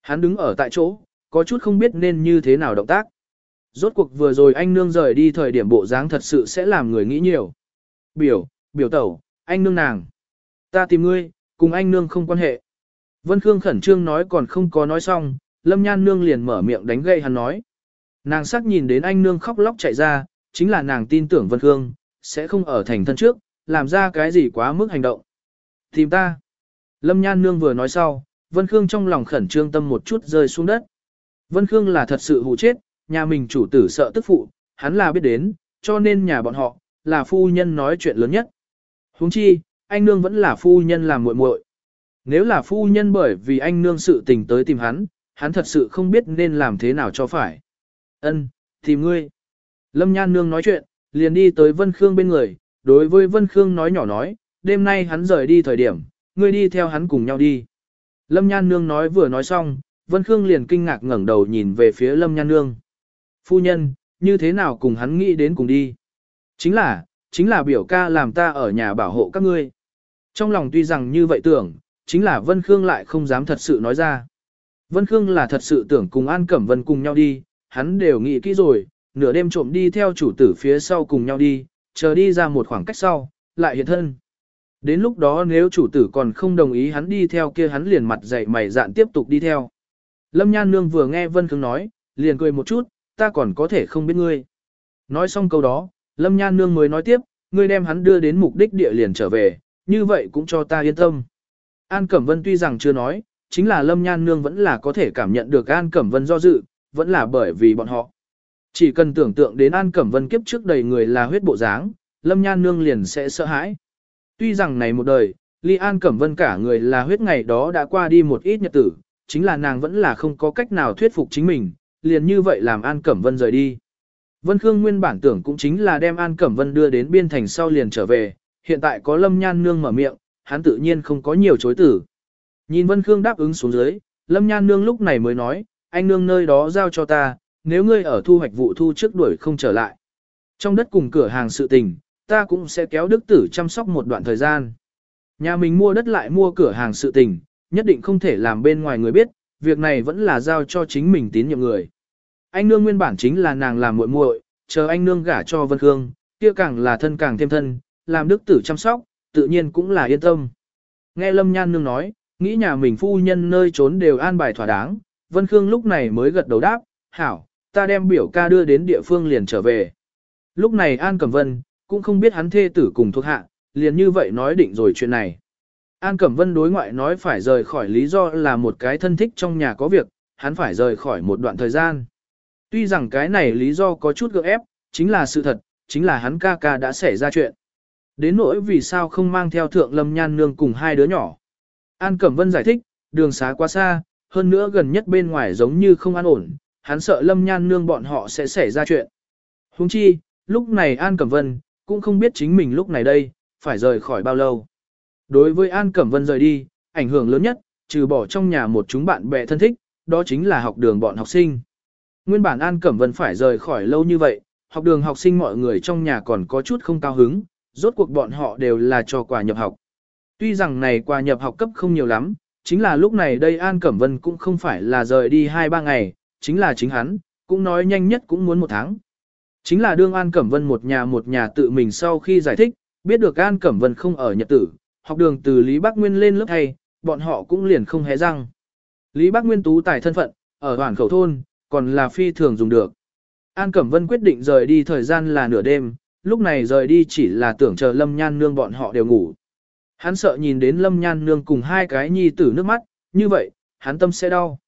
Hắn đứng ở tại chỗ, có chút không biết nên như thế nào động tác. Rốt cuộc vừa rồi anh nương rời đi thời điểm bộ dáng thật sự sẽ làm người nghĩ nhiều. Biểu, biểu tẩu, anh nương nàng. Ta tìm ngươi, cùng anh nương không quan hệ. Vân Khương khẩn trương nói còn không có nói xong, Lâm Nhan nương liền mở miệng đánh gây hắn nói. Nàng sắc nhìn đến anh nương khóc lóc chạy ra, chính là nàng tin tưởng Vân Khương, sẽ không ở thành thân trước, làm ra cái gì quá mức hành động. Tìm ta. Lâm Nhan Nương vừa nói sau, Vân Khương trong lòng khẩn trương tâm một chút rơi xuống đất. Vân Khương là thật sự hù chết, nhà mình chủ tử sợ tức phụ, hắn là biết đến, cho nên nhà bọn họ, là phu nhân nói chuyện lớn nhất. huống chi, anh Nương vẫn là phu nhân làm muội muội. Nếu là phu nhân bởi vì anh Nương sự tình tới tìm hắn, hắn thật sự không biết nên làm thế nào cho phải. Ân, tìm ngươi. Lâm Nhan Nương nói chuyện, liền đi tới Vân Khương bên người, đối với Vân Khương nói nhỏ nói, đêm nay hắn rời đi thời điểm, ngươi đi theo hắn cùng nhau đi. Lâm Nhan Nương nói vừa nói xong, Vân Khương liền kinh ngạc ngẩng đầu nhìn về phía Lâm Nhan Nương. Phu nhân, như thế nào cùng hắn nghĩ đến cùng đi? Chính là, chính là biểu ca làm ta ở nhà bảo hộ các ngươi. Trong lòng tuy rằng như vậy tưởng, chính là Vân Khương lại không dám thật sự nói ra. Vân Khương là thật sự tưởng cùng An Cẩm Vân cùng nhau đi, hắn đều nghĩ kỹ rồi, nửa đêm trộm đi theo chủ tử phía sau cùng nhau đi, chờ đi ra một khoảng cách sau, lại hiện thân. Đến lúc đó nếu chủ tử còn không đồng ý hắn đi theo kia hắn liền mặt dậy mày dạn tiếp tục đi theo. Lâm Nhan Nương vừa nghe Vân Khương nói, liền cười một chút, ta còn có thể không biết ngươi. Nói xong câu đó, Lâm Nhan Nương mới nói tiếp, ngươi đem hắn đưa đến mục đích địa liền trở về, như vậy cũng cho ta yên tâm. An Cẩm Vân tuy rằng chưa nói, chính là Lâm Nhan Nương vẫn là có thể cảm nhận được An Cẩm Vân do dự, vẫn là bởi vì bọn họ. Chỉ cần tưởng tượng đến An Cẩm Vân kiếp trước đầy người là huyết bộ dáng, Lâm Nhan Nương liền sẽ sợ hãi. Tuy rằng này một đời, Ly An Cẩm Vân cả người là huyết ngày đó đã qua đi một ít nhật tử, chính là nàng vẫn là không có cách nào thuyết phục chính mình, liền như vậy làm An Cẩm Vân rời đi. Vân Khương nguyên bản tưởng cũng chính là đem An Cẩm Vân đưa đến biên thành sau liền trở về, hiện tại có Lâm Nhan Nương mở miệng, hắn tự nhiên không có nhiều chối tử. Nhìn Vân Khương đáp ứng xuống dưới, Lâm Nhan Nương lúc này mới nói, anh Nương nơi đó giao cho ta, nếu ngươi ở thu hoạch vụ thu trước đuổi không trở lại. Trong đất cùng cửa hàng sự tình, ta cũng sẽ kéo đức tử chăm sóc một đoạn thời gian. Nhà mình mua đất lại mua cửa hàng sự tình, nhất định không thể làm bên ngoài người biết, việc này vẫn là giao cho chính mình tín nhiệm người. Anh nương nguyên bản chính là nàng làm muội muội, chờ anh nương gả cho Vân Khương, kia càng là thân càng thêm thân, làm đức tử chăm sóc, tự nhiên cũng là yên tâm. Nghe Lâm Nhan nương nói, nghĩ nhà mình phu nhân nơi trốn đều an bài thỏa đáng, Vân Khương lúc này mới gật đầu đáp, hảo, ta đem biểu ca đưa đến địa phương liền trở về. Lúc này An Cẩm Vân, cũng không biết hắn thê tử cùng thuộc hạ, liền như vậy nói định rồi chuyện này. An Cẩm Vân đối ngoại nói phải rời khỏi lý do là một cái thân thích trong nhà có việc, hắn phải rời khỏi một đoạn thời gian. Tuy rằng cái này lý do có chút gượng ép, chính là sự thật, chính là hắn ca ca đã xảy ra chuyện. Đến nỗi vì sao không mang theo thượng lâm nhan nương cùng hai đứa nhỏ. An Cẩm Vân giải thích, đường xá quá xa, hơn nữa gần nhất bên ngoài giống như không an ổn, hắn sợ lâm nhan nương bọn họ sẽ xảy ra chuyện. Huống chi, lúc này An Cẩm Vân, cũng không biết chính mình lúc này đây, phải rời khỏi bao lâu. Đối với An Cẩm Vân rời đi, ảnh hưởng lớn nhất, trừ bỏ trong nhà một chúng bạn bè thân thích, đó chính là học đường bọn học sinh. Nguyên bản An Cẩm Vân phải rời khỏi lâu như vậy, học đường học sinh mọi người trong nhà còn có chút không cao hứng, rốt cuộc bọn họ đều là cho quà nhập học. Tuy rằng này quà nhập học cấp không nhiều lắm, chính là lúc này đây An Cẩm Vân cũng không phải là rời đi 2-3 ngày, chính là chính hắn, cũng nói nhanh nhất cũng muốn một tháng. Chính là đương An Cẩm Vân một nhà một nhà tự mình sau khi giải thích, biết được An Cẩm Vân không ở nhật tử, học đường từ Lý Bắc Nguyên lên lớp hay, bọn họ cũng liền không hé răng. Lý Bắc Nguyên tú tài thân phận, ở hoàn khẩu thôn, còn là phi thường dùng được. An Cẩm Vân quyết định rời đi thời gian là nửa đêm, lúc này rời đi chỉ là tưởng chờ Lâm Nhan Nương bọn họ đều ngủ. Hắn sợ nhìn đến Lâm Nhan Nương cùng hai cái nhi tử nước mắt, như vậy, hắn tâm sẽ đau.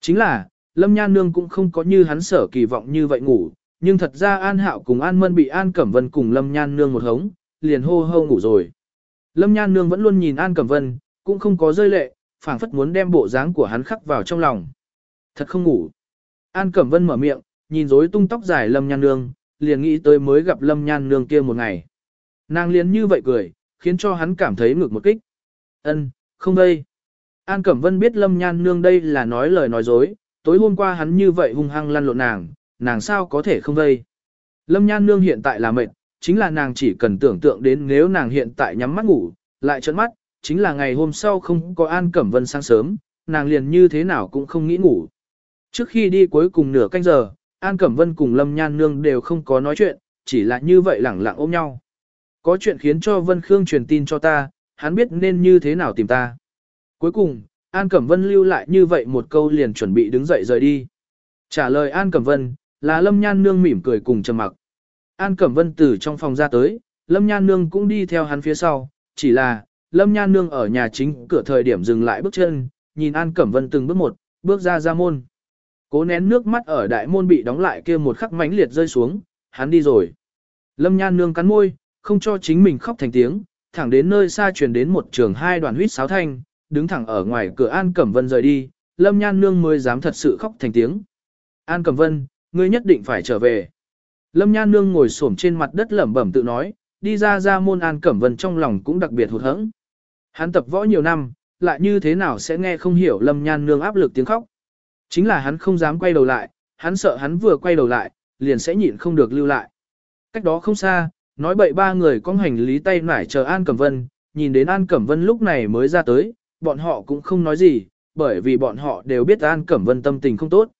Chính là, Lâm Nhan Nương cũng không có như hắn sợ kỳ vọng như vậy ngủ, nhưng thật ra An Hạo cùng An Mân bị An Cẩm Vân cùng Lâm Nhan Nương một hống, liền hô hô ngủ rồi. Lâm Nhan Nương vẫn luôn nhìn An Cẩm Vân, cũng không có rơi lệ, phảng phất muốn đem bộ dáng của hắn khắc vào trong lòng. Thật không ngủ. An Cẩm Vân mở miệng, nhìn rối tung tóc dài Lâm Nhan Nương, liền nghĩ tới mới gặp Lâm Nhan Nương kia một ngày. Nàng liền như vậy cười, khiến cho hắn cảm thấy ngược một kích. Ân, không đây. An Cẩm Vân biết Lâm Nhan Nương đây là nói lời nói dối, tối hôm qua hắn như vậy hung hăng lăn lộn nàng, nàng sao có thể không đây. Lâm Nhan Nương hiện tại là mệt, chính là nàng chỉ cần tưởng tượng đến nếu nàng hiện tại nhắm mắt ngủ, lại trợn mắt, chính là ngày hôm sau không có An Cẩm Vân sáng sớm, nàng liền như thế nào cũng không nghĩ ngủ. Trước khi đi cuối cùng nửa canh giờ, An Cẩm Vân cùng Lâm Nhan Nương đều không có nói chuyện, chỉ là như vậy lẳng lặng ôm nhau. Có chuyện khiến cho Vân Khương truyền tin cho ta, hắn biết nên như thế nào tìm ta. Cuối cùng, An Cẩm Vân lưu lại như vậy một câu liền chuẩn bị đứng dậy rời đi. Trả lời An Cẩm Vân, là Lâm Nhan Nương mỉm cười cùng trầm mặc. An Cẩm Vân từ trong phòng ra tới, Lâm Nhan Nương cũng đi theo hắn phía sau, chỉ là, Lâm Nhan Nương ở nhà chính cửa thời điểm dừng lại bước chân, nhìn An Cẩm Vân từng bước một, bước ra ra môn. Cố nén nước mắt ở đại môn bị đóng lại kia một khắc mãnh liệt rơi xuống, hắn đi rồi. Lâm Nhan Nương cắn môi, không cho chính mình khóc thành tiếng, thẳng đến nơi xa truyền đến một trường hai đoàn huyết sáo thanh, đứng thẳng ở ngoài cửa An Cẩm Vân rời đi, Lâm Nhan Nương mới dám thật sự khóc thành tiếng. An Cẩm Vân, ngươi nhất định phải trở về. Lâm Nhan Nương ngồi xổm trên mặt đất lẩm bẩm tự nói, đi ra ra môn An Cẩm Vân trong lòng cũng đặc biệt hụt hẫng. Hắn tập võ nhiều năm, lại như thế nào sẽ nghe không hiểu Lâm Nhan Nương áp lực tiếng khóc. Chính là hắn không dám quay đầu lại, hắn sợ hắn vừa quay đầu lại, liền sẽ nhịn không được lưu lại. Cách đó không xa, nói bậy ba người có hành lý tay nải chờ An Cẩm Vân, nhìn đến An Cẩm Vân lúc này mới ra tới, bọn họ cũng không nói gì, bởi vì bọn họ đều biết An Cẩm Vân tâm tình không tốt.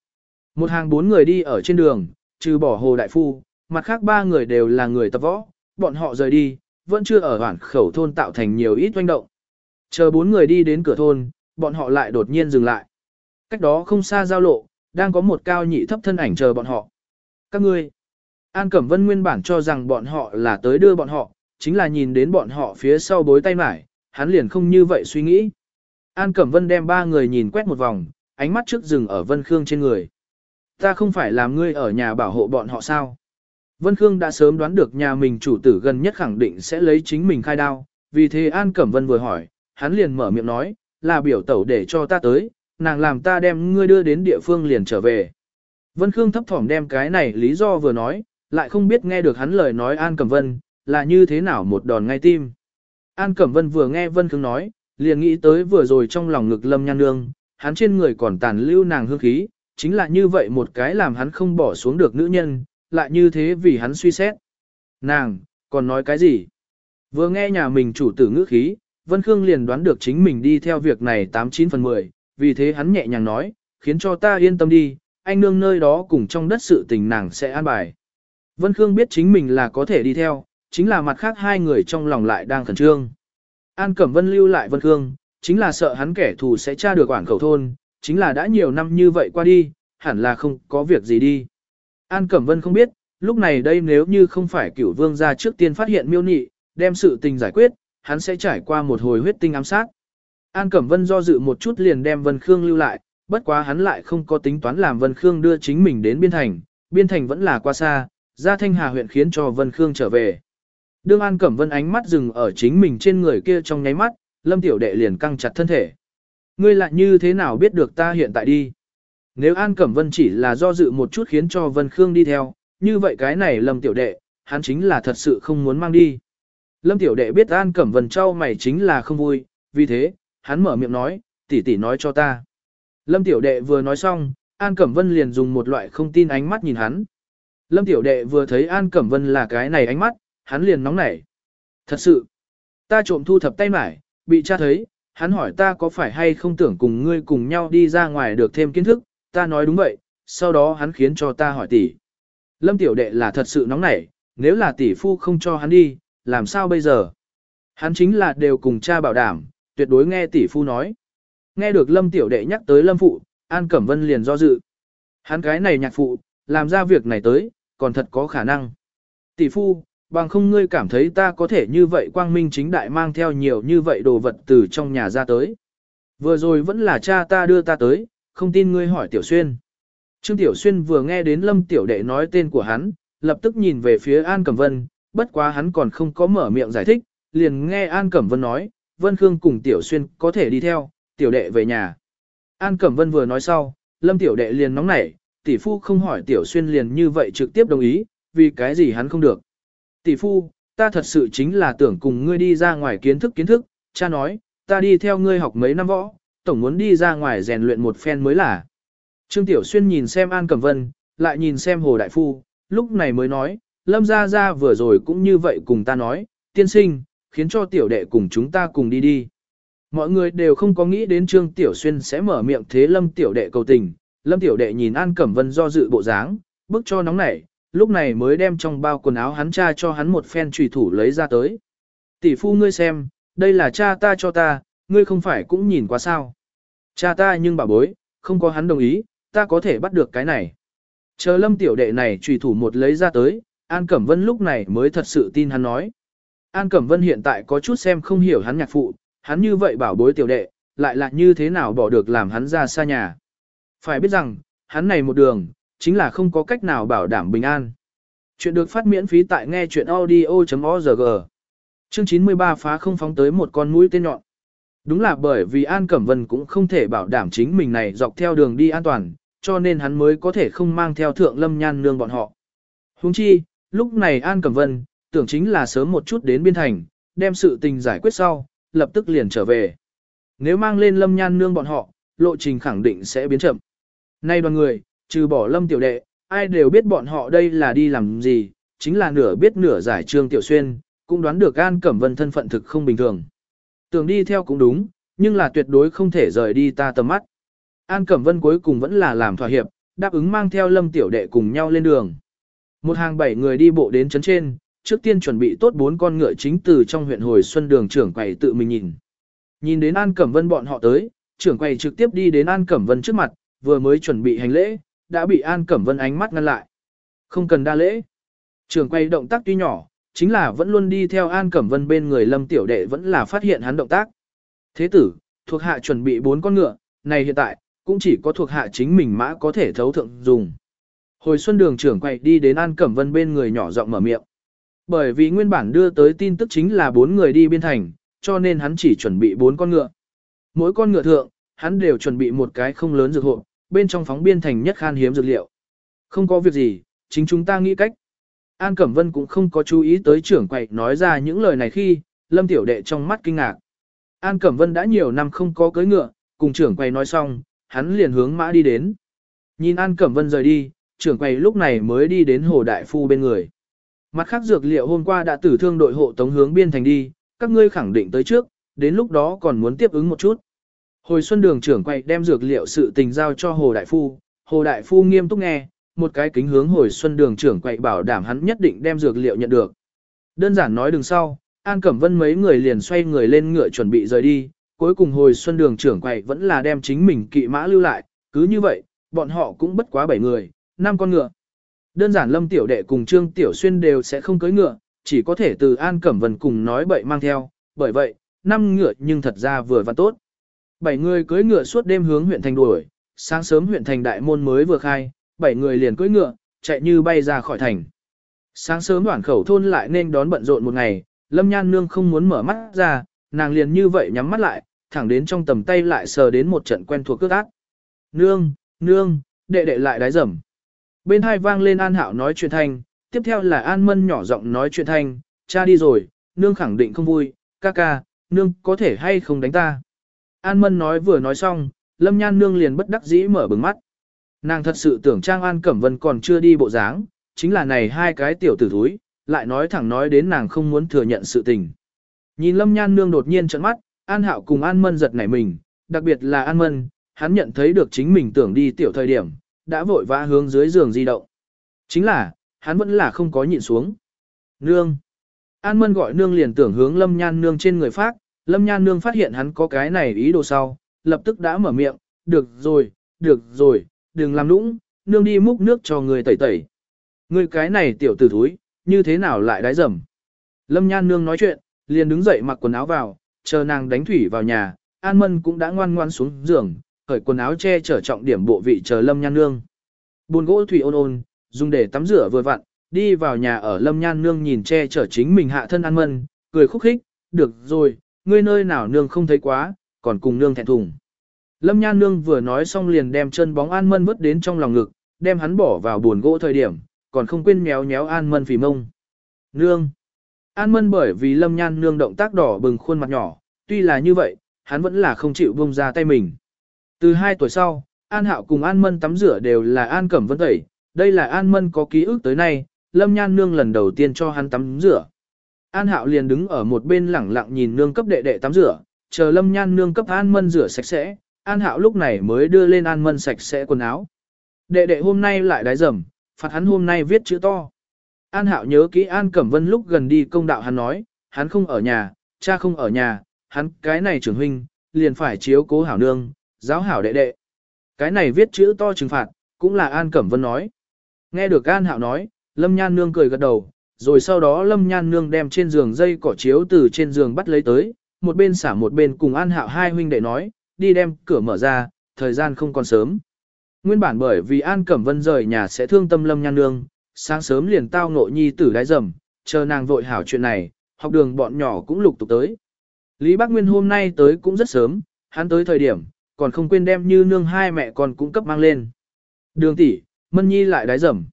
Một hàng bốn người đi ở trên đường, trừ bỏ Hồ Đại Phu, mặt khác ba người đều là người tập võ, bọn họ rời đi, vẫn chưa ở hoảng khẩu thôn tạo thành nhiều ít doanh động. Chờ bốn người đi đến cửa thôn, bọn họ lại đột nhiên dừng lại. Cách đó không xa giao lộ, đang có một cao nhị thấp thân ảnh chờ bọn họ. Các ngươi, An Cẩm Vân nguyên bản cho rằng bọn họ là tới đưa bọn họ, chính là nhìn đến bọn họ phía sau bối tay mải, hắn liền không như vậy suy nghĩ. An Cẩm Vân đem ba người nhìn quét một vòng, ánh mắt trước rừng ở Vân Khương trên người. Ta không phải làm ngươi ở nhà bảo hộ bọn họ sao? Vân Khương đã sớm đoán được nhà mình chủ tử gần nhất khẳng định sẽ lấy chính mình khai đao, vì thế An Cẩm Vân vừa hỏi, hắn liền mở miệng nói, là biểu tẩu để cho ta tới, nàng làm ta đem ngươi đưa đến địa phương liền trở về. Vân Khương thấp thỏm đem cái này lý do vừa nói, lại không biết nghe được hắn lời nói An Cẩm Vân, là như thế nào một đòn ngay tim. An Cẩm Vân vừa nghe Vân Khương nói, liền nghĩ tới vừa rồi trong lòng ngực Lâm Nhan Nương, hắn trên người còn tàn lưu nàng hương khí, chính là như vậy một cái làm hắn không bỏ xuống được nữ nhân, lại như thế vì hắn suy xét. Nàng, còn nói cái gì? Vừa nghe nhà mình chủ tử ngữ khí, Vân Khương liền đoán được chính mình đi theo việc này 89 phần 10, vì thế hắn nhẹ nhàng nói, khiến cho ta yên tâm đi, anh nương nơi đó cùng trong đất sự tình nàng sẽ an bài. Vân Khương biết chính mình là có thể đi theo, chính là mặt khác hai người trong lòng lại đang khẩn trương. An Cẩm Vân lưu lại Vân Khương, chính là sợ hắn kẻ thù sẽ tra được quản khẩu thôn, chính là đã nhiều năm như vậy qua đi, hẳn là không có việc gì đi. An Cẩm Vân không biết, lúc này đây nếu như không phải cửu vương ra trước tiên phát hiện miêu nị, đem sự tình giải quyết, hắn sẽ trải qua một hồi huyết tinh ám sát. An Cẩm Vân do dự một chút liền đem Vân Khương lưu lại, bất quá hắn lại không có tính toán làm Vân Khương đưa chính mình đến biên thành, biên thành vẫn là qua xa, ra thanh hà huyện khiến cho Vân Khương trở về. Đương An Cẩm Vân ánh mắt dừng ở chính mình trên người kia trong nháy mắt, Lâm Tiểu Đệ liền căng chặt thân thể. Ngươi lại như thế nào biết được ta hiện tại đi? Nếu An Cẩm Vân chỉ là do dự một chút khiến cho Vân Khương đi theo, như vậy cái này Lâm Tiểu Đệ, hắn chính là thật sự không muốn mang đi. Lâm Tiểu Đệ biết An Cẩm Vân trao mày chính là không vui, vì thế, hắn mở miệng nói, tỷ tỷ nói cho ta. Lâm Tiểu Đệ vừa nói xong, An Cẩm Vân liền dùng một loại không tin ánh mắt nhìn hắn. Lâm Tiểu Đệ vừa thấy An Cẩm Vân là cái này ánh mắt, hắn liền nóng nảy. Thật sự, ta trộm thu thập tay mải, bị cha thấy, hắn hỏi ta có phải hay không tưởng cùng ngươi cùng nhau đi ra ngoài được thêm kiến thức, ta nói đúng vậy, sau đó hắn khiến cho ta hỏi tỷ. Lâm Tiểu Đệ là thật sự nóng nảy, nếu là tỷ phu không cho hắn đi, làm sao bây giờ? Hắn chính là đều cùng cha bảo đảm, tuyệt đối nghe tỷ phu nói. Nghe được Lâm Tiểu Đệ nhắc tới Lâm Phụ, An Cẩm Vân liền do dự. Hắn cái này nhạc phụ, làm ra việc này tới, còn thật có khả năng. Tỷ phu, bằng không ngươi cảm thấy ta có thể như vậy quang minh chính đại mang theo nhiều như vậy đồ vật từ trong nhà ra tới. Vừa rồi vẫn là cha ta đưa ta tới, không tin ngươi hỏi Tiểu Xuyên. Trương Tiểu Xuyên vừa nghe đến Lâm Tiểu Đệ nói tên của hắn, lập tức nhìn về phía An Cẩm Vân, bất quá hắn còn không có mở miệng giải thích, liền nghe An Cẩm Vân nói, Vân Khương cùng Tiểu Xuyên có thể đi theo, Tiểu Đệ về nhà. An Cẩm Vân vừa nói sau, Lâm Tiểu Đệ liền nóng nảy, tỷ phu không hỏi Tiểu Xuyên liền như vậy trực tiếp đồng ý, vì cái gì hắn không được. Tỷ phu, ta thật sự chính là tưởng cùng ngươi đi ra ngoài kiến thức kiến thức, cha nói, ta đi theo ngươi học mấy năm võ, tổng muốn đi ra ngoài rèn luyện một phen mới là. Trương Tiểu Xuyên nhìn xem An Cẩm Vân, lại nhìn xem Hồ Đại Phu, lúc này mới nói, Lâm Gia Gia vừa rồi cũng như vậy cùng ta nói, tiên sinh, khiến cho Tiểu Đệ cùng chúng ta cùng đi đi. Mọi người đều không có nghĩ đến Trương Tiểu Xuyên sẽ mở miệng thế Lâm Tiểu Đệ cầu tình, Lâm Tiểu Đệ nhìn An Cẩm Vân do dự bộ dáng, bức cho nóng nảy, lúc này mới đem trong bao quần áo hắn cha cho hắn một phen trùy thủ lấy ra tới. Tỷ phu ngươi xem, đây là cha ta cho ta, ngươi không phải cũng nhìn qua sao. Cha ta nhưng bà bối, không có hắn đồng ý, ta có thể bắt được cái này. Chờ lâm tiểu đệ này trùy thủ một lấy ra tới, An Cẩm Vân lúc này mới thật sự tin hắn nói. An Cẩm Vân hiện tại có chút xem không hiểu hắn nhạc phụ, hắn như vậy bảo bối tiểu đệ, lại là như thế nào bỏ được làm hắn ra xa nhà. Phải biết rằng, hắn này một đường, chính là không có cách nào bảo đảm bình an. Chuyện được phát miễn phí tại nghe chuyện audio.org. Chương 93 phá không phóng tới một con mũi tên nhọn. Đúng là bởi vì An Cẩm Vân cũng không thể bảo đảm chính mình này dọc theo đường đi an toàn, cho nên hắn mới có thể không mang theo thượng lâm nhan nương bọn họ. Huống chi, lúc này An Cẩm Vân, tưởng chính là sớm một chút đến biên thành, đem sự tình giải quyết sau, lập tức liền trở về. Nếu mang lên lâm nhan nương bọn họ, lộ trình khẳng định sẽ biến chậm. Nay đoàn người, trừ bỏ lâm tiểu đệ, ai đều biết bọn họ đây là đi làm gì, chính là nửa biết nửa giải Trương Tiểu Xuyên, cũng đoán được An Cẩm Vân thân phận thực không bình thường. Tưởng đi theo cũng đúng, nhưng là tuyệt đối không thể rời đi ta tầm mắt. An Cẩm Vân cuối cùng vẫn là làm thỏa hiệp, đáp ứng mang theo Lâm Tiểu Đệ cùng nhau lên đường. Một hàng bảy người đi bộ đến chấn trên, trước tiên chuẩn bị tốt bốn con ngựa chính từ trong huyện hồi xuân đường trưởng quầy tự mình nhìn. Nhìn đến An Cẩm Vân bọn họ tới, trưởng quầy trực tiếp đi đến An Cẩm Vân trước mặt, vừa mới chuẩn bị hành lễ, đã bị An Cẩm Vân ánh mắt ngăn lại. Không cần đa lễ. Trưởng quầy động tác tuy nhỏ, chính là vẫn luôn đi theo An Cẩm Vân bên người Lâm Tiểu Đệ vẫn là phát hiện hắn động tác. Thế tử, thuộc hạ chuẩn bị bốn con ngựa, này hiện tại, cũng chỉ có thuộc hạ chính mình mã có thể thấu thượng dùng. Hồi xuân đường trưởng quay đi đến An Cẩm Vân bên người nhỏ giọng mở miệng. Bởi vì nguyên bản đưa tới tin tức chính là bốn người đi biên thành, cho nên hắn chỉ chuẩn bị bốn con ngựa. Mỗi con ngựa thượng, hắn đều chuẩn bị một cái không lớn dược hộ, bên trong phóng biên thành nhất khan hiếm dược liệu. Không có việc gì, chính chúng ta nghĩ cách. An Cẩm Vân cũng không có chú ý tới trưởng quầy nói ra những lời này khi, Lâm Tiểu Đệ trong mắt kinh ngạc. An Cẩm Vân đã nhiều năm không có cưới ngựa, cùng trưởng quầy nói xong, hắn liền hướng mã đi đến. Nhìn An Cẩm Vân rời đi, trưởng quầy lúc này mới đi đến Hồ Đại Phu bên người. Mặt khác dược liệu hôm qua đã tử thương đội hộ tống hướng biên thành đi, các ngươi khẳng định tới trước, đến lúc đó còn muốn tiếp ứng một chút. Hồi xuân đường trưởng quay đem dược liệu sự tình giao cho Hồ Đại Phu, Hồ Đại Phu nghiêm túc nghe, một cái kính hướng hồi xuân đường trưởng quậy bảo đảm hắn nhất định đem dược liệu nhận được. Đơn giản nói đừng sau, An Cẩm Vân mấy người liền xoay người lên ngựa chuẩn bị rời đi, cuối cùng hồi xuân đường trưởng quậy vẫn là đem chính mình kỵ mã lưu lại, cứ như vậy, bọn họ cũng bất quá bảy người, năm con ngựa. Đơn giản Lâm Tiểu Đệ cùng Trương Tiểu Xuyên đều sẽ không cưới ngựa, chỉ có thể từ An Cẩm Vân cùng nói bậy mang theo, bởi vậy, năm ngựa nhưng thật ra vừa và tốt. Bảy người cưới ngựa suốt đêm hướng huyện thành đuổi, sáng sớm huyện thành đại môn mới vừa khai, bảy người liền cưỡi ngựa, chạy như bay ra khỏi thành. Sáng sớm đoạn khẩu thôn lại nên đón bận rộn một ngày, Lâm Nhan Nương không muốn mở mắt ra, nàng liền như vậy nhắm mắt lại, thẳng đến trong tầm tay lại sờ đến một trận quen thuộc cước ác. Nương, nương, đệ đệ lại đái rầm. Bên hai vang lên An Hạo nói chuyện thanh, tiếp theo là An Mân nhỏ giọng nói chuyện thanh, cha đi rồi, nương khẳng định không vui, ca ca, nương có thể hay không đánh ta. An Mân nói vừa nói xong, Lâm Nhan Nương liền bất đắc dĩ mở bừng mắt. Nàng thật sự tưởng Trang An Cẩm Vân còn chưa đi bộ dáng, chính là này hai cái tiểu tử thúi, lại nói thẳng nói đến nàng không muốn thừa nhận sự tình. Nhìn Lâm Nhan Nương đột nhiên trợn mắt, An Hạo cùng An Mân giật nảy mình, đặc biệt là An Mân, hắn nhận thấy được chính mình tưởng đi tiểu thời điểm, đã vội vã hướng dưới giường di động. Chính là, hắn vẫn là không có nhịn xuống. Nương. An Mân gọi nương liền tưởng hướng Lâm Nhan Nương trên người phát, Lâm Nhan Nương phát hiện hắn có cái này ý đồ sau, lập tức đã mở miệng, được rồi, được rồi, đừng làm nũng, nương đi múc nước cho người tẩy tẩy. Người cái này tiểu tử thúi, như thế nào lại đái dầm. Lâm nhan nương nói chuyện, liền đứng dậy mặc quần áo vào, chờ nàng đánh thủy vào nhà, An Mân cũng đã ngoan ngoan xuống giường, cởi quần áo che chở trọng điểm bộ vị chờ Lâm nhan nương. Buồn gỗ thủy ôn ôn, dùng để tắm rửa vừa vặn, đi vào nhà ở Lâm nhan nương nhìn che chở chính mình hạ thân An Mân, cười khúc khích, được rồi, ngươi nơi nào nương không thấy quá, còn cùng nương thẹn thùng. Lâm Nhan Nương vừa nói xong liền đem chân bóng An Mân vứt đến trong lòng ngực, đem hắn bỏ vào buồn gỗ thời điểm, còn không quên méo méo An Mân phì mông. Nương! An Mân bởi vì Lâm Nhan Nương động tác đỏ bừng khuôn mặt nhỏ, tuy là như vậy, hắn vẫn là không chịu buông ra tay mình. Từ hai tuổi sau, An Hạo cùng An Mân tắm rửa đều là An Cẩm Vân tẩy, đây là An Mân có ký ức tới nay, Lâm Nhan Nương lần đầu tiên cho hắn tắm rửa. An Hạo liền đứng ở một bên lẳng lặng nhìn nương cấp đệ đệ tắm rửa, chờ Lâm Nhan Nương cấp An Mân rửa sạch sẽ, An Hạo lúc này mới đưa lên An Mân sạch sẽ quần áo. Đệ đệ hôm nay lại đái rầm, phạt hắn hôm nay viết chữ to. An Hạo nhớ kỹ An Cẩm Vân lúc gần đi công đạo hắn nói, hắn không ở nhà, cha không ở nhà, hắn cái này trưởng huynh, liền phải chiếu cố hảo nương, giáo hảo đệ đệ. Cái này viết chữ to trừng phạt, cũng là An Cẩm Vân nói. Nghe được An Hạo nói, Lâm Nhan Nương cười gật đầu, rồi sau đó Lâm Nhan Nương đem trên giường dây cỏ chiếu từ trên giường bắt lấy tới, một bên xả một bên cùng An Hạo hai huynh đệ nói, đi đem cửa mở ra, thời gian không còn sớm. Nguyên bản bởi vì An Cẩm Vân rời nhà sẽ thương tâm Lâm Nhan Nương, sáng sớm liền tao ngộ nhi tử đái rầm, chờ nàng vội hảo chuyện này, học đường bọn nhỏ cũng lục tục tới. Lý Bác Nguyên hôm nay tới cũng rất sớm, hắn tới thời điểm, còn không quên đem như nương hai mẹ con cũng cấp mang lên. Đường tỷ, Mân Nhi lại đái rầm.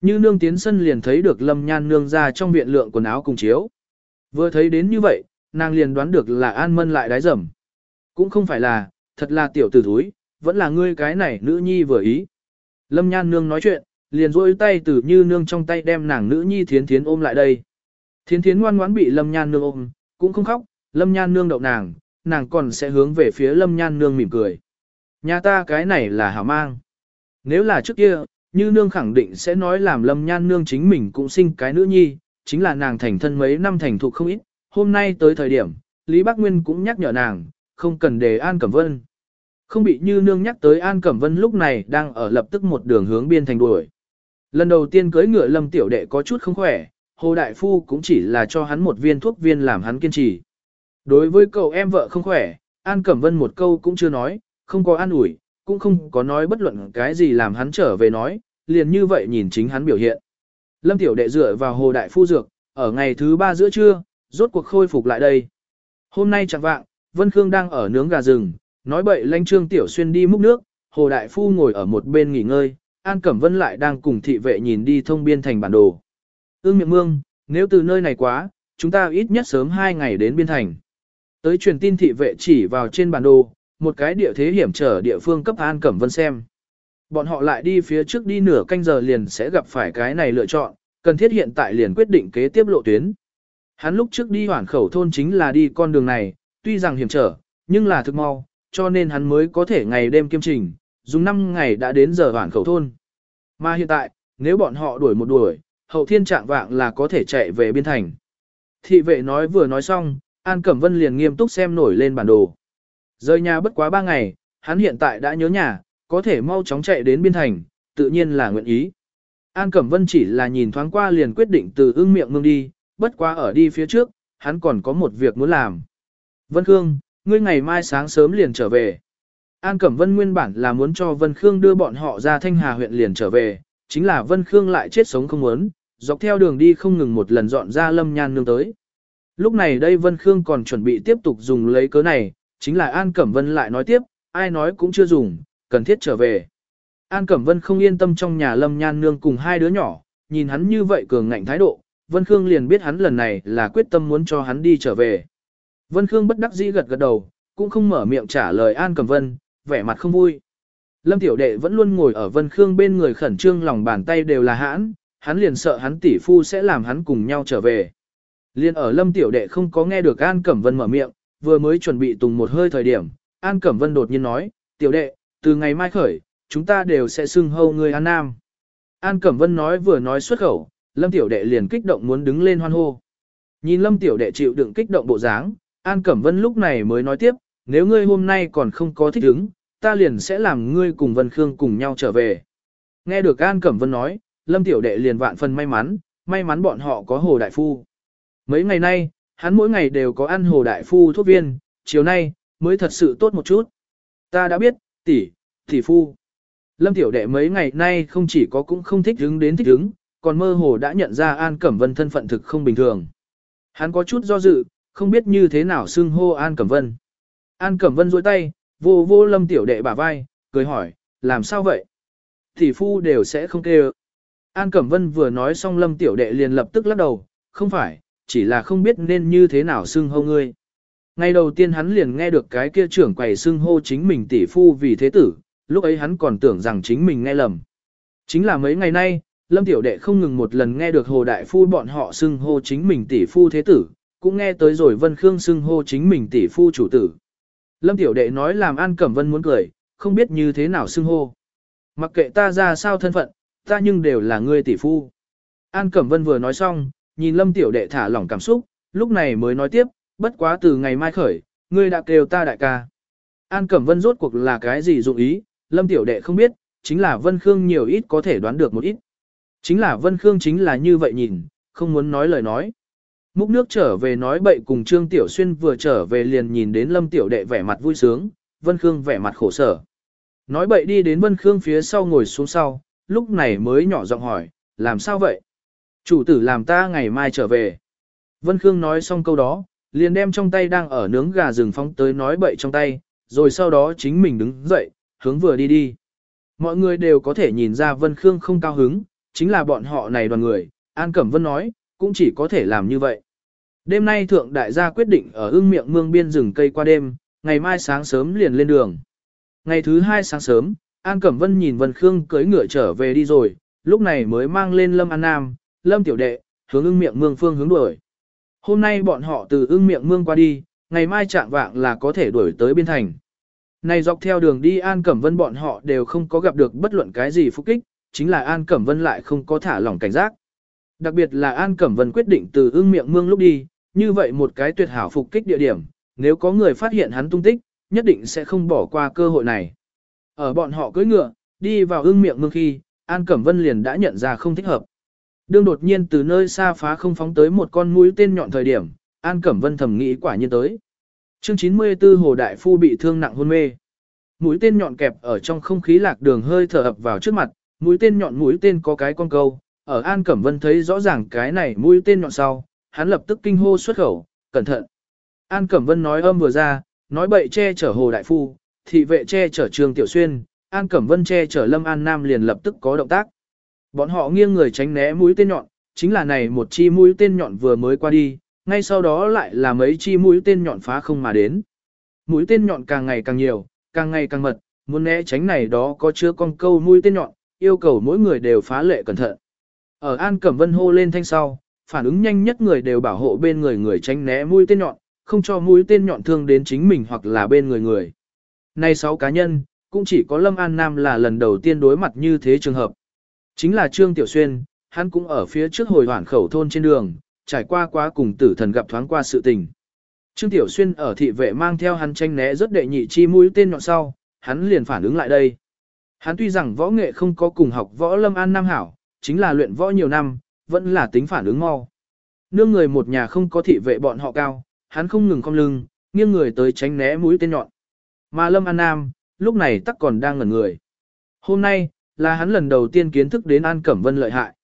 Như nương tiến sân liền thấy được Lâm Nhan nương ra trong viện lượng quần áo cùng chiếu. Vừa thấy đến như vậy, nàng liền đoán được là An Mân lại đái rầm. Cũng không phải là, thật là tiểu tử thúi, vẫn là ngươi cái này nữ nhi vừa ý. Lâm Nhan Nương nói chuyện, liền rôi tay từ như nương trong tay đem nàng nữ nhi thiến thiến ôm lại đây. Thiến thiến ngoan ngoãn bị lâm nhan nương ôm, cũng không khóc, lâm nhan nương đậu nàng, nàng còn sẽ hướng về phía lâm nhan nương mỉm cười. Nhà ta cái này là hảo mang. Nếu là trước kia, như nương khẳng định sẽ nói làm lâm nhan nương chính mình cũng sinh cái nữ nhi, chính là nàng thành thân mấy năm thành thục không ít, hôm nay tới thời điểm, Lý Bác Nguyên cũng nhắc nhở nàng, không cần để An Cẩm Vân. Không bị như nương nhắc tới An Cẩm Vân lúc này đang ở lập tức một đường hướng biên thành đuổi. Lần đầu tiên cưới ngựa lâm tiểu đệ có chút không khỏe, Hồ Đại Phu cũng chỉ là cho hắn một viên thuốc viên làm hắn kiên trì. Đối với cậu em vợ không khỏe, An Cẩm Vân một câu cũng chưa nói, không có an ủi, cũng không có nói bất luận cái gì làm hắn trở về nói, liền như vậy nhìn chính hắn biểu hiện. Lâm Tiểu Đệ dựa vào Hồ Đại Phu Dược, ở ngày thứ ba giữa trưa, rốt cuộc khôi phục lại đây. Hôm nay chẳng vạng, Vân Khương đang ở nướng gà rừng, nói bậy lanh trương Tiểu Xuyên đi múc nước, Hồ Đại Phu ngồi ở một bên nghỉ ngơi, An Cẩm Vân lại đang cùng thị vệ nhìn đi thông biên thành bản đồ. Ương miệng mương, nếu từ nơi này quá, chúng ta ít nhất sớm hai ngày đến biên thành. Tới truyền tin thị vệ chỉ vào trên bản đồ, một cái địa thế hiểm trở địa phương cấp An Cẩm Vân xem. Bọn họ lại đi phía trước đi nửa canh giờ liền sẽ gặp phải cái này lựa chọn, cần thiết hiện tại liền quyết định kế tiếp lộ tuyến. Hắn lúc trước đi hoảng khẩu thôn chính là đi con đường này, tuy rằng hiểm trở, nhưng là thực mau, cho nên hắn mới có thể ngày đêm kiêm trình, dùng 5 ngày đã đến giờ hoảng khẩu thôn. Mà hiện tại, nếu bọn họ đuổi một đuổi, hậu thiên trạng vạng là có thể chạy về biên thành. Thị vệ nói vừa nói xong, An Cẩm Vân liền nghiêm túc xem nổi lên bản đồ. Rời nhà bất quá 3 ngày, hắn hiện tại đã nhớ nhà, có thể mau chóng chạy đến biên thành, tự nhiên là nguyện ý. An Cẩm Vân chỉ là nhìn thoáng qua liền quyết định từ ưng miệng mương đi, bất quá ở đi phía trước, hắn còn có một việc muốn làm. Vân Khương, ngươi ngày mai sáng sớm liền trở về. An Cẩm Vân nguyên bản là muốn cho Vân Khương đưa bọn họ ra Thanh Hà huyện liền trở về, chính là Vân Khương lại chết sống không muốn, dọc theo đường đi không ngừng một lần dọn ra lâm nhan nương tới. Lúc này đây Vân Khương còn chuẩn bị tiếp tục dùng lấy cớ này, chính là An Cẩm Vân lại nói tiếp, ai nói cũng chưa dùng, cần thiết trở về. An Cẩm Vân không yên tâm trong nhà lâm nhan nương cùng hai đứa nhỏ, nhìn hắn như vậy cường ngạnh thái độ, Vân Khương liền biết hắn lần này là quyết tâm muốn cho hắn đi trở về. Vân Khương bất đắc dĩ gật gật đầu, cũng không mở miệng trả lời An Cẩm Vân, vẻ mặt không vui. Lâm Tiểu Đệ vẫn luôn ngồi ở Vân Khương bên người khẩn trương lòng bàn tay đều là hãn, hắn liền sợ hắn tỷ phu sẽ làm hắn cùng nhau trở về. Liên ở Lâm Tiểu Đệ không có nghe được An Cẩm Vân mở miệng, vừa mới chuẩn bị tùng một hơi thời điểm, An Cẩm Vân đột nhiên nói, Tiểu Đệ, từ ngày mai khởi, chúng ta đều sẽ xưng hâu người An Nam. An Cẩm Vân nói vừa nói xuất khẩu, Lâm Tiểu Đệ liền kích động muốn đứng lên hoan hô. Nhìn Lâm Tiểu Đệ chịu đựng kích động bộ dáng, An Cẩm Vân lúc này mới nói tiếp, nếu ngươi hôm nay còn không có thích ứng, ta liền sẽ làm ngươi cùng Vân Khương cùng nhau trở về. Nghe được An Cẩm Vân nói, Lâm Tiểu Đệ liền vạn phần may mắn, may mắn bọn họ có Hồ Đại Phu. Mấy ngày nay, hắn mỗi ngày đều có ăn Hồ Đại Phu thuốc viên, chiều nay, mới thật sự tốt một chút. Ta đã biết, tỷ, tỷ phu. Lâm Tiểu Đệ mấy ngày nay không chỉ có cũng không thích hứng đến thích hứng, còn mơ hồ đã nhận ra An Cẩm Vân thân phận thực không bình thường. Hắn có chút do dự, không biết như thế nào xưng hô An Cẩm Vân. An Cẩm Vân duỗi tay, vô vô Lâm Tiểu Đệ bả vai, cười hỏi, làm sao vậy? Tỷ phu đều sẽ không kêu. An Cẩm Vân vừa nói xong Lâm Tiểu Đệ liền lập tức lắc đầu, không phải, chỉ là không biết nên như thế nào xưng hô ngươi. Ngày đầu tiên hắn liền nghe được cái kia trưởng quầy xưng hô chính mình tỷ phu vì thế tử, lúc ấy hắn còn tưởng rằng chính mình nghe lầm. Chính là mấy ngày nay, Lâm Tiểu Đệ không ngừng một lần nghe được Hồ Đại Phu bọn họ xưng hô chính mình tỷ phu thế tử, cũng nghe tới rồi Vân Khương xưng hô chính mình tỷ phu chủ tử. Lâm Tiểu Đệ nói làm An Cẩm Vân muốn cười, không biết như thế nào xưng hô. Mặc kệ ta ra sao thân phận, ta nhưng đều là ngươi tỷ phu. An Cẩm Vân vừa nói xong, nhìn Lâm Tiểu Đệ thả lỏng cảm xúc, lúc này mới nói tiếp, bất quá từ ngày mai khởi, ngươi đã kêu ta đại ca. An Cẩm Vân rốt cuộc là cái gì dụng ý, Lâm Tiểu Đệ không biết, chính là Vân Khương nhiều ít có thể đoán được một ít. Chính là Vân Khương chính là như vậy nhìn, không muốn nói lời nói. Múc nước trở về nói bậy cùng Trương Tiểu Xuyên vừa trở về liền nhìn đến Lâm Tiểu Đệ vẻ mặt vui sướng, Vân Khương vẻ mặt khổ sở. Nói bậy đi đến Vân Khương phía sau ngồi xuống sau, lúc này mới nhỏ giọng hỏi, làm sao vậy? Chủ tử làm ta ngày mai trở về. Vân Khương nói xong câu đó, liền đem trong tay đang ở nướng gà rừng phóng tới nói bậy trong tay, rồi sau đó chính mình đứng dậy, hướng vừa đi đi. Mọi người đều có thể nhìn ra Vân Khương không cao hứng, chính là bọn họ này đoàn người, An Cẩm Vân nói, cũng chỉ có thể làm như vậy. Đêm nay thượng đại gia quyết định ở ưng miệng mương biên rừng cây qua đêm, ngày mai sáng sớm liền lên đường. Ngày thứ hai sáng sớm, An Cẩm Vân nhìn Vân Khương cưỡi ngựa trở về đi rồi, lúc này mới mang lên Lâm An Nam, Lâm Tiểu Đệ, hướng ưng miệng mương phương hướng đuổi. Hôm nay bọn họ từ ưng miệng mương qua đi, ngày mai trạng vạng là có thể đuổi tới biên thành. Này dọc theo đường đi An Cẩm Vân bọn họ đều không có gặp được bất luận cái gì phục kích, chính là An Cẩm Vân lại không có thả lỏng cảnh giác. Đặc biệt là An Cẩm Vân quyết định từ ưng miệng mương lúc đi, như vậy một cái tuyệt hảo phục kích địa điểm, nếu có người phát hiện hắn tung tích, nhất định sẽ không bỏ qua cơ hội này. Ở bọn họ cưỡi ngựa, đi vào ưng miệng mương khi, An Cẩm Vân liền đã nhận ra không thích hợp. Đương đột nhiên từ nơi xa phá không phóng tới một con mũi tên nhọn thời điểm, An Cẩm Vân thầm nghĩ quả nhiên tới. Chương 94 Hồ Đại Phu bị thương nặng hôn mê. Mũi tên nhọn kẹp ở trong không khí lạc đường hơi thở ập vào trước mặt, mũi tên nhọn mũi tên có cái con câu, ở An Cẩm Vân thấy rõ ràng cái này mũi tên nhọn sau, hắn lập tức kinh hô xuất khẩu, cẩn thận. An Cẩm Vân nói âm vừa ra, nói bậy che chở Hồ Đại Phu, thị vệ che chở Trương Tiểu Xuyên, An Cẩm Vân che chở Lâm An Nam liền lập tức có động tác. Bọn họ nghiêng người tránh né mũi tên nhọn, chính là này một chi mũi tên nhọn vừa mới qua đi, ngay sau đó lại là mấy chi mũi tên nhọn phá không mà đến. Mũi tên nhọn càng ngày càng nhiều, càng ngày càng mật, muốn né tránh này đó có chứa con câu mũi tên nhọn, yêu cầu mỗi người đều phá lệ cẩn thận. Ở An Cẩm Vân hô lên thanh sau, phản ứng nhanh nhất người đều bảo hộ bên người người tránh né mũi tên nhọn, không cho mũi tên nhọn thương đến chính mình hoặc là bên người người. Nay sáu cá nhân, cũng chỉ có Lâm An Nam là lần đầu tiên đối mặt như thế trường hợp. Chính là Trương Tiểu Xuyên, hắn cũng ở phía trước hồi hoảng khẩu thôn trên đường, trải qua quá cùng tử thần gặp thoáng qua sự tình. Trương Tiểu Xuyên ở thị vệ mang theo hắn tranh né rất đệ nhị chi mũi tên nhọn sau, hắn liền phản ứng lại đây. Hắn tuy rằng võ nghệ không có cùng học võ lâm an nam hảo, chính là luyện võ nhiều năm, vẫn là tính phản ứng mau. Nương người một nhà không có thị vệ bọn họ cao, hắn không ngừng cong lưng, nghiêng người tới tránh né mũi tên nhọn. Mà lâm an nam, lúc này tắc còn đang ngẩn người. Hôm nay, là hắn lần đầu tiên kiến thức đến An Cẩm Vân lợi hại.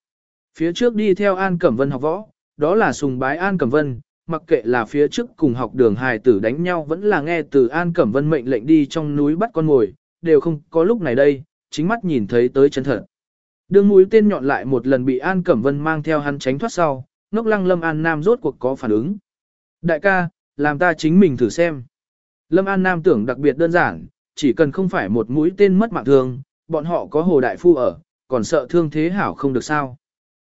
Phía trước đi theo An Cẩm Vân học võ, đó là sùng bái An Cẩm Vân, mặc kệ là phía trước cùng học đường hài tử đánh nhau vẫn là nghe từ An Cẩm Vân mệnh lệnh đi trong núi bắt con ngồi, đều không có lúc này đây, chính mắt nhìn thấy tới chân thật. Đường mũi tên nhọn lại một lần bị An Cẩm Vân mang theo hắn tránh thoát sau, ngốc lăng Lâm An Nam rốt cuộc có phản ứng. Đại ca, làm ta chính mình thử xem. Lâm An Nam tưởng đặc biệt đơn giản, chỉ cần không phải một mũi tên mất mạng thường, bọn họ có hồ đại phu ở, còn sợ thương thế hảo không được sao.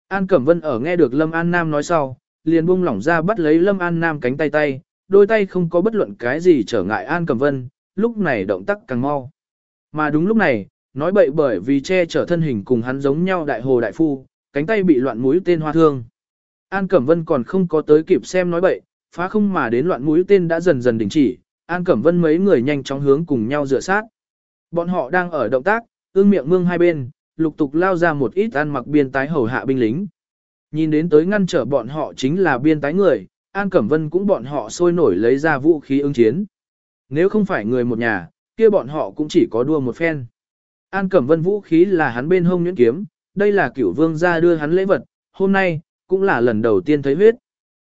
An Cẩm Vân ở nghe được Lâm An Nam nói sau, liền buông lỏng ra bắt lấy Lâm An Nam cánh tay tay, đôi tay không có bất luận cái gì trở ngại An Cẩm Vân, lúc này động tác càng mau. Mà đúng lúc này, nói bậy bởi vì che chở thân hình cùng hắn giống nhau đại hồ đại phu, cánh tay bị loạn mũi tên hoa thương. An Cẩm Vân còn không có tới kịp xem nói bậy, phá không mà đến loạn mũi tên đã dần dần đình chỉ, An Cẩm Vân mấy người nhanh chóng hướng cùng nhau dựa sát. Bọn họ đang ở động tác, ương miệng mương hai bên, lục tục lao ra một ít ăn mặc biên tái hầu hạ binh lính. Nhìn đến tới ngăn trở bọn họ chính là biên tái người, An Cẩm Vân cũng bọn họ sôi nổi lấy ra vũ khí ứng chiến. Nếu không phải người một nhà, kia bọn họ cũng chỉ có đua một phen. An Cẩm Vân vũ khí là hắn bên hông nhuyễn kiếm, đây là cửu vương gia đưa hắn lễ vật, hôm nay, cũng là lần đầu tiên thấy huyết.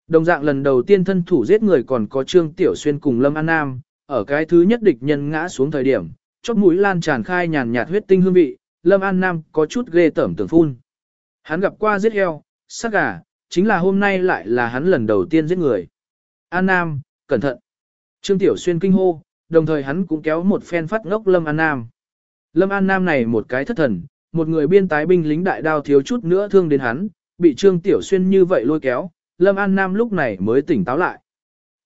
Đồng dạng lần đầu tiên thân thủ giết người còn có Trương Tiểu Xuyên cùng Lâm An Nam, ở cái thứ nhất địch nhân ngã xuống thời điểm, chóp mũi lan tràn khai nhàn nhạt huyết tinh hương vị, Lâm An Nam có chút ghê tởm tưởng phun. Hắn gặp qua giết heo, sát gà, chính là hôm nay lại là hắn lần đầu tiên giết người. An Nam, cẩn thận. Trương Tiểu Xuyên kinh hô, đồng thời hắn cũng kéo một phen phát ngốc Lâm An Nam. Lâm An Nam này một cái thất thần, một người biên tái binh lính đại đao thiếu chút nữa thương đến hắn, bị Trương Tiểu Xuyên như vậy lôi kéo, Lâm An Nam lúc này mới tỉnh táo lại.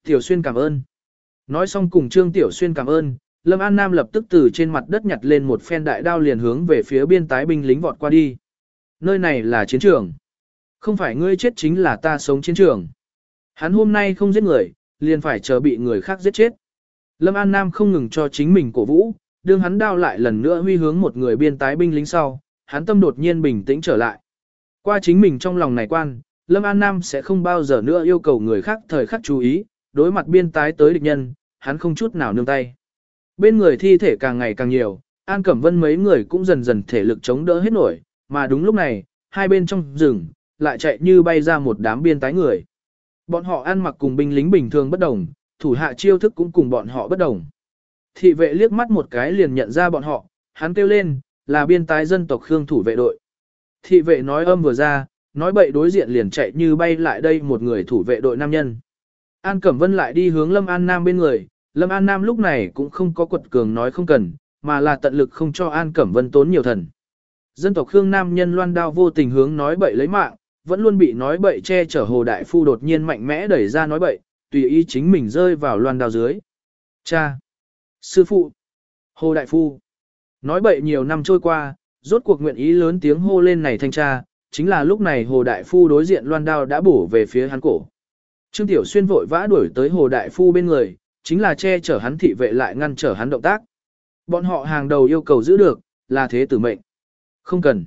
Tiểu Xuyên cảm ơn. Nói xong cùng Trương Tiểu Xuyên cảm ơn, Lâm An Nam lập tức từ trên mặt đất nhặt lên một phen đại đao liền hướng về phía biên tái binh lính vọt qua đi. Nơi này là chiến trường. Không phải ngươi chết chính là ta sống chiến trường. Hắn hôm nay không giết người, liền phải chờ bị người khác giết chết. Lâm An Nam không ngừng cho chính mình cổ vũ, đương hắn đao lại lần nữa huy hướng một người biên tái binh lính sau, hắn tâm đột nhiên bình tĩnh trở lại. Qua chính mình trong lòng này quan, Lâm An Nam sẽ không bao giờ nữa yêu cầu người khác thời khắc chú ý, đối mặt biên tái tới địch nhân, hắn không chút nào nương tay. Bên người thi thể càng ngày càng nhiều, An Cẩm Vân mấy người cũng dần dần thể lực chống đỡ hết nổi, mà đúng lúc này, hai bên trong rừng, lại chạy như bay ra một đám biên tái người. Bọn họ ăn mặc cùng binh lính bình thường bất đồng, thủ hạ chiêu thức cũng cùng bọn họ bất đồng. Thị vệ liếc mắt một cái liền nhận ra bọn họ, hắn kêu lên, là biên tái dân tộc Khương thủ vệ đội. Thị vệ nói âm vừa ra, nói bậy đối diện liền chạy như bay lại đây một người thủ vệ đội nam nhân. An Cẩm Vân lại đi hướng Lâm An Nam bên người, Lâm An Nam lúc này cũng không có quật cường nói không cần, mà là tận lực không cho An Cẩm Vân tốn nhiều thần. Dân tộc Khương Nam nhân loan đao vô tình hướng nói bậy lấy mạng, vẫn luôn bị nói bậy che chở Hồ Đại Phu đột nhiên mạnh mẽ đẩy ra nói bậy, tùy ý chính mình rơi vào loan đao dưới. Cha! Sư phụ! Hồ Đại Phu! Nói bậy nhiều năm trôi qua, rốt cuộc nguyện ý lớn tiếng hô lên này thanh tra, chính là lúc này Hồ Đại Phu đối diện loan đao đã bổ về phía hắn cổ. Trương Tiểu Xuyên vội vã đuổi tới Hồ Đại Phu bên người, chính là che chở hắn thị vệ lại ngăn trở hắn động tác. Bọn họ hàng đầu yêu cầu giữ được, là thế tử mệnh. Không cần.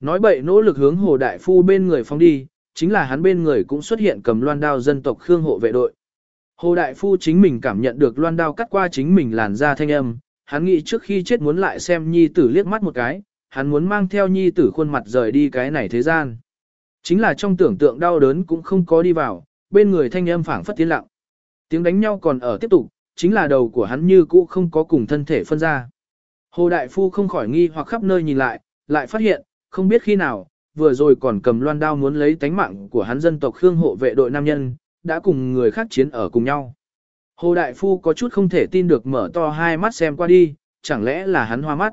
Nói bậy nỗ lực hướng Hồ Đại Phu bên người phóng đi, chính là hắn bên người cũng xuất hiện cầm loan đao dân tộc Khương hộ vệ đội. Hồ Đại Phu chính mình cảm nhận được loan đao cắt qua chính mình làn da thanh âm, hắn nghĩ trước khi chết muốn lại xem nhi tử liếc mắt một cái, hắn muốn mang theo nhi tử khuôn mặt rời đi cái này thế gian. Chính là trong tưởng tượng đau đớn cũng không có đi vào, bên người thanh âm phảng phất tiến lặng. Tiếng đánh nhau còn ở tiếp tục, chính là đầu của hắn như cũ không có cùng thân thể phân ra. Hồ Đại Phu không khỏi nghi hoặc khắp nơi nhìn lại, lại phát hiện, không biết khi nào, vừa rồi còn cầm loan đao muốn lấy tánh mạng của hắn dân tộc Khương hộ vệ đội nam nhân, đã cùng người khác chiến ở cùng nhau. Hồ Đại Phu có chút không thể tin được mở to hai mắt xem qua đi, chẳng lẽ là hắn hoa mắt.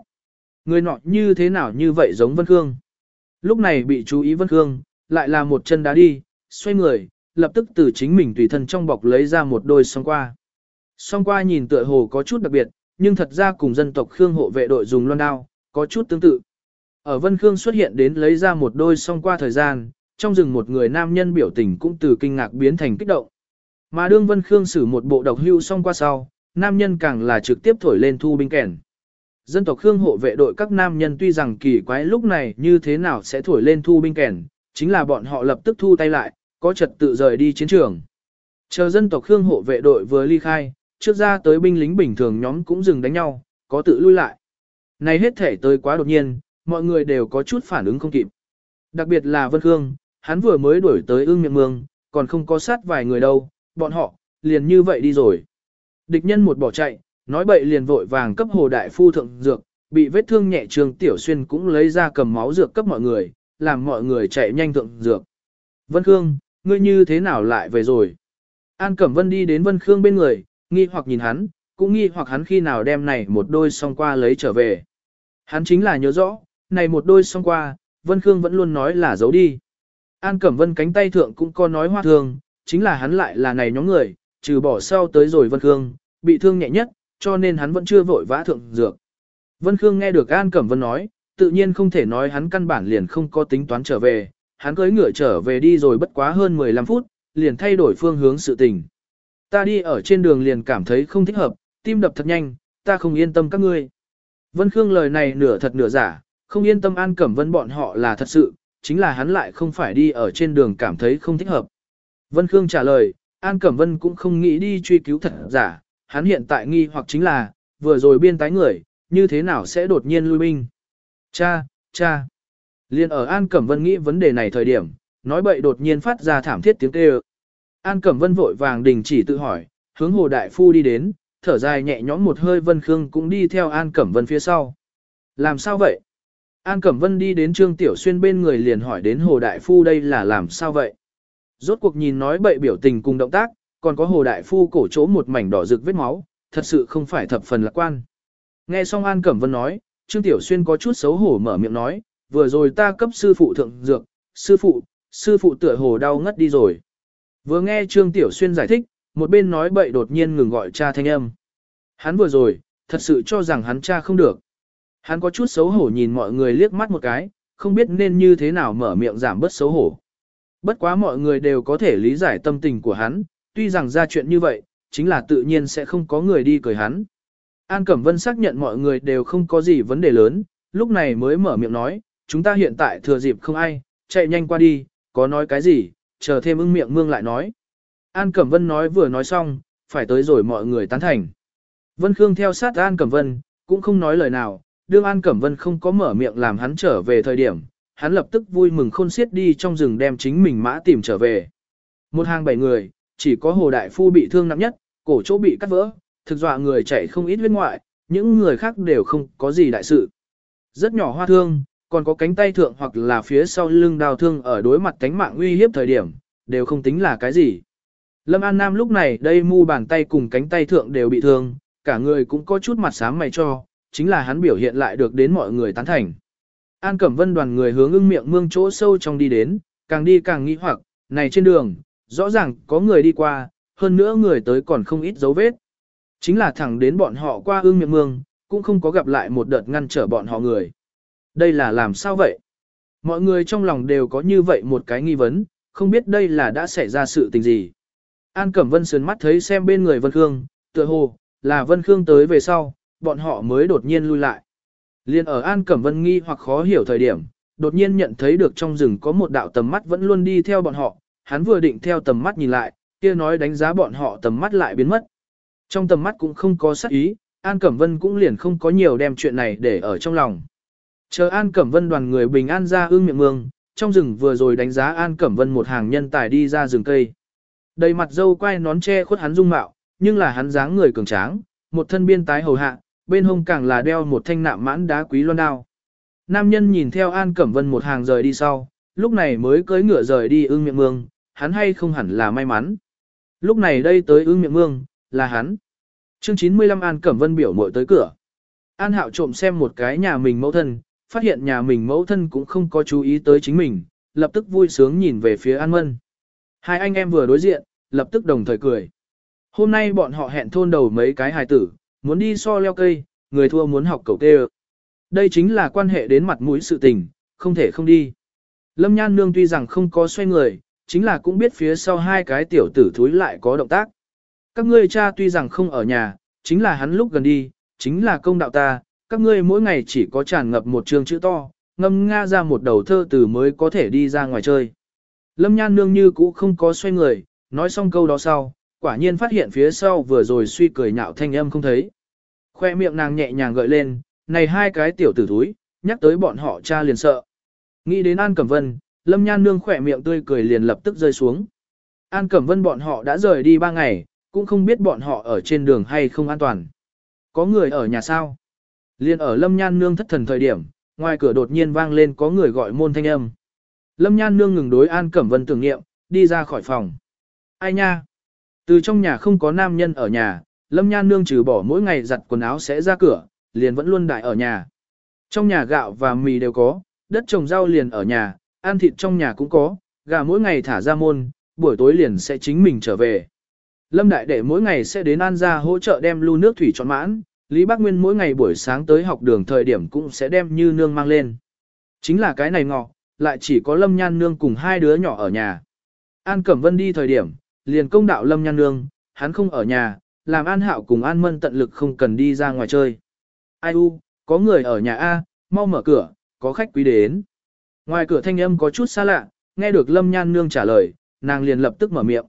Người nọ như thế nào như vậy giống Vân Khương. Lúc này bị chú ý Vân Khương, lại là một chân đá đi, xoay người, lập tức từ chính mình tùy thân trong bọc lấy ra một đôi song qua. Song qua nhìn tựa hồ có chút đặc biệt, nhưng thật ra cùng dân tộc Khương hộ vệ đội dùng loan đao, có chút tương tự. Ở Vân Khương xuất hiện đến lấy ra một đôi song qua thời gian, trong rừng một người nam nhân biểu tình cũng từ kinh ngạc biến thành kích động. Mà đương Vân Khương xử một bộ độc hưu song qua sau, nam nhân càng là trực tiếp thổi lên thu binh kèn. Dân tộc Khương hộ vệ đội các nam nhân tuy rằng kỳ quái lúc này như thế nào sẽ thổi lên thu binh kèn, chính là bọn họ lập tức thu tay lại, có trật tự rời đi chiến trường. Chờ dân tộc Khương hộ vệ đội vừa ly khai, trước ra tới binh lính bình thường nhóm cũng dừng đánh nhau, có tự lui lại. Này hết thể tới quá đột nhiên, mọi người đều có chút phản ứng không kịp. Đặc biệt là Vân Khương, hắn vừa mới đuổi tới ương miệng mương, còn không có sát vài người đâu, bọn họ, liền như vậy đi rồi. Địch nhân một bỏ chạy, nói bậy liền vội vàng cấp hồ đại phu thượng dược, bị vết thương nhẹ trường tiểu xuyên cũng lấy ra cầm máu dược cấp mọi người, làm mọi người chạy nhanh thượng dược. Vân Khương, ngươi như thế nào lại về rồi? An Cẩm Vân đi đến Vân Khương bên người, nghi hoặc nhìn hắn, cũng nghi hoặc hắn khi nào đem này một đôi song qua lấy trở về. Hắn chính là nhớ rõ, này một đôi song qua, Vân Khương vẫn luôn nói là giấu đi. An Cẩm Vân cánh tay thượng cũng có nói hoa thường, chính là hắn lại là này nhóm người, trừ bỏ sau tới rồi Vân Khương, bị thương nhẹ nhất, cho nên hắn vẫn chưa vội vã thượng dược. Vân Khương nghe được An Cẩm Vân nói, tự nhiên không thể nói hắn căn bản liền không có tính toán trở về, hắn cưỡi ngựa trở về đi rồi bất quá hơn 15 phút, liền thay đổi phương hướng sự tình. Ta đi ở trên đường liền cảm thấy không thích hợp, tim đập thật nhanh, ta không yên tâm các ngươi. Vân Khương lời này nửa thật nửa giả, không yên tâm An Cẩm Vân bọn họ là thật sự, chính là hắn lại không phải đi ở trên đường cảm thấy không thích hợp. Vân Khương trả lời, An Cẩm Vân cũng không nghĩ đi truy cứu thật giả, hắn hiện tại nghi hoặc chính là, vừa rồi biên tái người, như thế nào sẽ đột nhiên lui binh. Cha, cha. Liên ở An Cẩm Vân nghĩ vấn đề này thời điểm, nói bậy đột nhiên phát ra thảm thiết tiếng kêu. An Cẩm Vân vội vàng đình chỉ tự hỏi, hướng Hồ Đại Phu đi đến, thở dài nhẹ nhõm một hơi Vân Khương cũng đi theo An Cẩm Vân phía sau. Làm sao vậy? An Cẩm Vân đi đến Trương Tiểu Xuyên bên người liền hỏi đến Hồ Đại Phu đây là làm sao vậy? Rốt cuộc nhìn nói bậy biểu tình cùng động tác, còn có Hồ Đại Phu cổ chỗ một mảnh đỏ rực vết máu, thật sự không phải thập phần lạc quan. Nghe xong An Cẩm Vân nói, Trương Tiểu Xuyên có chút xấu hổ mở miệng nói, vừa rồi ta cấp sư phụ thượng dược, sư phụ, sư phụ tựa hồ đau ngất đi rồi. Vừa nghe Trương Tiểu Xuyên giải thích, một bên nói bậy đột nhiên ngừng gọi cha thanh âm. Hắn vừa rồi, thật sự cho rằng hắn cha không được. Hắn có chút xấu hổ nhìn mọi người liếc mắt một cái, không biết nên như thế nào mở miệng giảm bớt xấu hổ. Bất quá mọi người đều có thể lý giải tâm tình của hắn, tuy rằng ra chuyện như vậy, chính là tự nhiên sẽ không có người đi cười hắn. An Cẩm Vân xác nhận mọi người đều không có gì vấn đề lớn, lúc này mới mở miệng nói, chúng ta hiện tại thừa dịp không ai, chạy nhanh qua đi, có nói cái gì, chờ thêm ưng miệng mương lại nói. An Cẩm Vân nói vừa nói xong, phải tới rồi mọi người tán thành. Vân Khương theo sát An Cẩm Vân, cũng không nói lời nào, đương An Cẩm Vân không có mở miệng làm hắn trở về thời điểm, hắn lập tức vui mừng khôn xiết đi trong rừng đem chính mình mã tìm trở về. Một hàng bảy người, chỉ có Hồ Đại Phu bị thương nặng nhất, cổ chỗ bị cắt vỡ, thực dọa người chạy không ít huyết ngoại, những người khác đều không có gì đại sự. Rất nhỏ hoa thương, còn có cánh tay thượng hoặc là phía sau lưng đào thương ở đối mặt cánh mạng uy hiếp thời điểm, đều không tính là cái gì. Lâm An Nam lúc này đây mu bàn tay cùng cánh tay thượng đều bị thương, cả người cũng có chút mặt sáng mày cho, chính là hắn biểu hiện lại được đến mọi người tán thành. An Cẩm Vân đoàn người hướng ưng miệng mương chỗ sâu trong đi đến, càng đi càng nghi hoặc, này trên đường, rõ ràng có người đi qua, hơn nữa người tới còn không ít dấu vết. Chính là thẳng đến bọn họ qua ưng miệng mương, cũng không có gặp lại một đợt ngăn trở bọn họ người. Đây là làm sao vậy? Mọi người trong lòng đều có như vậy một cái nghi vấn, không biết đây là đã xảy ra sự tình gì. An Cẩm Vân sườn mắt thấy xem bên người Vân Khương, tựa hồ, là Vân Khương tới về sau, bọn họ mới đột nhiên lui lại. Liên ở An Cẩm Vân nghi hoặc khó hiểu thời điểm, đột nhiên nhận thấy được trong rừng có một đạo tầm mắt vẫn luôn đi theo bọn họ, hắn vừa định theo tầm mắt nhìn lại, kia nói đánh giá bọn họ tầm mắt lại biến mất. Trong tầm mắt cũng không có sắc ý, An Cẩm Vân cũng liền không có nhiều đem chuyện này để ở trong lòng. Chờ An Cẩm Vân đoàn người bình an ra ương miệng mương, trong rừng vừa rồi đánh giá An Cẩm Vân một hàng nhân tài đi ra rừng cây. Đầy mặt dâu quay nón che khuất hắn dung mạo, nhưng là hắn dáng người cường tráng, một thân biên tái hầu hạ, bên hông càng là đeo một thanh nạm mãn đá quý loan đao. Nam nhân nhìn theo An Cẩm Vân một hàng rời đi sau, lúc này mới cưỡi ngựa rời đi ưng miệng mương, hắn hay không hẳn là may mắn. Lúc này đây tới ưng miệng mương, là hắn. Chương 95 An Cẩm Vân biểu muội tới cửa. An Hạo trộm xem một cái nhà mình mẫu thân, phát hiện nhà mình mẫu thân cũng không có chú ý tới chính mình, lập tức vui sướng nhìn về phía An Mân. Hai anh em vừa đối diện, lập tức đồng thời cười. Hôm nay bọn họ hẹn thôn đầu mấy cái hài tử, muốn đi so leo cây, người thua muốn học cầu tê Đây chính là quan hệ đến mặt mũi sự tình, không thể không đi. Lâm Nhan Nương tuy rằng không có xoay người, chính là cũng biết phía sau hai cái tiểu tử thúi lại có động tác. Các ngươi cha tuy rằng không ở nhà, chính là hắn lúc gần đi, chính là công đạo ta, các ngươi mỗi ngày chỉ có tràn ngập một trường chữ to, ngâm nga ra một đầu thơ từ mới có thể đi ra ngoài chơi. Lâm Nhan Nương như cũ không có xoay người, nói xong câu đó sau, quả nhiên phát hiện phía sau vừa rồi suy cười nhạo thanh âm không thấy. Khoe miệng nàng nhẹ nhàng gợi lên, này hai cái tiểu tử thúi, nhắc tới bọn họ cha liền sợ. Nghĩ đến An Cẩm Vân, Lâm Nhan Nương khỏe miệng tươi cười liền lập tức rơi xuống. An Cẩm Vân bọn họ đã rời đi ba ngày, cũng không biết bọn họ ở trên đường hay không an toàn. Có người ở nhà sao? Liên ở Lâm Nhan Nương thất thần thời điểm, ngoài cửa đột nhiên vang lên có người gọi môn thanh âm. Lâm Nhan Nương ngừng đối An Cẩm Vân tưởng nghiệm, đi ra khỏi phòng. Ai nha? Từ trong nhà không có nam nhân ở nhà, Lâm Nhan Nương trừ bỏ mỗi ngày giặt quần áo sẽ ra cửa, liền vẫn luôn đại ở nhà. Trong nhà gạo và mì đều có, đất trồng rau liền ở nhà, ăn thịt trong nhà cũng có, gà mỗi ngày thả ra môn, buổi tối liền sẽ chính mình trở về. Lâm Đại Đệ mỗi ngày sẽ đến An ra hỗ trợ đem lưu nước thủy trọn mãn, Lý Bác Nguyên mỗi ngày buổi sáng tới học đường thời điểm cũng sẽ đem như nương mang lên. Chính là cái này ngọ, lại chỉ có Lâm Nhan Nương cùng hai đứa nhỏ ở nhà. An Cẩm Vân đi thời điểm, liền công đạo Lâm Nhan Nương, hắn không ở nhà, làm An Hạo cùng An Mân tận lực không cần đi ra ngoài chơi. Ai u, có người ở nhà A, mau mở cửa, có khách quý đến. Ngoài cửa thanh âm có chút xa lạ, nghe được Lâm Nhan Nương trả lời, nàng liền lập tức mở miệng.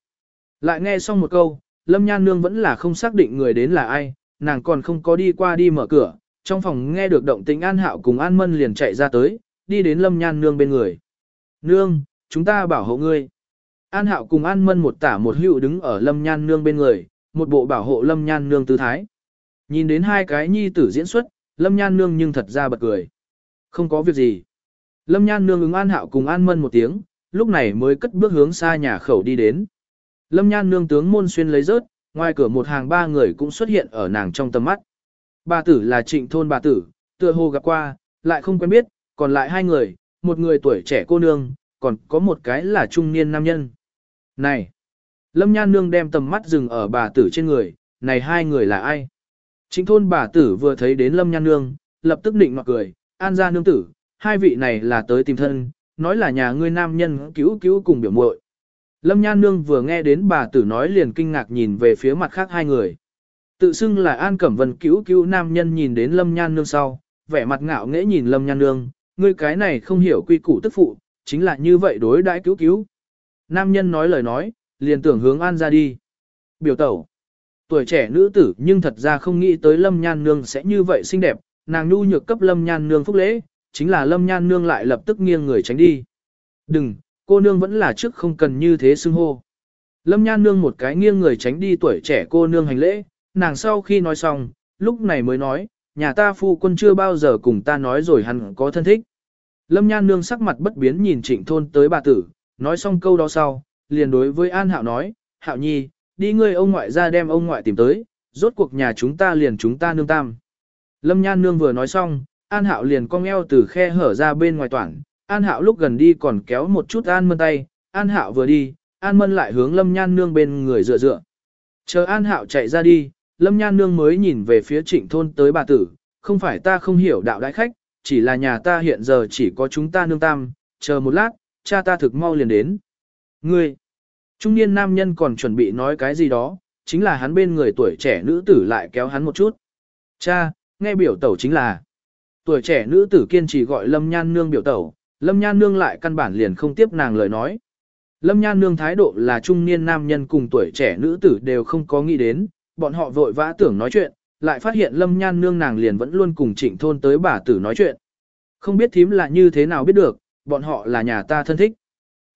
Lại nghe xong một câu, Lâm Nhan Nương vẫn là không xác định người đến là ai, nàng còn không có đi qua đi mở cửa, trong phòng nghe được động tĩnh An Hạo cùng An Mân liền chạy ra tới, đi đến Lâm Nhan Nương bên người. Nương, chúng ta bảo hộ ngươi. An Hạo cùng An Mân một tả một hữu đứng ở Lâm Nhan Nương bên người, một bộ bảo hộ Lâm Nhan Nương tư thái. Nhìn đến hai cái nhi tử diễn xuất, Lâm Nhan Nương nhưng thật ra bật cười. Không có việc gì. Lâm Nhan Nương ứng An Hạo cùng An Mân một tiếng, lúc này mới cất bước hướng xa nhà khẩu đi đến. Lâm Nhan Nương tướng môn xuyên lấy rớt, ngoài cửa một hàng ba người cũng xuất hiện ở nàng trong tầm mắt. Bà tử là trịnh thôn bà tử, tựa hồ gặp qua, lại không quen biết, còn lại hai người, một người tuổi trẻ cô nương, còn có một cái là trung niên nam nhân. Này! Lâm Nhan Nương đem tầm mắt dừng ở bà tử trên người, này hai người là ai? Trịnh thôn bà tử vừa thấy đến Lâm Nhan Nương, lập tức định ngọt cười, an ra nương tử, hai vị này là tới tìm thân, nói là nhà ngươi nam nhân cứu cứu cùng biểu muội. Lâm Nhan Nương vừa nghe đến bà tử nói liền kinh ngạc nhìn về phía mặt khác hai người. Tự xưng là An Cẩm Vân cứu cứu nam nhân nhìn đến Lâm Nhan Nương sau, vẻ mặt ngạo nghễ nhìn Lâm Nhan Nương, ngươi cái này không hiểu quy củ tức phụ, chính là như vậy đối đãi cứu cứu. Nam nhân nói lời nói, liền tưởng hướng An ra đi. Biểu tẩu. Tuổi trẻ nữ tử nhưng thật ra không nghĩ tới Lâm Nhan Nương sẽ như vậy xinh đẹp, nàng nu nhược cấp Lâm Nhan Nương phúc lễ, chính là Lâm Nhan Nương lại lập tức nghiêng người tránh đi. Đừng, cô nương vẫn là trước không cần như thế xưng hô. Lâm Nhan Nương một cái nghiêng người tránh đi tuổi trẻ cô nương hành lễ, nàng sau khi nói xong, lúc này mới nói, nhà ta phu quân chưa bao giờ cùng ta nói rồi hắn có thân thích. Lâm Nhan Nương sắc mặt bất biến nhìn trịnh thôn tới bà tử, nói xong câu đó sau, liền đối với An Hạo nói, Hạo Nhi, đi ngươi ông ngoại ra đem ông ngoại tìm tới, rốt cuộc nhà chúng ta liền chúng ta nương tam. Lâm Nhan Nương vừa nói xong, An Hạo liền cong eo từ khe hở ra bên ngoài toàn, An Hạo lúc gần đi còn kéo một chút An Mân tay, An Hạo vừa đi, An Mân lại hướng Lâm Nhan Nương bên người dựa dựa. Chờ An Hạo chạy ra đi, Lâm Nhan Nương mới nhìn về phía trịnh thôn tới bà tử, không phải ta không hiểu đạo đại khách, chỉ là nhà ta hiện giờ chỉ có chúng ta nương tam, chờ một lát, cha ta thực mau liền đến. Ngươi, trung niên nam nhân còn chuẩn bị nói cái gì đó, chính là hắn bên người tuổi trẻ nữ tử lại kéo hắn một chút. Cha, nghe biểu tẩu chính là, tuổi trẻ nữ tử kiên trì gọi Lâm Nhan Nương biểu tẩu, Lâm Nhan Nương lại căn bản liền không tiếp nàng lời nói. Lâm Nhan Nương thái độ là trung niên nam nhân cùng tuổi trẻ nữ tử đều không có nghĩ đến, bọn họ vội vã tưởng nói chuyện, lại phát hiện Lâm Nhan Nương nàng liền vẫn luôn cùng trịnh thôn tới bà tử nói chuyện. Không biết thím là như thế nào biết được, bọn họ là nhà ta thân thích.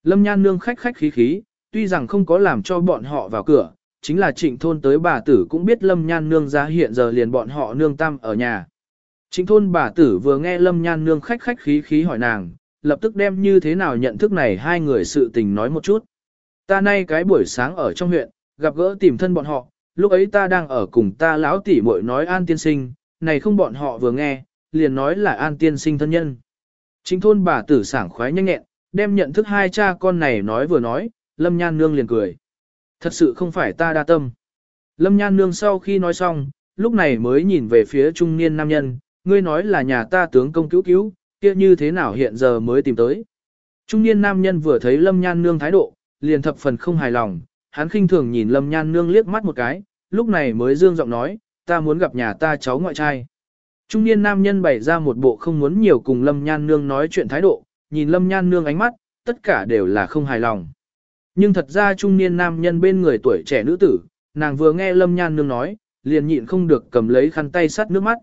Lâm Nhan Nương khách khách khí khí, tuy rằng không có làm cho bọn họ vào cửa, chính là trịnh thôn tới bà tử cũng biết Lâm Nhan Nương ra hiện giờ liền bọn họ nương tam ở nhà. Trịnh thôn bà tử vừa nghe Lâm Nhan Nương khách khách khí khí hỏi nàng, lập tức đem như thế nào nhận thức này hai người sự tình nói một chút. Ta nay cái buổi sáng ở trong huyện, gặp gỡ tìm thân bọn họ, lúc ấy ta đang ở cùng ta lão tỷ muội nói an tiên sinh, này không bọn họ vừa nghe, liền nói là an tiên sinh thân nhân. Chính thôn bà tử sảng khoái nhanh nhẹn, đem nhận thức hai cha con này nói vừa nói, Lâm Nhan Nương liền cười. Thật sự không phải ta đa tâm. Lâm Nhan Nương sau khi nói xong, lúc này mới nhìn về phía trung niên nam nhân, ngươi nói là nhà ta tướng công cứu cứu, kia như thế nào hiện giờ mới tìm tới. Trung niên nam nhân vừa thấy Lâm Nhan Nương thái độ, liền thập phần không hài lòng, hắn khinh thường nhìn Lâm Nhan Nương liếc mắt một cái, lúc này mới dương giọng nói, ta muốn gặp nhà ta cháu ngoại trai. Trung niên nam nhân bày ra một bộ không muốn nhiều cùng Lâm Nhan Nương nói chuyện thái độ, nhìn Lâm Nhan Nương ánh mắt, tất cả đều là không hài lòng. Nhưng thật ra trung niên nam nhân bên người tuổi trẻ nữ tử, nàng vừa nghe Lâm Nhan Nương nói, liền nhịn không được cầm lấy khăn tay sắt nước mắt.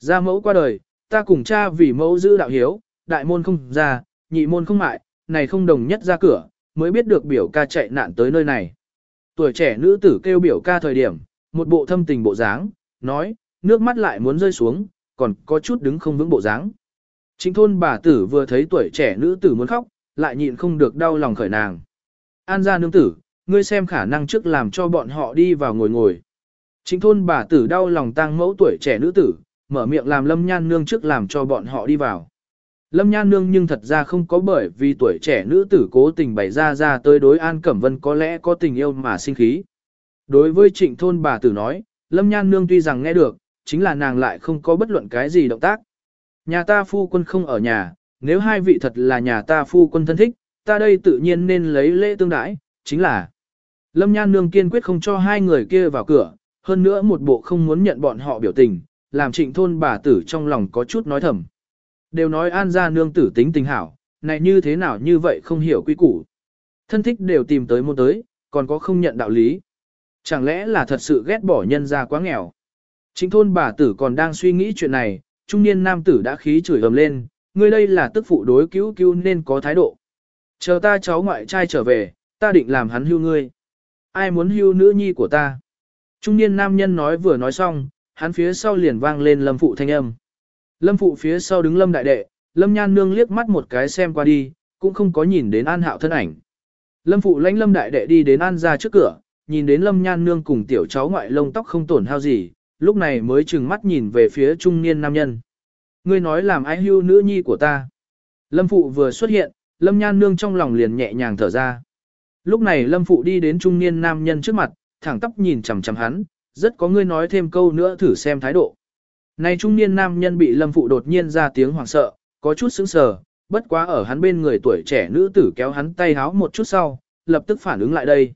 Ra mẫu qua đời, ta cùng cha vì mẫu giữ đạo hiếu, đại môn không ra, nhị môn không mại, này không đồng nhất ra cửa, mới biết được biểu ca chạy nạn tới nơi này. Tuổi trẻ nữ tử kêu biểu ca thời điểm, một bộ thâm tình bộ dáng, nói, nước mắt lại muốn rơi xuống, còn có chút đứng không vững bộ dáng. Chính thôn bà tử vừa thấy tuổi trẻ nữ tử muốn khóc, lại nhịn không được đau lòng khởi nàng. An gia nương tử, ngươi xem khả năng trước làm cho bọn họ đi vào ngồi ngồi. Chính thôn bà tử đau lòng tang mẫu tuổi trẻ nữ tử, mở miệng làm lâm nhan nương trước làm cho bọn họ đi vào. Lâm nhan nương nhưng thật ra không có bởi vì tuổi trẻ nữ tử cố tình bày ra ra tới đối An Cẩm Vân có lẽ có tình yêu mà sinh khí. Đối với trịnh thôn bà tử nói, Lâm nhan nương tuy rằng nghe được, chính là nàng lại không có bất luận cái gì động tác. Nhà ta phu quân không ở nhà, nếu hai vị thật là nhà ta phu quân thân thích, ta đây tự nhiên nên lấy lễ tương đãi, chính là Lâm Nhan Nương kiên quyết không cho hai người kia vào cửa, hơn nữa một bộ không muốn nhận bọn họ biểu tình, làm trịnh thôn bà tử trong lòng có chút nói thầm. Đều nói an gia nương tử tính tình hảo, này như thế nào như vậy không hiểu quy củ. Thân thích đều tìm tới một tới, còn có không nhận đạo lý. Chẳng lẽ là thật sự ghét bỏ nhân gia quá nghèo. Trịnh thôn bà tử còn đang suy nghĩ chuyện này, trung niên nam tử đã khí chửi ầm lên, ngươi đây là tức phụ đối cứu cứu nên có thái độ. Chờ ta cháu ngoại trai trở về, ta định làm hắn hưu ngươi. Ai muốn hưu nữ nhi của ta? Trung niên nam nhân nói vừa nói xong, hắn phía sau liền vang lên lâm phụ thanh âm. Lâm phụ phía sau đứng lâm đại đệ, lâm nhan nương liếc mắt một cái xem qua đi, cũng không có nhìn đến an hạo thân ảnh. Lâm phụ lãnh lâm đại đệ đi đến an ra trước cửa, nhìn đến lâm nhan nương cùng tiểu cháu ngoại lông tóc không tổn hao gì, lúc này mới chừng mắt nhìn về phía trung niên nam nhân. Ngươi nói làm ai hưu nữ nhi của ta. Lâm phụ vừa xuất hiện, lâm nhan nương trong lòng liền nhẹ nhàng thở ra. Lúc này lâm phụ đi đến trung niên nam nhân trước mặt, thẳng tóc nhìn chằm chằm hắn, rất có ngươi nói thêm câu nữa thử xem thái độ. Này trung niên nam nhân bị lâm phụ đột nhiên ra tiếng hoảng sợ, có chút sững sờ, bất quá ở hắn bên người tuổi trẻ nữ tử kéo hắn tay háo một chút sau, lập tức phản ứng lại đây.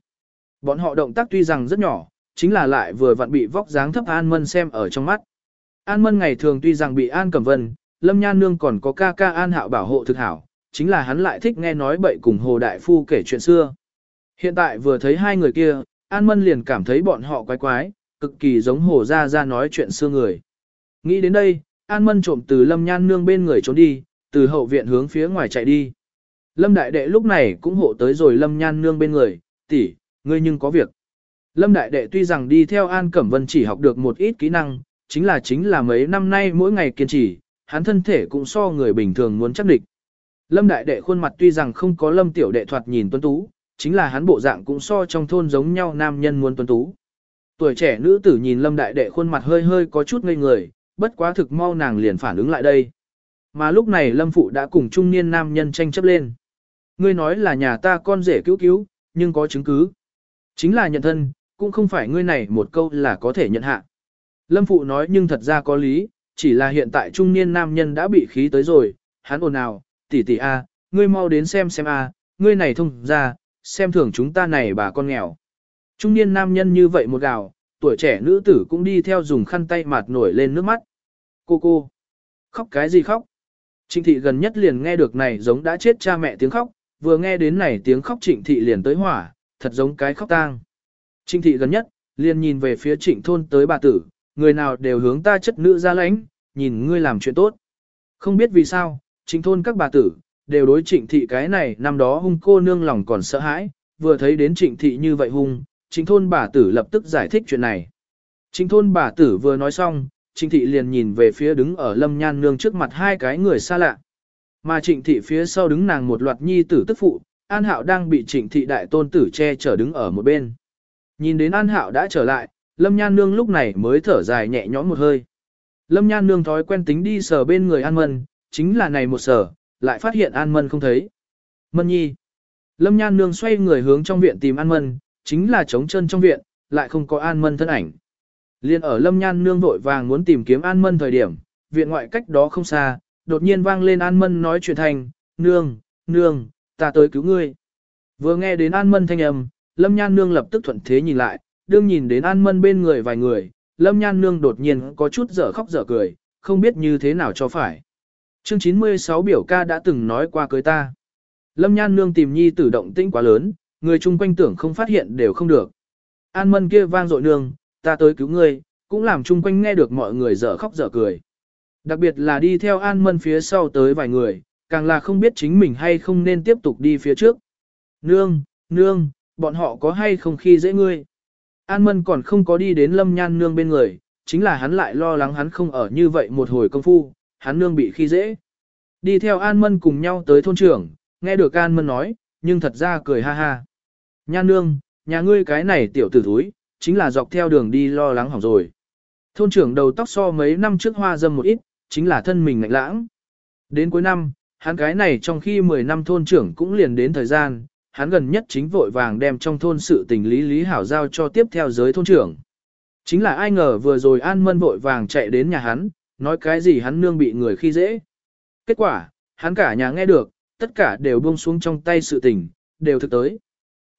Bọn họ động tác tuy rằng rất nhỏ, chính là lại vừa vặn bị vóc dáng thấp An Mân xem ở trong mắt. An Mân ngày thường tuy rằng bị An Cẩm Vân, Lâm Nhan Nương còn có ca ca An Hạo bảo hộ thực hảo, chính là hắn lại thích nghe nói bậy cùng Hồ Đại Phu kể chuyện xưa. Hiện tại vừa thấy hai người kia, An Mân liền cảm thấy bọn họ quái quái, cực kỳ giống Hồ Gia Gia nói chuyện xưa người. Nghĩ đến đây, An Mân trộm từ Lâm Nhan Nương bên người trốn đi, từ hậu viện hướng phía ngoài chạy đi. Lâm Đại Đệ lúc này cũng hộ tới rồi Lâm Nhan Nương bên người, tỷ, ngươi nhưng có việc. Lâm Đại Đệ tuy rằng đi theo An Cẩm Vân chỉ học được một ít kỹ năng, chính là chính là mấy năm nay mỗi ngày kiên trì, hắn thân thể cũng so người bình thường muốn chắc địch. Lâm Đại Đệ khuôn mặt tuy rằng không có Lâm Tiểu Đệ thoạt nhìn tuấn tú, chính là hắn bộ dạng cũng so trong thôn giống nhau nam nhân muốn tuấn tú. Tuổi trẻ nữ tử nhìn Lâm Đại Đệ khuôn mặt hơi hơi có chút ngây người, bất quá thực mau nàng liền phản ứng lại đây. Mà lúc này lâm phụ đã cùng trung niên nam nhân tranh chấp lên. Ngươi nói là nhà ta con rể cứu cứu, nhưng có chứng cứ. Chính là nhận thân, cũng không phải ngươi này một câu là có thể nhận hạ. Lâm phụ nói nhưng thật ra có lý, chỉ là hiện tại trung niên nam nhân đã bị khí tới rồi, hắn ồn ào, tỷ tỷ a, ngươi mau đến xem xem a, ngươi này thông ra, xem thường chúng ta này bà con nghèo. Trung niên nam nhân như vậy một gào, tuổi trẻ nữ tử cũng đi theo dùng khăn tay mạt nổi lên nước mắt. Cô cô, khóc cái gì khóc? Trịnh thị gần nhất liền nghe được này giống đã chết cha mẹ tiếng khóc, vừa nghe đến này tiếng khóc trịnh thị liền tới hỏa, thật giống cái khóc tang. Trịnh thị gần nhất, liền nhìn về phía trịnh thôn tới bà tử, người nào đều hướng ta chất nữ ra lãnh, nhìn ngươi làm chuyện tốt. Không biết vì sao, trịnh thôn các bà tử, đều đối trịnh thị cái này năm đó hung cô nương lòng còn sợ hãi, vừa thấy đến trịnh thị như vậy hung, trịnh thôn bà tử lập tức giải thích chuyện này. Trịnh thôn bà tử vừa nói xong, trịnh thị liền nhìn về phía đứng ở lâm nhan nương trước mặt hai cái người xa lạ. Mà trịnh thị phía sau đứng nàng một loạt nhi tử tức phụ, An Hạo đang bị trịnh thị đại tôn tử che chở đứng ở một bên. Nhìn đến An Hạo đã trở lại, Lâm Nhan Nương lúc này mới thở dài nhẹ nhõm một hơi. Lâm Nhan Nương thói quen tính đi sờ bên người An Mân, chính là này một sờ, lại phát hiện An Mân không thấy. Mân nhi. Lâm Nhan Nương xoay người hướng trong viện tìm An Mân, chính là trống chân trong viện, lại không có An Mân thân ảnh. Liên ở Lâm Nhan Nương vội vàng muốn tìm kiếm An Mân thời điểm, viện ngoại cách đó không xa, đột nhiên vang lên An Mân nói chuyện thành, Nương, Nương, ta tới cứu ngươi. Vừa nghe đến An Mân thanh âm, Lâm Nhan Nương lập tức thuận thế nhìn lại, đương nhìn đến An Mân bên người vài người, Lâm Nhan Nương đột nhiên có chút dở khóc dở cười, không biết như thế nào cho phải. Chương 96 biểu ca đã từng nói qua cưới ta. Lâm Nhan Nương tìm nhi tử động tĩnh quá lớn, người chung quanh tưởng không phát hiện đều không được. An Mân kia vang dội nương, ta tới cứu ngươi, cũng làm chung quanh nghe được mọi người dở khóc dở cười. Đặc biệt là đi theo An Mân phía sau tới vài người, càng là không biết chính mình hay không nên tiếp tục đi phía trước. Nương, nương, bọn họ có hay không khi dễ ngươi. An Mân còn không có đi đến Lâm Nhan nương bên người, chính là hắn lại lo lắng hắn không ở như vậy một hồi công phu, hắn nương bị khi dễ. Đi theo An Mân cùng nhau tới thôn trưởng, nghe được An Mân nói, nhưng thật ra cười ha ha. Nhan nương, nhà ngươi cái này tiểu tử thúi, chính là dọc theo đường đi lo lắng hỏng rồi. Thôn trưởng đầu tóc so mấy năm trước hoa dâm một ít, chính là thân mình ngạnh lãng. Đến cuối năm, hắn cái này trong khi 10 năm thôn trưởng cũng liền đến thời gian, hắn gần nhất chính vội vàng đem trong thôn sự tình lý lý hảo giao cho tiếp theo giới thôn trưởng. Chính là ai ngờ vừa rồi An Mân vội vàng chạy đến nhà hắn, nói cái gì hắn nương bị người khi dễ. Kết quả, hắn cả nhà nghe được, tất cả đều buông xuống trong tay sự tình, đều thực tới.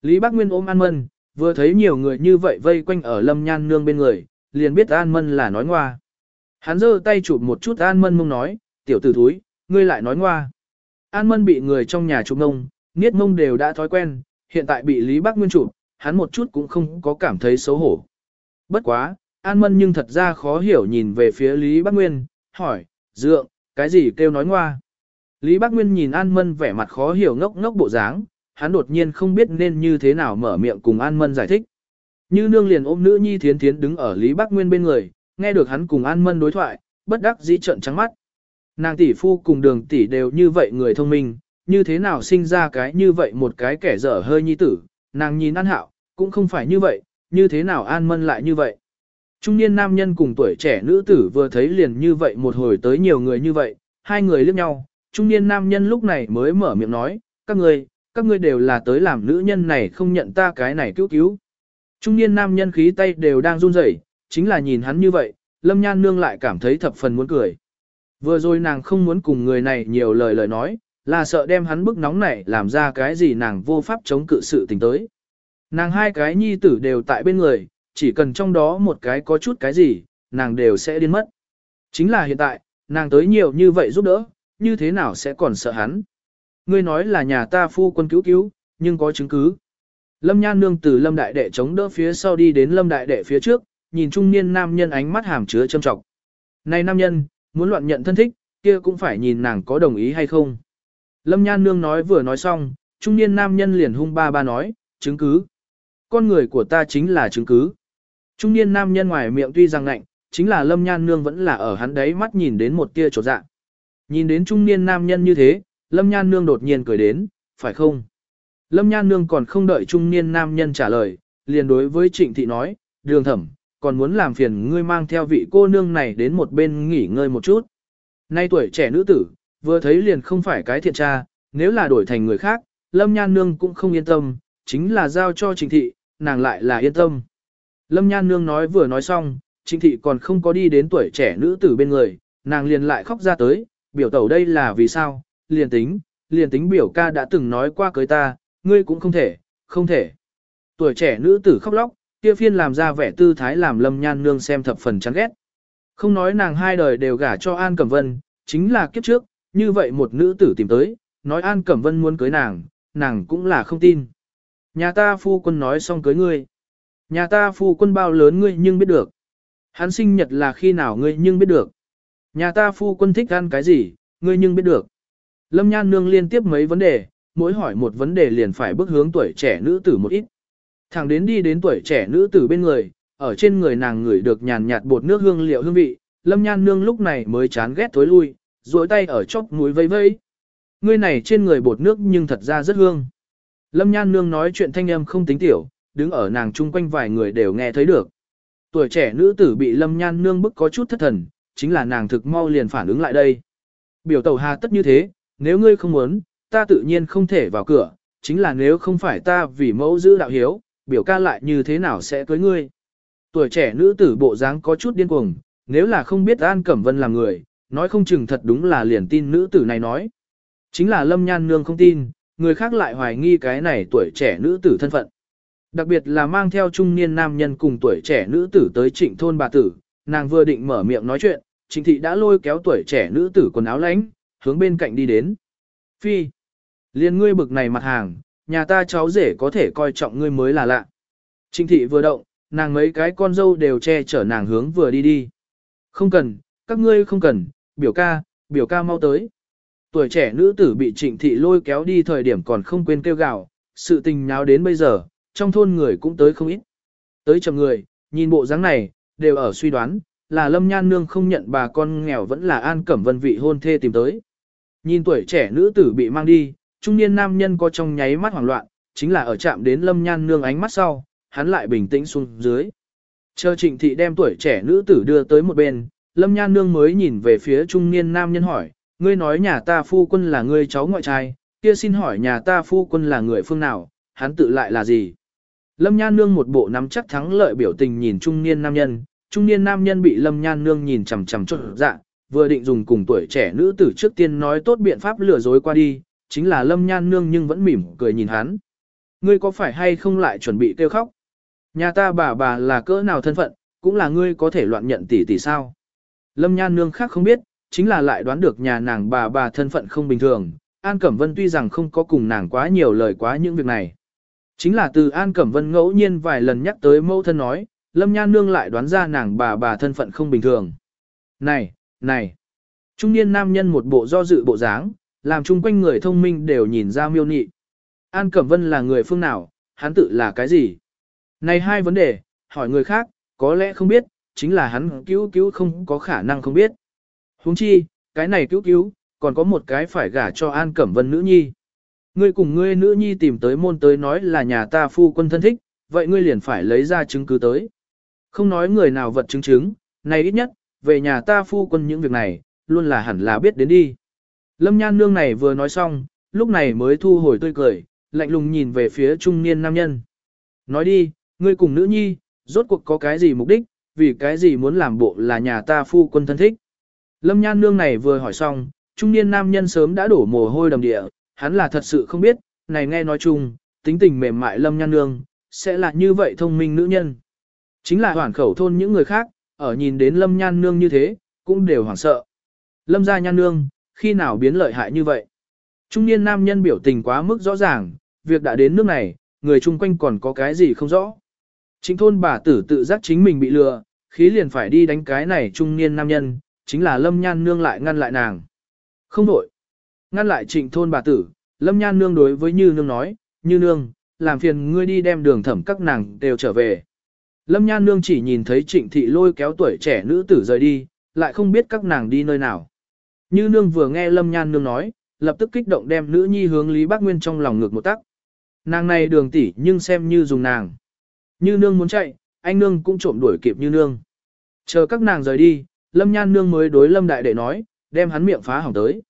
Lý Bác Nguyên ôm An Mân, vừa thấy nhiều người như vậy vây quanh ở Lâm Nhan nương bên người, liền biết An Mân là nói ngoa. Hắn giơ tay chụp một chút An Mân mông nói, tiểu tử thúi, ngươi lại nói ngoa. An Mân bị người trong nhà chụp mông, niết mông đều đã thói quen, hiện tại bị Lý Bác Nguyên chụp, hắn một chút cũng không có cảm thấy xấu hổ. Bất quá, An Mân nhưng thật ra khó hiểu nhìn về phía Lý Bác Nguyên, hỏi, dượng, cái gì kêu nói ngoa. Lý Bác Nguyên nhìn An Mân vẻ mặt khó hiểu ngốc ngốc bộ dáng, hắn đột nhiên không biết nên như thế nào mở miệng cùng An Mân giải thích. Như nương liền ôm nữ nhi thiến thiến đứng ở Lý bắc Nguyên bên người, nghe được hắn cùng An Mân đối thoại, bất đắc dĩ trợn trắng mắt. Nàng tỷ phu cùng đường tỷ đều như vậy người thông minh, như thế nào sinh ra cái như vậy một cái kẻ dở hơi nhi tử, nàng nhìn An Hạo, cũng không phải như vậy, như thế nào An Mân lại như vậy. Trung niên nam nhân cùng tuổi trẻ nữ tử vừa thấy liền như vậy một hồi tới nhiều người như vậy, hai người liếc nhau, trung niên nam nhân lúc này mới mở miệng nói, các người các ngươi đều là tới làm nữ nhân này không nhận ta cái này cứu cứu. Trung niên nam nhân khí tay đều đang run rẩy, chính là nhìn hắn như vậy, lâm nhan nương lại cảm thấy thập phần muốn cười. Vừa rồi nàng không muốn cùng người này nhiều lời lời nói, là sợ đem hắn bức nóng này làm ra cái gì nàng vô pháp chống cự sự tình tới. Nàng hai cái nhi tử đều tại bên người, chỉ cần trong đó một cái có chút cái gì, nàng đều sẽ điên mất. Chính là hiện tại, nàng tới nhiều như vậy giúp đỡ, như thế nào sẽ còn sợ hắn. Ngươi nói là nhà ta phu quân cứu cứu, nhưng có chứng cứ. Lâm Nhan Nương từ Lâm Đại Đệ chống đỡ phía sau đi đến Lâm Đại Đệ phía trước, nhìn trung niên nam nhân ánh mắt hàm chứa châm trọng. Này nam nhân, muốn loạn nhận thân thích, kia cũng phải nhìn nàng có đồng ý hay không. Lâm Nhan Nương nói vừa nói xong, trung niên nam nhân liền hung ba ba nói, chứng cứ. Con người của ta chính là chứng cứ. Trung niên nam nhân ngoài miệng tuy rằng lạnh, chính là Lâm Nhan Nương vẫn là ở hắn đấy mắt nhìn đến một tia trột dạ. Nhìn đến trung niên nam nhân như thế, Lâm Nhan Nương đột nhiên cười đến, phải không? Lâm Nhan Nương còn không đợi trung niên nam nhân trả lời, liền đối với trịnh thị nói, đường thẩm, còn muốn làm phiền ngươi mang theo vị cô nương này đến một bên nghỉ ngơi một chút. Nay tuổi trẻ nữ tử, vừa thấy liền không phải cái thiện tra, nếu là đổi thành người khác, Lâm Nhan Nương cũng không yên tâm, chính là giao cho Trịnh Thị, nàng lại là yên tâm. Lâm Nhan Nương nói vừa nói xong, Trịnh Thị còn không có đi đến tuổi trẻ nữ tử bên người, nàng liền lại khóc ra tới, biểu tẩu đây là vì sao, liền tính, liền tính biểu ca đã từng nói qua cưới ta, ngươi cũng không thể, không thể. Tuổi trẻ nữ tử khóc lóc, kia phiên làm ra vẻ tư thái làm Lâm Nhan Nương xem thập phần chán ghét. Không nói nàng hai đời đều gả cho An Cẩm Vân, chính là kiếp trước, như vậy một nữ tử tìm tới, nói An Cẩm Vân muốn cưới nàng, nàng cũng là không tin. Nhà ta phu quân nói xong cưới ngươi. Nhà ta phu quân bao lớn ngươi nhưng biết được. Hắn sinh nhật là khi nào ngươi nhưng biết được. Nhà ta phu quân thích ăn cái gì, ngươi nhưng biết được. Lâm Nhan Nương liên tiếp mấy vấn đề, mỗi hỏi một vấn đề liền phải bước hướng tuổi trẻ nữ tử một ít. Thẳng đến đi đến tuổi trẻ nữ tử bên người, ở trên người nàng ngửi được nhàn nhạt bột nước hương liệu hương vị, Lâm Nhan Nương lúc này mới chán ghét tối lui, duỗi tay ở chốc mũi vây vây. Ngươi này trên người bột nước nhưng thật ra rất hương. Lâm Nhan Nương nói chuyện thanh âm không tính tiểu, đứng ở nàng chung quanh vài người đều nghe thấy được. Tuổi trẻ nữ tử bị Lâm Nhan Nương bức có chút thất thần, chính là nàng thực mau liền phản ứng lại đây. Biểu tàu hà tất như thế, nếu ngươi không muốn, ta tự nhiên không thể vào cửa, chính là nếu không phải ta vì mẫu giữ đạo hiếu, biểu ca lại như thế nào sẽ cưới ngươi. Tuổi trẻ nữ tử bộ dáng có chút điên cuồng, nếu là không biết An Cẩm Vân là người, nói không chừng thật đúng là liền tin nữ tử này nói. Chính là Lâm Nhan Nương không tin, người khác lại hoài nghi cái này tuổi trẻ nữ tử thân phận. Đặc biệt là mang theo trung niên nam nhân cùng tuổi trẻ nữ tử tới trịnh thôn bà tử, nàng vừa định mở miệng nói chuyện, trịnh thị đã lôi kéo tuổi trẻ nữ tử quần áo lánh, hướng bên cạnh đi đến. Phi, liền ngươi bực này mặt hàng, nhà ta cháu rể có thể coi trọng ngươi mới là lạ. Trịnh thị vừa động, nàng mấy cái con dâu đều che chở nàng hướng vừa đi đi. Không cần, các ngươi không cần, biểu ca, biểu ca mau tới. Tuổi trẻ nữ tử bị trịnh thị lôi kéo đi thời điểm còn không quên kêu gào, sự tình nháo đến bây giờ, trong thôn người cũng tới không ít. Tới chậm người, nhìn bộ dáng này, đều ở suy đoán, là Lâm Nhan Nương không nhận bà con nghèo vẫn là An Cẩm Vân vị hôn thê tìm tới. Nhìn tuổi trẻ nữ tử bị mang đi, trung niên nam nhân có trong nháy mắt hoảng loạn, chính là ở chạm đến Lâm Nhan Nương ánh mắt sau, hắn lại bình tĩnh xuống dưới. Chờ trịnh thị đem tuổi trẻ nữ tử đưa tới một bên, Lâm Nhan Nương mới nhìn về phía trung niên nam nhân hỏi, ngươi nói nhà ta phu quân là ngươi cháu ngoại trai, kia xin hỏi nhà ta phu quân là người phương nào, hắn tự lại là gì? Lâm Nhan Nương một bộ nắm chắc thắng lợi biểu tình nhìn trung niên nam nhân, trung niên nam nhân bị Lâm Nhan Nương nhìn chằm chằm chốt dạ, vừa định dùng cùng tuổi trẻ nữ tử trước tiên nói tốt biện pháp lừa dối qua đi, chính là Lâm Nhan Nương nhưng vẫn mỉm cười nhìn hắn. Ngươi có phải hay không lại chuẩn bị kêu khóc? Nhà ta bà bà là cỡ nào thân phận, cũng là ngươi có thể loạn nhận tỷ tỷ sao? Lâm Nhan Nương khác không biết, chính là lại đoán được nhà nàng bà bà thân phận không bình thường. An Cẩm Vân tuy rằng không có cùng nàng quá nhiều lời quá những việc này. Chính là từ An Cẩm Vân ngẫu nhiên vài lần nhắc tới mẫu thân nói, Lâm Nhan Nương lại đoán ra nàng bà bà thân phận không bình thường. Này, này! Trung niên nam nhân một bộ do dự bộ dáng, làm chung quanh người thông minh đều nhìn ra miêu nị. An Cẩm Vân là người phương nào, hắn tự là cái gì? Này hai vấn đề, hỏi người khác, có lẽ không biết, chính là hắn cứu cứu không có khả năng không biết. Huống chi, cái này cứu cứu, còn có một cái phải gả cho An Cẩm Vân nữ nhi. Ngươi cùng ngươi nữ nhi tìm tới môn tới nói là nhà ta phu quân thân thích, vậy ngươi liền phải lấy ra chứng cứ tới. Không nói người nào vật chứng chứng, này ít nhất, về nhà ta phu quân những việc này, luôn là hẳn là biết đến đi. Lâm nhan nương này vừa nói xong, lúc này mới thu hồi tươi cười, lạnh lùng nhìn về phía trung niên nam nhân. Nói đi, ngươi cùng nữ nhi, rốt cuộc có cái gì mục đích, vì cái gì muốn làm bộ là nhà ta phu quân thân thích. Lâm nhan nương này vừa hỏi xong, trung niên nam nhân sớm đã đổ mồ hôi đầm địa, hắn là thật sự không biết, này nghe nói chung, tính tình mềm mại lâm nhan nương, sẽ là như vậy thông minh nữ nhân. Chính là hoàn khẩu thôn những người khác, ở nhìn đến lâm nhan nương như thế, cũng đều hoảng sợ. Lâm gia nhan nương, khi nào biến lợi hại như vậy? Trung niên nam nhân biểu tình quá mức rõ ràng, việc đã đến nước này, người chung quanh còn có cái gì không rõ. Chính thôn bà tử tự giác chính mình bị lừa, khí liền phải đi đánh cái này trung niên nam nhân, chính là lâm nhan nương lại ngăn lại nàng. Không đổi. Ngăn lại trịnh thôn bà tử, lâm nhan nương đối với như nương nói, như nương, làm phiền ngươi đi đem đường thẩm các nàng đều trở về. Lâm nhan nương chỉ nhìn thấy trịnh thị lôi kéo tuổi trẻ nữ tử rời đi, lại không biết các nàng đi nơi nào. Như nương vừa nghe lâm nhan nương nói, lập tức kích động đem nữ nhi hướng Lý Bác Nguyên trong lòng ngược một tắc. Nàng này đường tỷ nhưng xem như dùng nàng. Như nương muốn chạy, anh nương cũng trộm đuổi kịp như nương. Chờ các nàng rời đi, Lâm Nhan nương mới đối Lâm đại đệ nói, đem hắn miệng phá hỏng tới.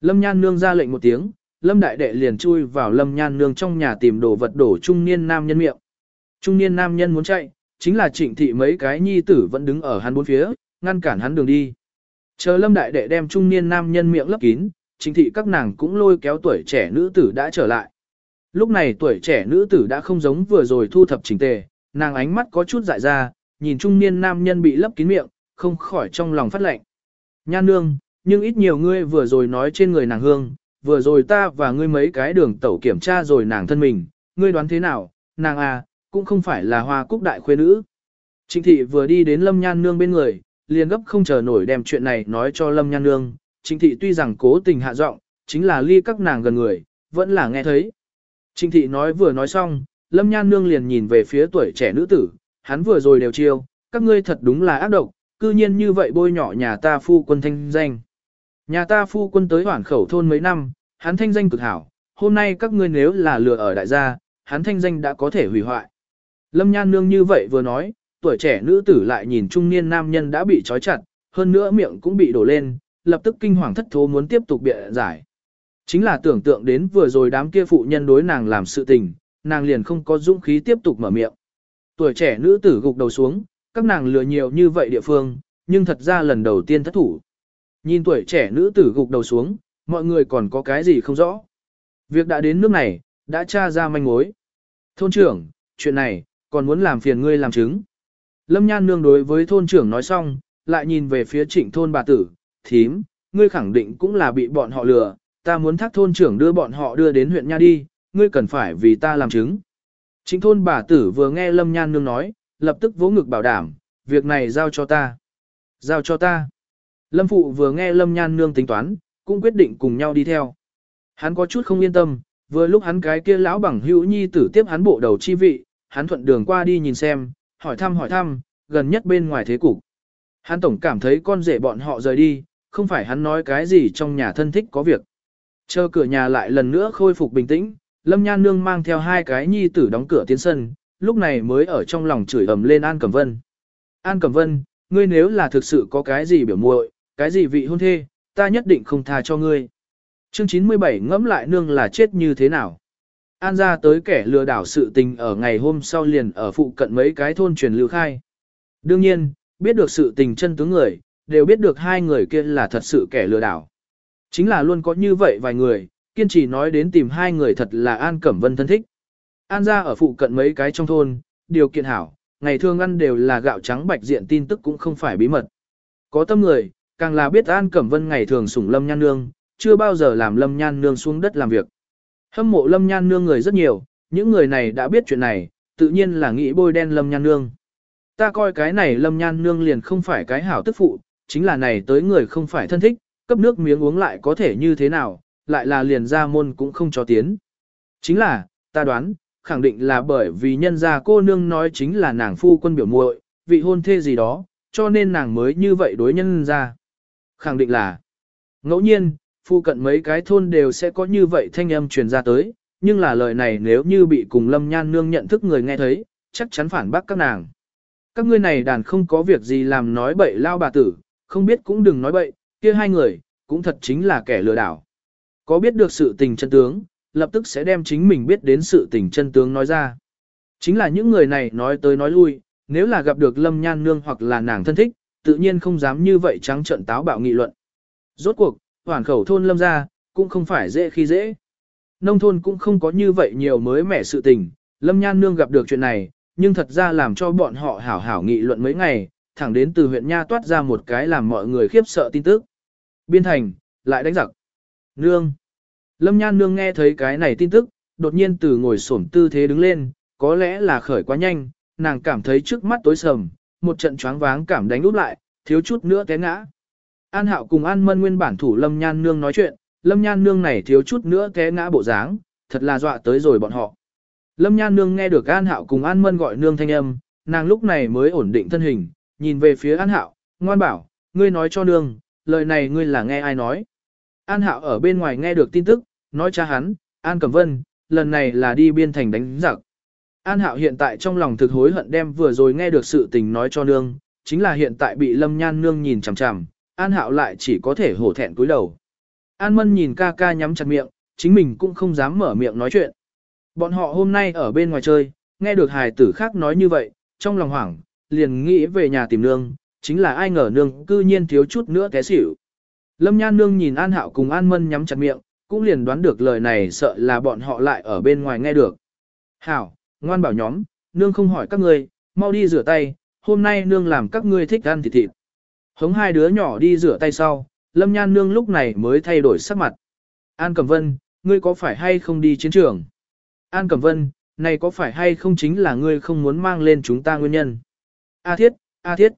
Lâm Nhan nương ra lệnh một tiếng, Lâm đại đệ liền chui vào Lâm Nhan nương trong nhà tìm đồ vật đổ trung niên nam nhân miệng. Trung niên nam nhân muốn chạy, chính là trịnh thị mấy cái nhi tử vẫn đứng ở hắn bốn phía, ngăn cản hắn đường đi. Chờ lâm đại đệ đem trung niên nam nhân miệng lấp kín, trịnh thị các nàng cũng lôi kéo tuổi trẻ nữ tử đã trở lại. Lúc này tuổi trẻ nữ tử đã không giống vừa rồi thu thập chỉnh tề, nàng ánh mắt có chút dại ra, nhìn trung niên nam nhân bị lấp kín miệng, không khỏi trong lòng phát lệnh. Nhan nương, nhưng ít nhiều ngươi vừa rồi nói trên người nàng hương, vừa rồi ta và ngươi mấy cái đường tẩu kiểm tra rồi nàng thân mình, ngươi đoán thế nào, nàng à, cũng không phải là hoa cúc đại khuê nữ. Trịnh thị vừa đi đến lâm nhan nương bên người, liền gấp không chờ nổi đem chuyện này nói cho lâm nhan nương. Trịnh thị tuy rằng cố tình hạ giọng, chính là ly các nàng gần người, vẫn là nghe thấy. Trịnh thị nói vừa nói xong, lâm nhan nương liền nhìn về phía tuổi trẻ nữ tử, hắn vừa rồi đều chiêu, các ngươi thật đúng là ác độc, cư nhiên như vậy bôi nhỏ nhà ta phu quân thanh danh. Nhà ta phu quân tới hoảng khẩu thôn mấy năm, hắn thanh danh cực hảo, hôm nay các ngươi nếu là lừa ở đại gia, hắn thanh danh đã có thể hủy hoại. Lâm Nhan Nương như vậy vừa nói, tuổi trẻ nữ tử lại nhìn trung niên nam nhân đã bị trói chặt, hơn nữa miệng cũng bị đổ lên, lập tức kinh hoàng thất thố muốn tiếp tục bịa giải. Chính là tưởng tượng đến vừa rồi đám kia phụ nhân đối nàng làm sự tình, nàng liền không có dũng khí tiếp tục mở miệng. Tuổi trẻ nữ tử gục đầu xuống, các nàng lừa nhiều như vậy địa phương, nhưng thật ra lần đầu tiên thất thủ. Nhìn tuổi trẻ nữ tử gục đầu xuống, mọi người còn có cái gì không rõ. Việc đã đến nước này, đã tra ra manh mối. Thôn trưởng, chuyện này, còn muốn làm phiền ngươi làm chứng. Lâm Nhan Nương đối với thôn trưởng nói xong, lại nhìn về phía trịnh thôn bà tử, thím, ngươi khẳng định cũng là bị bọn họ lừa, ta muốn thác thôn trưởng đưa bọn họ đưa đến huyện Nha đi, ngươi cần phải vì ta làm chứng. Trịnh thôn bà tử vừa nghe Lâm Nhan Nương nói, lập tức vỗ ngực bảo đảm, việc này giao cho ta. Giao cho ta. Lâm Phụ vừa nghe Lâm Nhan Nương tính toán, cũng quyết định cùng nhau đi theo. Hắn có chút không yên tâm, vừa lúc hắn cái kia lão bằng hữu nhi tử tiếp hắn bộ đầu chi vị, hắn thuận đường qua đi nhìn xem, hỏi thăm hỏi thăm, gần nhất bên ngoài thế cục. Hắn tổng cảm thấy con rể bọn họ rời đi, không phải hắn nói cái gì trong nhà thân thích có việc. Chờ cửa nhà lại lần nữa khôi phục bình tĩnh, Lâm Nhan Nương mang theo hai cái nhi tử đóng cửa tiến sân, lúc này mới ở trong lòng chửi ầm lên An Cẩm Vân. An Cẩm Vân, ngươi nếu là thực sự có cái gì biểu muội, cái gì vị hôn thê, ta nhất định không tha cho ngươi. Chương 97 ngẫm lại nương là chết như thế nào. An ra tới kẻ lừa đảo sự tình ở ngày hôm sau liền ở phụ cận mấy cái thôn truyền lưu khai. Đương nhiên, biết được sự tình chân tướng người, đều biết được hai người kia là thật sự kẻ lừa đảo. Chính là luôn có như vậy vài người, kiên trì nói đến tìm hai người thật là An Cẩm Vân thân thích. An ra ở phụ cận mấy cái trong thôn, điều kiện hảo, ngày thường ăn đều là gạo trắng bạch diện tin tức cũng không phải bí mật. Có tâm người, càng là biết An Cẩm Vân ngày thường sủng lâm nhan nương, chưa bao giờ làm lâm nhan nương xuống đất làm việc. Hâm mộ lâm nhan nương người rất nhiều, những người này đã biết chuyện này, tự nhiên là nghĩ bôi đen lâm nhan nương. Ta coi cái này lâm nhan nương liền không phải cái hảo tức phụ, chính là này tới người không phải thân thích, cấp nước miếng uống lại có thể như thế nào, lại là liền ra môn cũng không cho tiến. Chính là, ta đoán, khẳng định là bởi vì nhân gia cô nương nói chính là nàng phu quân biểu muội, vị hôn thê gì đó, cho nên nàng mới như vậy đối nhân ra. Khẳng định là, ngẫu nhiên, phu cận mấy cái thôn đều sẽ có như vậy thanh âm truyền ra tới, nhưng là lời này nếu như bị cùng lâm nhan nương nhận thức người nghe thấy, chắc chắn phản bác các nàng. Các ngươi này đàn không có việc gì làm nói bậy lao bà tử, không biết cũng đừng nói bậy, kia hai người, cũng thật chính là kẻ lừa đảo. Có biết được sự tình chân tướng, lập tức sẽ đem chính mình biết đến sự tình chân tướng nói ra. Chính là những người này nói tới nói lui, nếu là gặp được lâm nhan nương hoặc là nàng thân thích, tự nhiên không dám như vậy trắng trận táo bạo nghị luận. Rốt cuộc, hoàn khẩu thôn lâm ra, cũng không phải dễ khi dễ. Nông thôn cũng không có như vậy nhiều mới mẻ sự tình, lâm nhan nương gặp được chuyện này, nhưng thật ra làm cho bọn họ hảo hảo nghị luận mấy ngày, thẳng đến từ huyện Nha toát ra một cái làm mọi người khiếp sợ tin tức. Biên thành, lại đánh giặc. Nương. Lâm nhan nương nghe thấy cái này tin tức, đột nhiên từ ngồi xổm tư thế đứng lên, có lẽ là khởi quá nhanh, nàng cảm thấy trước mắt tối sầm, một trận choáng váng cảm đánh úp lại, thiếu chút nữa té ngã. An Hạo cùng An Mân nguyên bản thủ Lâm Nhan Nương nói chuyện, Lâm Nhan Nương này thiếu chút nữa té ngã bộ dáng, thật là dọa tới rồi bọn họ. Lâm Nhan Nương nghe được An Hạo cùng An Mân gọi nương thanh âm, nàng lúc này mới ổn định thân hình, nhìn về phía An Hạo, ngoan bảo, ngươi nói cho nương, lời này ngươi là nghe ai nói. An Hạo ở bên ngoài nghe được tin tức, nói cha hắn, An Cẩm Vân, lần này là đi biên thành đánh giặc. An Hạo hiện tại trong lòng thực hối hận đem vừa rồi nghe được sự tình nói cho nương, chính là hiện tại bị Lâm Nhan nương nhìn chằm chằm, An Hạo lại chỉ có thể hổ thẹn cúi đầu. An Mân nhìn ca ca nhắm chặt miệng, chính mình cũng không dám mở miệng nói chuyện. Bọn họ hôm nay ở bên ngoài chơi, nghe được hài tử khác nói như vậy, trong lòng hoảng, liền nghĩ về nhà tìm nương, chính là ai ngờ nương cư nhiên thiếu chút nữa té xỉu. Lâm Nhan nương nhìn An Hạo cùng An Mân nhắm chặt miệng, cũng liền đoán được lời này sợ là bọn họ lại ở bên ngoài nghe được. Hảo, ngoan bảo nhóm, nương không hỏi các ngươi, mau đi rửa tay, hôm nay nương làm các ngươi thích ăn thịt thịt. Hống hai đứa nhỏ đi rửa tay sau, Lâm Nhan nương lúc này mới thay đổi sắc mặt. An Cẩm Vân, ngươi có phải hay không đi chiến trường? An Cẩm Vân, này có phải hay không chính là ngươi không muốn mang lên chúng ta nguyên nhân? A Thiết, A Thiết.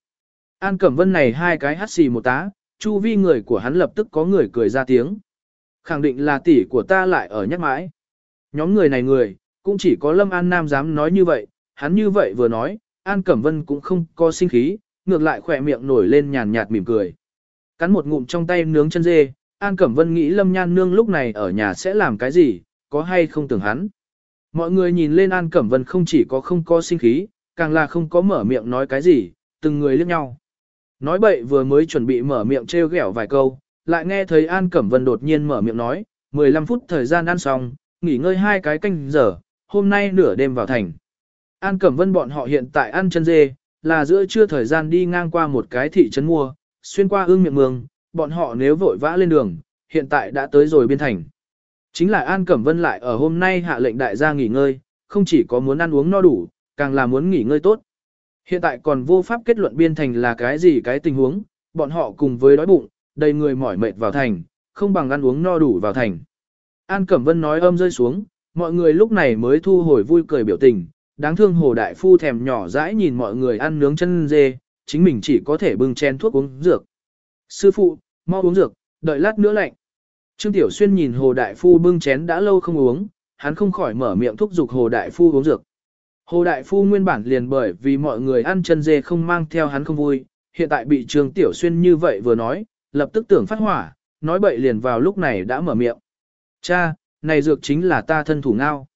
An Cẩm Vân này hai cái hắt xì một tá, chu vi người của hắn lập tức có người cười ra tiếng. Khẳng định là tỷ của ta lại ở nhắc mãi. Nhóm người này người, cũng chỉ có Lâm An Nam dám nói như vậy, hắn như vậy vừa nói, An Cẩm Vân cũng không có sinh khí, ngược lại khỏe miệng nổi lên nhàn nhạt mỉm cười. Cắn một ngụm trong tay nướng chân dê, An Cẩm Vân nghĩ Lâm Nhan Nương lúc này ở nhà sẽ làm cái gì, có hay không tưởng hắn. Mọi người nhìn lên An Cẩm Vân không chỉ có không có sinh khí, càng là không có mở miệng nói cái gì, từng người liếc nhau. Nói bậy vừa mới chuẩn bị mở miệng trêu ghẹo vài câu, lại nghe thấy An Cẩm Vân đột nhiên mở miệng nói, 15 phút thời gian ăn xong, nghỉ ngơi hai cái canh giờ, hôm nay nửa đêm vào thành. An Cẩm Vân bọn họ hiện tại ăn chân dê, là giữa trưa thời gian đi ngang qua một cái thị trấn mua, xuyên qua ương miệng mương, bọn họ nếu vội vã lên đường, hiện tại đã tới rồi biên thành. Chính là An Cẩm Vân lại ở hôm nay hạ lệnh đại gia nghỉ ngơi, không chỉ có muốn ăn uống no đủ, càng là muốn nghỉ ngơi tốt. Hiện tại còn vô pháp kết luận biên thành là cái gì cái tình huống, bọn họ cùng với đói bụng, đầy người mỏi mệt vào thành, không bằng ăn uống no đủ vào thành. An Cẩm Vân nói âm rơi xuống, mọi người lúc này mới thu hồi vui cười biểu tình, đáng thương hồ đại phu thèm nhỏ dãi nhìn mọi người ăn nướng chân dê, chính mình chỉ có thể bưng chén thuốc uống dược. Sư phụ, mau uống dược, đợi lát nữa lạnh. Trương Tiểu Xuyên nhìn hồ đại phu bưng chén đã lâu không uống, hắn không khỏi mở miệng thúc giục hồ đại phu uống dược. Hồ đại phu nguyên bản liền bởi vì mọi người ăn chân dê không mang theo hắn không vui, hiện tại bị Trương Tiểu Xuyên như vậy vừa nói, lập tức tưởng phát hỏa, nói bậy liền vào lúc này đã mở miệng. Cha, này dược chính là ta thân thủ ngao.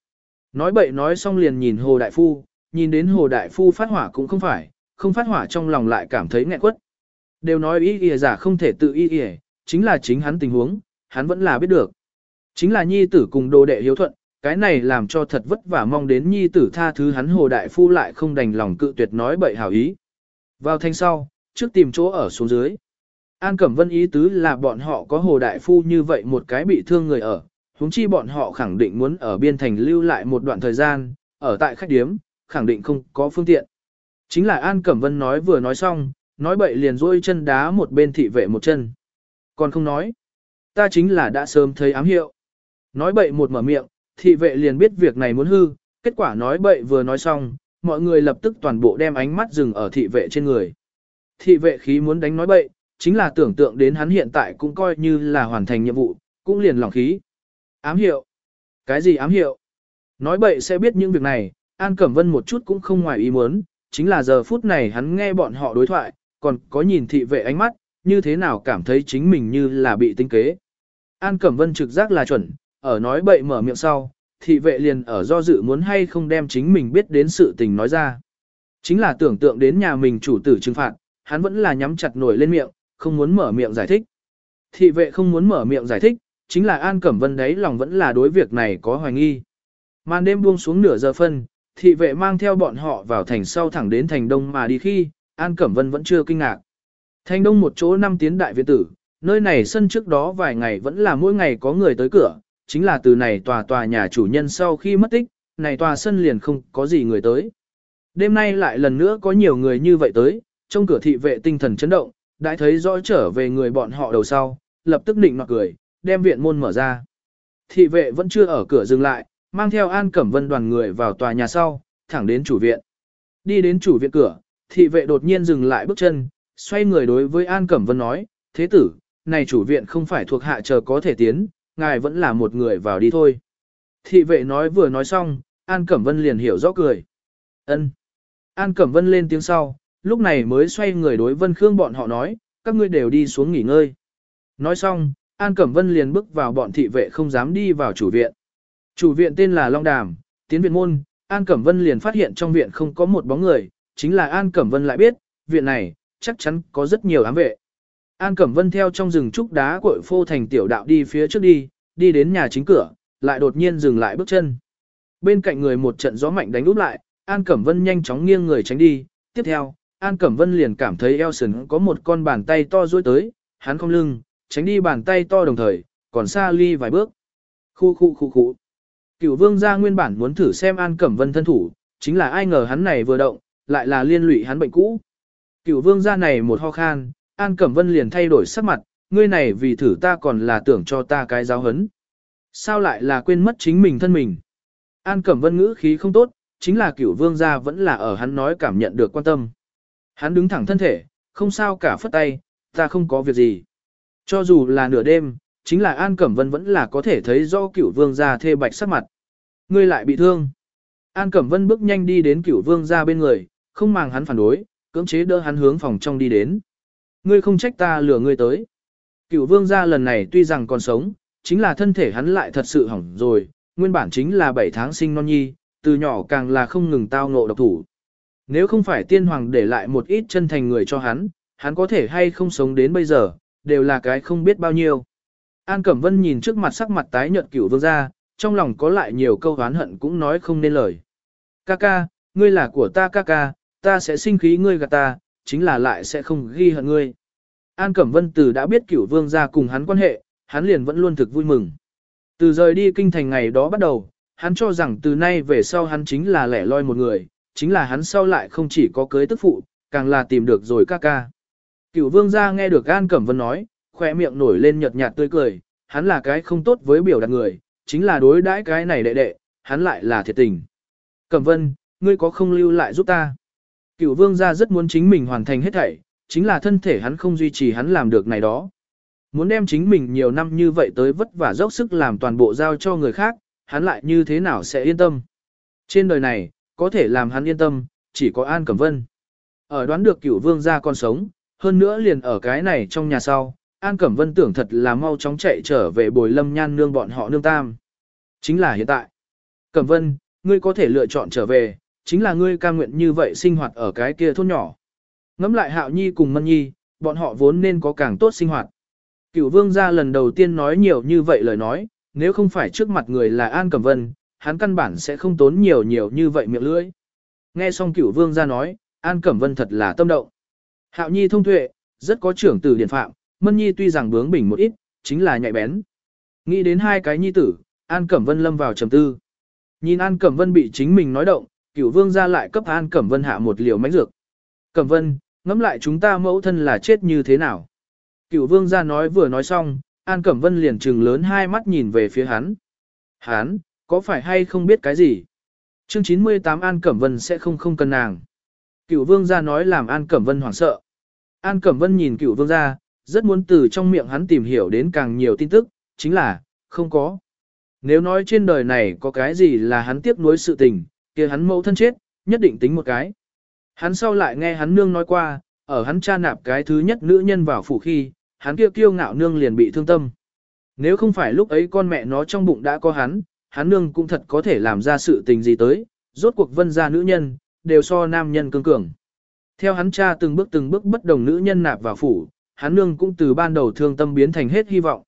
Nói bậy nói xong liền nhìn Hồ Đại Phu, nhìn đến Hồ Đại Phu phát hỏa cũng không phải, không phát hỏa trong lòng lại cảm thấy nghẹn quất. Đều nói ý ỉa giả không thể tự ý ỉa, chính là chính hắn tình huống, hắn vẫn là biết được. Chính là nhi tử cùng đồ đệ hiếu thuận, cái này làm cho thật vất vả mong đến nhi tử tha thứ hắn Hồ Đại Phu lại không đành lòng cự tuyệt nói bậy hảo ý. Vào thanh sau, trước tìm chỗ ở xuống dưới. An Cẩm Vân ý tứ là bọn họ có Hồ Đại Phu như vậy một cái bị thương người ở, huống chi bọn họ khẳng định muốn ở biên thành lưu lại một đoạn thời gian, ở tại khách điếm, khẳng định không có phương tiện. Chính là An Cẩm Vân nói vừa nói xong, nói bậy liền rôi chân đá một bên thị vệ một chân. Còn không nói, ta chính là đã sớm thấy ám hiệu. Nói bậy một mở miệng, thị vệ liền biết việc này muốn hư, kết quả nói bậy vừa nói xong, mọi người lập tức toàn bộ đem ánh mắt dừng ở thị vệ trên người. Thị vệ khí muốn đánh nói bậy, chính là tưởng tượng đến hắn hiện tại cũng coi như là hoàn thành nhiệm vụ, cũng liền lòng khí. Ám hiệu? Cái gì ám hiệu? Nói bậy sẽ biết những việc này, An Cẩm Vân một chút cũng không ngoài ý muốn, chính là giờ phút này hắn nghe bọn họ đối thoại, còn có nhìn thị vệ ánh mắt, như thế nào cảm thấy chính mình như là bị tinh kế. An Cẩm Vân trực giác là chuẩn, ở nói bậy mở miệng sau, thị vệ liền ở do dự muốn hay không đem chính mình biết đến sự tình nói ra. Chính là tưởng tượng đến nhà mình chủ tử trừng phạt, hắn vẫn là nhắm chặt nổi lên miệng, không muốn mở miệng giải thích. Thị vệ không muốn mở miệng giải thích, chính là An Cẩm Vân đấy lòng vẫn là đối việc này có hoài nghi. Màn đêm buông xuống nửa giờ phân, thị vệ mang theo bọn họ vào thành sau thẳng đến thành đông mà đi khi, An Cẩm Vân vẫn chưa kinh ngạc. Thành đông một chỗ năm tiến đại viện tử, nơi này sân trước đó vài ngày vẫn là mỗi ngày có người tới cửa, chính là từ này tòa tòa nhà chủ nhân sau khi mất tích, này tòa sân liền không có gì người tới. Đêm nay lại lần nữa có nhiều người như vậy tới, trong cửa thị vệ tinh thần chấn động, đã thấy rõ trở về người bọn họ đầu sau, lập tức định nọt cười, đem viện môn mở ra. Thị vệ vẫn chưa ở cửa dừng lại, mang theo An Cẩm Vân đoàn người vào tòa nhà sau, thẳng đến chủ viện. Đi đến chủ viện cửa, thị vệ đột nhiên dừng lại bước chân, xoay người đối với An Cẩm Vân nói, thế tử, này chủ viện không phải thuộc hạ chờ có thể tiến, ngài vẫn là một người vào đi thôi. Thị vệ nói vừa nói xong, An Cẩm Vân liền hiểu rõ cười. ân An Cẩm Vân lên tiếng sau, lúc này mới xoay người đối Vân Khương bọn họ nói, các ngươi đều đi xuống nghỉ ngơi. Nói xong, An Cẩm Vân liền bước vào bọn thị vệ không dám đi vào chủ viện. Chủ viện tên là Long Đàm, tiến viện môn, An Cẩm Vân liền phát hiện trong viện không có một bóng người, chính là An Cẩm Vân lại biết, viện này, chắc chắn có rất nhiều ám vệ. An Cẩm Vân theo trong rừng trúc đá cội phô thành tiểu đạo đi phía trước đi, đi đến nhà chính cửa, lại đột nhiên dừng lại bước chân. Bên cạnh người một trận gió mạnh đánh úp lại, An Cẩm Vân nhanh chóng nghiêng người tránh đi, tiếp theo, An Cẩm Vân liền cảm thấy eo sườn có một con bàn tay to duỗi tới, hắn không lưng, tránh đi bàn tay to đồng thời, còn xa ly vài bước. Khu khu khu khu. Cửu vương gia nguyên bản muốn thử xem An Cẩm Vân thân thủ, chính là ai ngờ hắn này vừa động, lại là liên lụy hắn bệnh cũ. Cửu vương gia này một ho khan, An Cẩm Vân liền thay đổi sắc mặt, ngươi này vì thử ta còn là tưởng cho ta cái giáo hấn. Sao lại là quên mất chính mình thân mình? An Cẩm Vân ngữ khí không tốt, chính là cửu vương gia vẫn là ở hắn nói cảm nhận được quan tâm. Hắn đứng thẳng thân thể, không sao cả phất tay, ta không có việc gì. Cho dù là nửa đêm, chính là An Cẩm Vân vẫn là có thể thấy do cửu vương gia thê bạch sắc mặt. Ngươi lại bị thương. An Cẩm Vân bước nhanh đi đến cửu vương gia bên người, không màng hắn phản đối, cưỡng chế đỡ hắn hướng phòng trong đi đến. Ngươi không trách ta lừa ngươi tới. Cửu vương gia lần này tuy rằng còn sống, chính là thân thể hắn lại thật sự hỏng rồi, nguyên bản chính là 7 tháng sinh non nhi, từ nhỏ càng là không ngừng tao ngộ độc thủ. Nếu không phải tiên hoàng để lại một ít chân thành người cho hắn, hắn có thể hay không sống đến bây giờ, đều là cái không biết bao nhiêu. An Cẩm Vân nhìn trước mặt sắc mặt tái nhợt cửu vương gia, trong lòng có lại nhiều câu oán hận cũng nói không nên lời. Ca ca, ngươi là của ta ca ca, ta sẽ sinh khí ngươi gạt ta, chính là lại sẽ không ghi hận ngươi. An Cẩm Vân từ đã biết cửu vương gia cùng hắn quan hệ, hắn liền vẫn luôn thực vui mừng. Từ rời đi kinh thành ngày đó bắt đầu, hắn cho rằng từ nay về sau hắn chính là lẻ loi một người, chính là hắn sau lại không chỉ có cưới tức phụ, càng là tìm được rồi ca ca. Cửu vương gia nghe được An Cẩm Vân nói, khoe miệng nổi lên nhợt nhạt tươi cười, hắn là cái không tốt với biểu đạt người, chính là đối đãi cái này đệ đệ, hắn lại là thiệt tình. Cẩm Vân, ngươi có không lưu lại giúp ta? Cửu vương gia rất muốn chính mình hoàn thành hết thảy, chính là thân thể hắn không duy trì hắn làm được này đó. Muốn đem chính mình nhiều năm như vậy tới vất vả dốc sức làm toàn bộ giao cho người khác, hắn lại như thế nào sẽ yên tâm. Trên đời này, có thể làm hắn yên tâm, chỉ có An Cẩm Vân. Ở đoán được cửu vương gia còn sống, hơn nữa liền ở cái này trong nhà sau, An Cẩm Vân tưởng thật là mau chóng chạy trở về bồi lâm nhan nương bọn họ nương tam. Chính là hiện tại. Cẩm Vân, ngươi có thể lựa chọn trở về, chính là ngươi cam nguyện như vậy sinh hoạt ở cái kia thôn nhỏ. Ngắm lại Hạo Nhi cùng Mân Nhi, bọn họ vốn nên có càng tốt sinh hoạt. Cửu vương gia lần đầu tiên nói nhiều như vậy lời nói, nếu không phải trước mặt người là An Cẩm Vân, hắn căn bản sẽ không tốn nhiều nhiều như vậy miệng lưỡi. Nghe xong cửu vương gia nói, An Cẩm Vân thật là tâm động. Hạo Nhi thông tuệ, rất có trưởng tử điển phạm, Mân Nhi tuy rằng bướng bỉnh một ít, chính là nhạy bén. Nghĩ đến hai cái nhi tử, An Cẩm Vân lâm vào trầm tư. Nhìn An Cẩm Vân bị chính mình nói động, cửu vương gia lại cấp An Cẩm Vân hạ một liều mánh dược. Cẩm Vân, ngẫm lại chúng ta mẫu thân là chết như thế nào. Cửu vương gia nói vừa nói xong, An Cẩm Vân liền trừng lớn hai mắt nhìn về phía hắn. Hắn, có phải hay không biết cái gì? Chương 98 An Cẩm Vân sẽ không không cần nàng. Cửu vương gia nói làm An Cẩm Vân hoảng sợ. An Cẩm Vân nhìn cửu vương gia, rất muốn từ trong miệng hắn tìm hiểu đến càng nhiều tin tức, chính là, không có. Nếu nói trên đời này có cái gì là hắn tiếc nuối sự tình, kia hắn mẫu thân chết, nhất định tính một cái. Hắn sau lại nghe hắn nương nói qua, ở hắn cha nạp cái thứ nhất nữ nhân vào phủ khi, hắn kia kiêu ngạo nương liền bị thương tâm. Nếu không phải lúc ấy con mẹ nó trong bụng đã có hắn, hắn nương cũng thật có thể làm ra sự tình gì tới, rốt cuộc vân gia nữ nhân, đều so nam nhân cương cường. Theo hắn cha từng bước từng bước bất đồng nữ nhân nạp vào phủ, hắn nương cũng từ ban đầu thương tâm biến thành hết hy vọng.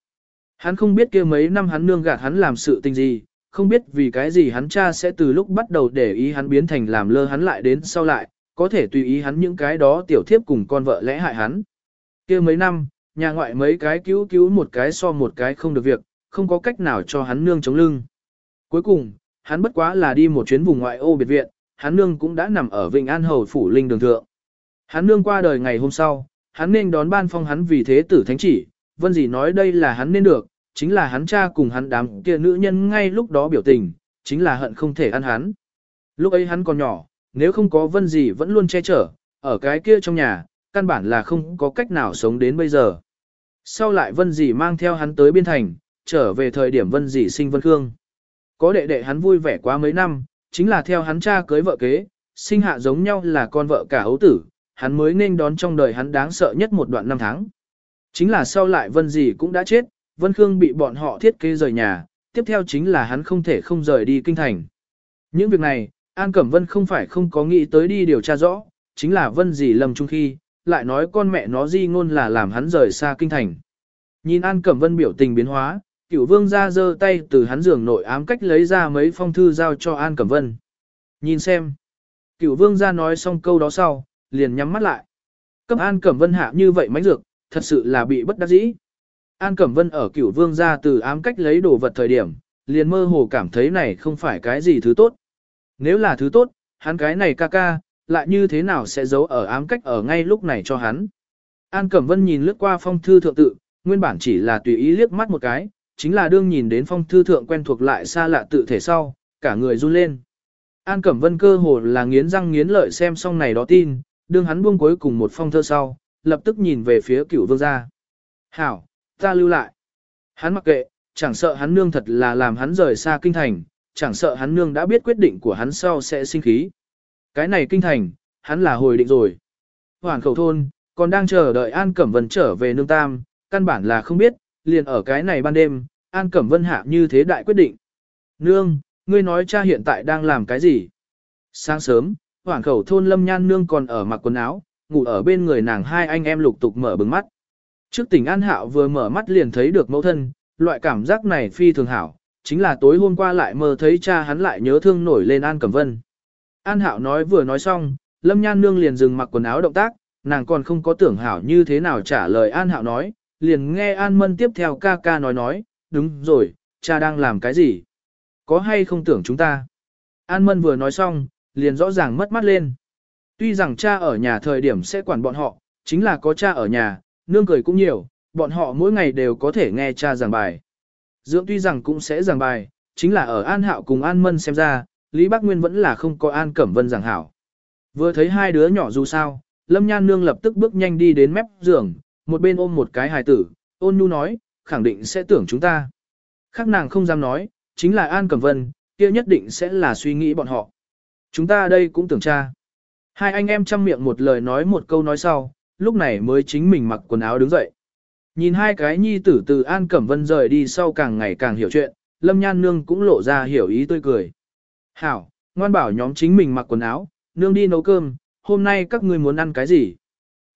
Hắn không biết kia mấy năm hắn nương gạt hắn làm sự tình gì, không biết vì cái gì hắn cha sẽ từ lúc bắt đầu để ý hắn biến thành làm lơ hắn lại đến sau lại, có thể tùy ý hắn những cái đó tiểu thiếp cùng con vợ lẽ hại hắn. kia mấy năm, nhà ngoại mấy cái cứu cứu một cái so một cái không được việc, không có cách nào cho hắn nương chống lưng. Cuối cùng, hắn bất quá là đi một chuyến vùng ngoại ô biệt viện, hắn nương cũng đã nằm ở Vịnh An Hầu Phủ Linh Đường Thượng. Hắn nương qua đời ngày hôm sau, hắn nên đón ban phong hắn vì thế tử thánh chỉ, vân gì nói đây là hắn nên được, chính là hắn cha cùng hắn đám kia nữ nhân ngay lúc đó biểu tình, chính là hận không thể ăn hắn. Lúc ấy hắn còn nhỏ, nếu không có vân gì vẫn luôn che chở, ở cái kia trong nhà, căn bản là không có cách nào sống đến bây giờ. Sau lại vân gì mang theo hắn tới biên thành, trở về thời điểm vân gì sinh vân khương. Có đệ đệ hắn vui vẻ quá mấy năm, chính là theo hắn cha cưới vợ kế, sinh hạ giống nhau là con vợ cả ấu tử, hắn mới nên đón trong đời hắn đáng sợ nhất một đoạn năm tháng. Chính là sau lại vân gì cũng đã chết, vân khương bị bọn họ thiết kế rời nhà, tiếp theo chính là hắn không thể không rời đi kinh thành. Những việc này, An Cẩm Vân không phải không có nghĩ tới đi điều tra rõ, chính là Vân gì lầm chung khi, lại nói con mẹ nó di ngôn là làm hắn rời xa kinh thành. Nhìn An Cẩm Vân biểu tình biến hóa, cửu vương ra giơ tay từ hắn giường nội ám cách lấy ra mấy phong thư giao cho An Cẩm Vân. Nhìn xem. Cửu vương ra nói xong câu đó sau, liền nhắm mắt lại. Cấp An Cẩm Vân hạ như vậy mánh dược, thật sự là bị bất đắc dĩ. An Cẩm Vân ở cửu vương ra từ ám cách lấy đồ vật thời điểm, liền mơ hồ cảm thấy này không phải cái gì thứ tốt. Nếu là thứ tốt, hắn cái này ca ca, lại như thế nào sẽ giấu ở ám cách ở ngay lúc này cho hắn. An Cẩm Vân nhìn lướt qua phong thư thượng tự, nguyên bản chỉ là tùy ý liếc mắt một cái, chính là đương nhìn đến phong thư thượng quen thuộc lại xa lạ tự thể sau, cả người run lên. An Cẩm Vân cơ hồ là nghiến răng nghiến lợi xem xong này đó tin, đương hắn buông cuối cùng một phong thơ sau, lập tức nhìn về phía cửu vương gia. Hảo, ta lưu lại. Hắn mặc kệ, chẳng sợ hắn nương thật là làm hắn rời xa kinh thành, chẳng sợ hắn nương đã biết quyết định của hắn sau sẽ sinh khí. Cái này kinh thành, hắn là hồi định rồi. Hoàn khẩu thôn, còn đang chờ đợi An Cẩm Vân trở về nương tam, căn bản là không biết, liền ở cái này ban đêm, An Cẩm Vân hạ như thế đại quyết định. Nương, ngươi nói cha hiện tại đang làm cái gì? Sáng sớm, hoảng khẩu thôn lâm nhan nương còn ở mặc quần áo, ngủ ở bên người nàng hai anh em lục tục mở bừng mắt. Trước tỉnh An Hạo vừa mở mắt liền thấy được mẫu thân, loại cảm giác này phi thường hảo, chính là tối hôm qua lại mơ thấy cha hắn lại nhớ thương nổi lên An Cẩm Vân. An Hạo nói vừa nói xong, Lâm Nhan Nương liền dừng mặc quần áo động tác, nàng còn không có tưởng hảo như thế nào trả lời An Hạo nói, liền nghe An Mân tiếp theo ca ca nói nói, đúng rồi, cha đang làm cái gì? Có hay không tưởng chúng ta? An Mân vừa nói xong, liền rõ ràng mất mắt lên. Tuy rằng cha ở nhà thời điểm sẽ quản bọn họ, chính là có cha ở nhà, nương cười cũng nhiều, bọn họ mỗi ngày đều có thể nghe cha giảng bài. Dưỡng tuy rằng cũng sẽ giảng bài, chính là ở An Hạo cùng An Mân xem ra, Lý Bắc Nguyên vẫn là không có An Cẩm Vân giảng hảo. Vừa thấy hai đứa nhỏ dù sao, Lâm Nhan Nương lập tức bước nhanh đi đến mép giường, một bên ôm một cái hài tử, ôn nhu nói, khẳng định sẽ tưởng chúng ta. Khác nàng không dám nói, chính là An Cẩm Vân, kia nhất định sẽ là suy nghĩ bọn họ. Chúng ta đây cũng tưởng cha. Hai anh em chăm miệng một lời nói một câu nói sau, lúc này mới chính mình mặc quần áo đứng dậy. Nhìn hai cái nhi tử từ An Cẩm Vân rời đi sau càng ngày càng hiểu chuyện, Lâm Nhan Nương cũng lộ ra hiểu ý tươi cười. Hảo, ngoan bảo nhóm chính mình mặc quần áo, nương đi nấu cơm, hôm nay các ngươi muốn ăn cái gì?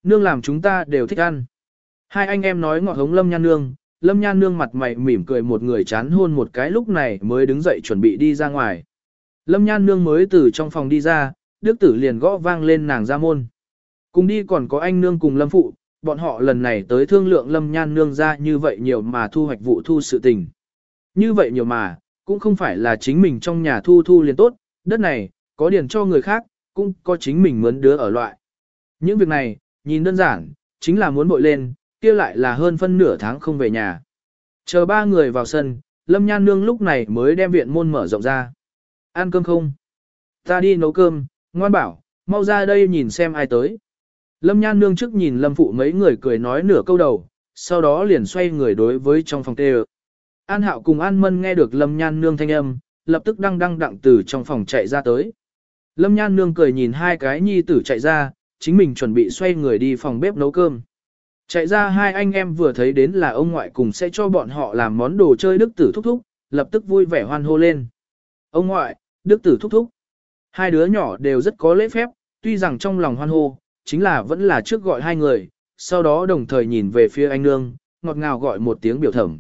Nương làm chúng ta đều thích ăn. Hai anh em nói ngọt hống Lâm Nhan Nương, Lâm Nhan Nương mặt mày mỉm cười một người chán hôn một cái lúc này mới đứng dậy chuẩn bị đi ra ngoài. Lâm Nhan Nương mới từ trong phòng đi ra, Đức Tử liền gõ vang lên nàng ra môn. Cùng đi còn có anh Nương cùng Lâm Phụ, bọn họ lần này tới thương lượng Lâm Nhan Nương ra như vậy nhiều mà thu hoạch vụ thu sự tình. Như vậy nhiều mà, cũng không phải là chính mình trong nhà thu thu liền tốt, đất này, có điền cho người khác, cũng có chính mình mướn đứa ở loại. Những việc này, nhìn đơn giản, chính là muốn bội lên, kia lại là hơn phân nửa tháng không về nhà. Chờ ba người vào sân, Lâm Nhan Nương lúc này mới đem viện môn mở rộng ra. Ăn cơm không? Ta đi nấu cơm, ngoan bảo, mau ra đây nhìn xem ai tới. Lâm Nhan Nương trước nhìn Lâm Phụ mấy người cười nói nửa câu đầu, sau đó liền xoay người đối với trong phòng tê An Hạo cùng An Mân nghe được Lâm Nhan Nương thanh âm, lập tức đăng đăng đặng từ trong phòng chạy ra tới. Lâm Nhan Nương cười nhìn hai cái nhi tử chạy ra, chính mình chuẩn bị xoay người đi phòng bếp nấu cơm. Chạy ra hai anh em vừa thấy đến là ông ngoại cùng sẽ cho bọn họ làm món đồ chơi đức tử thúc thúc, lập tức vui vẻ hoan hô lên. Ông ngoại, đức tử thúc thúc. Hai đứa nhỏ đều rất có lễ phép, tuy rằng trong lòng hoan hô, chính là vẫn là trước gọi hai người, sau đó đồng thời nhìn về phía anh nương, ngọt ngào gọi một tiếng biểu thẩm.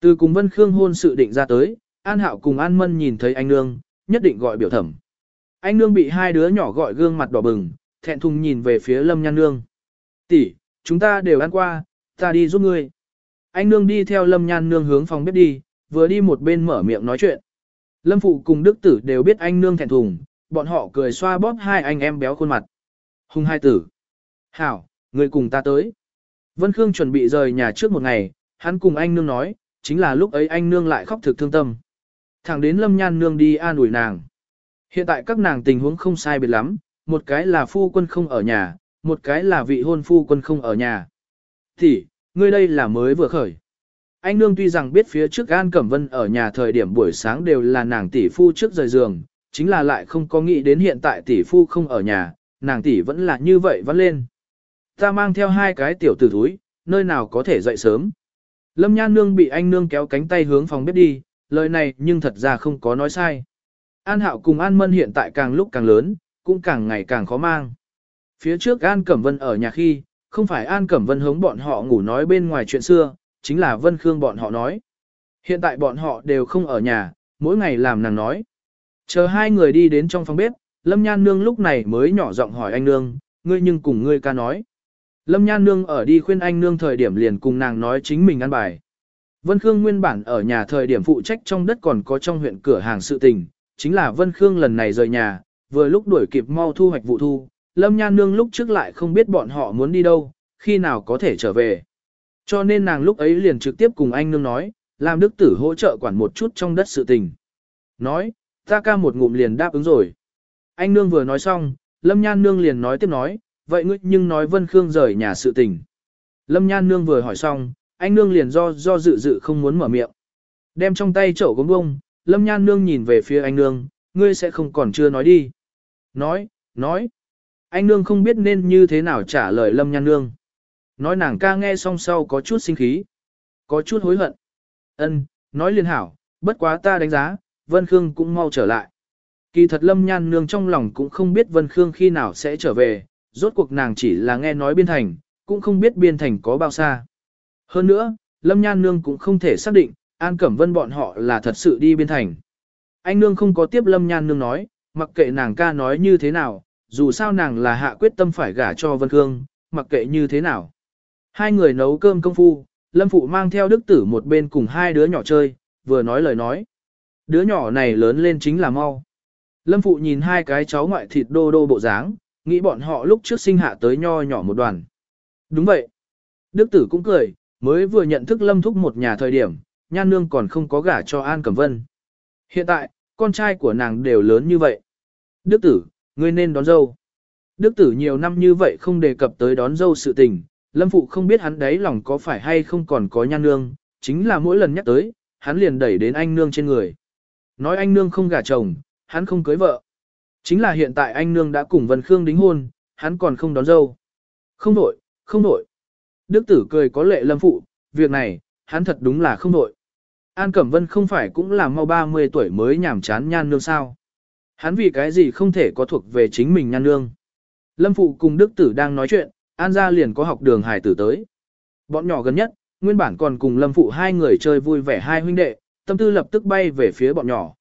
Từ cùng Vân Khương hôn sự định ra tới, An Hạo cùng An Mân nhìn thấy anh nương, nhất định gọi biểu thẩm. Anh nương bị hai đứa nhỏ gọi gương mặt đỏ bừng, thẹn thùng nhìn về phía Lâm Nhan nương. Tỷ, chúng ta đều ăn qua, ta đi giúp ngươi. Anh nương đi theo Lâm Nhan nương hướng phòng bếp đi, vừa đi một bên mở miệng nói chuyện. Lâm Phụ cùng Đức Tử đều biết anh nương thẹn thùng, bọn họ cười xoa bóp hai anh em béo khuôn mặt. Hùng hai tử. Hảo, người cùng ta tới. Vân Khương chuẩn bị rời nhà trước một ngày, hắn cùng anh nương nói, chính là lúc ấy anh nương lại khóc thực thương tâm. Thẳng đến Lâm Nhan nương đi an ủi nàng. Hiện tại các nàng tình huống không sai biệt lắm, một cái là phu quân không ở nhà, một cái là vị hôn phu quân không ở nhà. Thì, ngươi đây là mới vừa khởi. Anh nương tuy rằng biết phía trước An Cẩm Vân ở nhà thời điểm buổi sáng đều là nàng tỷ phu trước rời giường, chính là lại không có nghĩ đến hiện tại tỷ phu không ở nhà, nàng tỷ vẫn là như vậy vẫn lên. Ta mang theo hai cái tiểu tử thúi, nơi nào có thể dậy sớm. Lâm Nhan Nương bị anh Nương kéo cánh tay hướng phòng bếp đi, lời này nhưng thật ra không có nói sai. An Hạo cùng An Mân hiện tại càng lúc càng lớn, cũng càng ngày càng khó mang. Phía trước An Cẩm Vân ở nhà khi, không phải An Cẩm Vân hống bọn họ ngủ nói bên ngoài chuyện xưa, chính là Vân Khương bọn họ nói. Hiện tại bọn họ đều không ở nhà, mỗi ngày làm nàng nói. Chờ hai người đi đến trong phòng bếp, Lâm Nhan Nương lúc này mới nhỏ giọng hỏi anh Nương, ngươi nhưng cùng ngươi ca nói. Lâm Nhan Nương ở đi khuyên anh Nương thời điểm liền cùng nàng nói chính mình ăn bài. Vân Khương nguyên bản ở nhà thời điểm phụ trách trong đất còn có trong huyện cửa hàng sự tình, chính là Vân Khương lần này rời nhà, vừa lúc đuổi kịp mau thu hoạch vụ thu, Lâm Nhan Nương lúc trước lại không biết bọn họ muốn đi đâu, khi nào có thể trở về. Cho nên nàng lúc ấy liền trực tiếp cùng anh Nương nói, làm đức tử hỗ trợ quản một chút trong đất sự tình. Nói, ta ca một ngụm liền đáp ứng rồi. Anh Nương vừa nói xong, Lâm Nhan Nương liền nói tiếp nói, vậy ngươi nhưng nói Vân Khương rời nhà sự tình. Lâm Nhan Nương vừa hỏi xong, anh Nương liền do do dự dự không muốn mở miệng. Đem trong tay chậu gống bông, Lâm Nhan Nương nhìn về phía anh Nương, ngươi sẽ không còn chưa nói đi. Nói, nói. Anh Nương không biết nên như thế nào trả lời Lâm Nhan Nương. Nói nàng ca nghe xong sau có chút sinh khí. Có chút hối hận. Ân, nói liên hảo, bất quá ta đánh giá, Vân Khương cũng mau trở lại. Kỳ thật Lâm Nhan Nương trong lòng cũng không biết Vân Khương khi nào sẽ trở về, rốt cuộc nàng chỉ là nghe nói biên thành, cũng không biết biên thành có bao xa. Hơn nữa, Lâm Nhan Nương cũng không thể xác định, An Cẩm Vân bọn họ là thật sự đi biên thành. Anh Nương không có tiếp Lâm Nhan Nương nói, mặc kệ nàng ca nói như thế nào, dù sao nàng là hạ quyết tâm phải gả cho Vân Khương, mặc kệ như thế nào. Hai người nấu cơm công phu, Lâm Phụ mang theo đức tử một bên cùng hai đứa nhỏ chơi, vừa nói lời nói. Đứa nhỏ này lớn lên chính là mau. Lâm Phụ nhìn hai cái cháu ngoại thịt đô đô bộ dáng, nghĩ bọn họ lúc trước sinh hạ tới nho nhỏ một đoàn. Đúng vậy. Đức tử cũng cười, mới vừa nhận thức Lâm Thúc một nhà thời điểm, nhan nương còn không có gả cho An Cẩm Vân. Hiện tại, con trai của nàng đều lớn như vậy. Đức tử, ngươi nên đón dâu. Đức tử nhiều năm như vậy không đề cập tới đón dâu sự tình, Lâm Phụ không biết hắn đấy lòng có phải hay không còn có nhan nương, chính là mỗi lần nhắc tới, hắn liền đẩy đến anh nương trên người. Nói anh nương không gả chồng, hắn không cưới vợ. Chính là hiện tại anh nương đã cùng Vân Khương đính hôn, hắn còn không đón dâu. Không nổi, không nổi. Đức tử cười có lệ Lâm Phụ, việc này, hắn thật đúng là không nổi. An Cẩm Vân không phải cũng là mau 30 tuổi mới nhảm chán nhan nương sao. Hắn vì cái gì không thể có thuộc về chính mình nhan nương. Lâm Phụ cùng Đức Tử đang nói chuyện, An gia liền có học đường hải tử tới. Bọn nhỏ gần nhất, nguyên bản còn cùng Lâm Phụ hai người chơi vui vẻ hai huynh đệ, tâm tư lập tức bay về phía bọn nhỏ.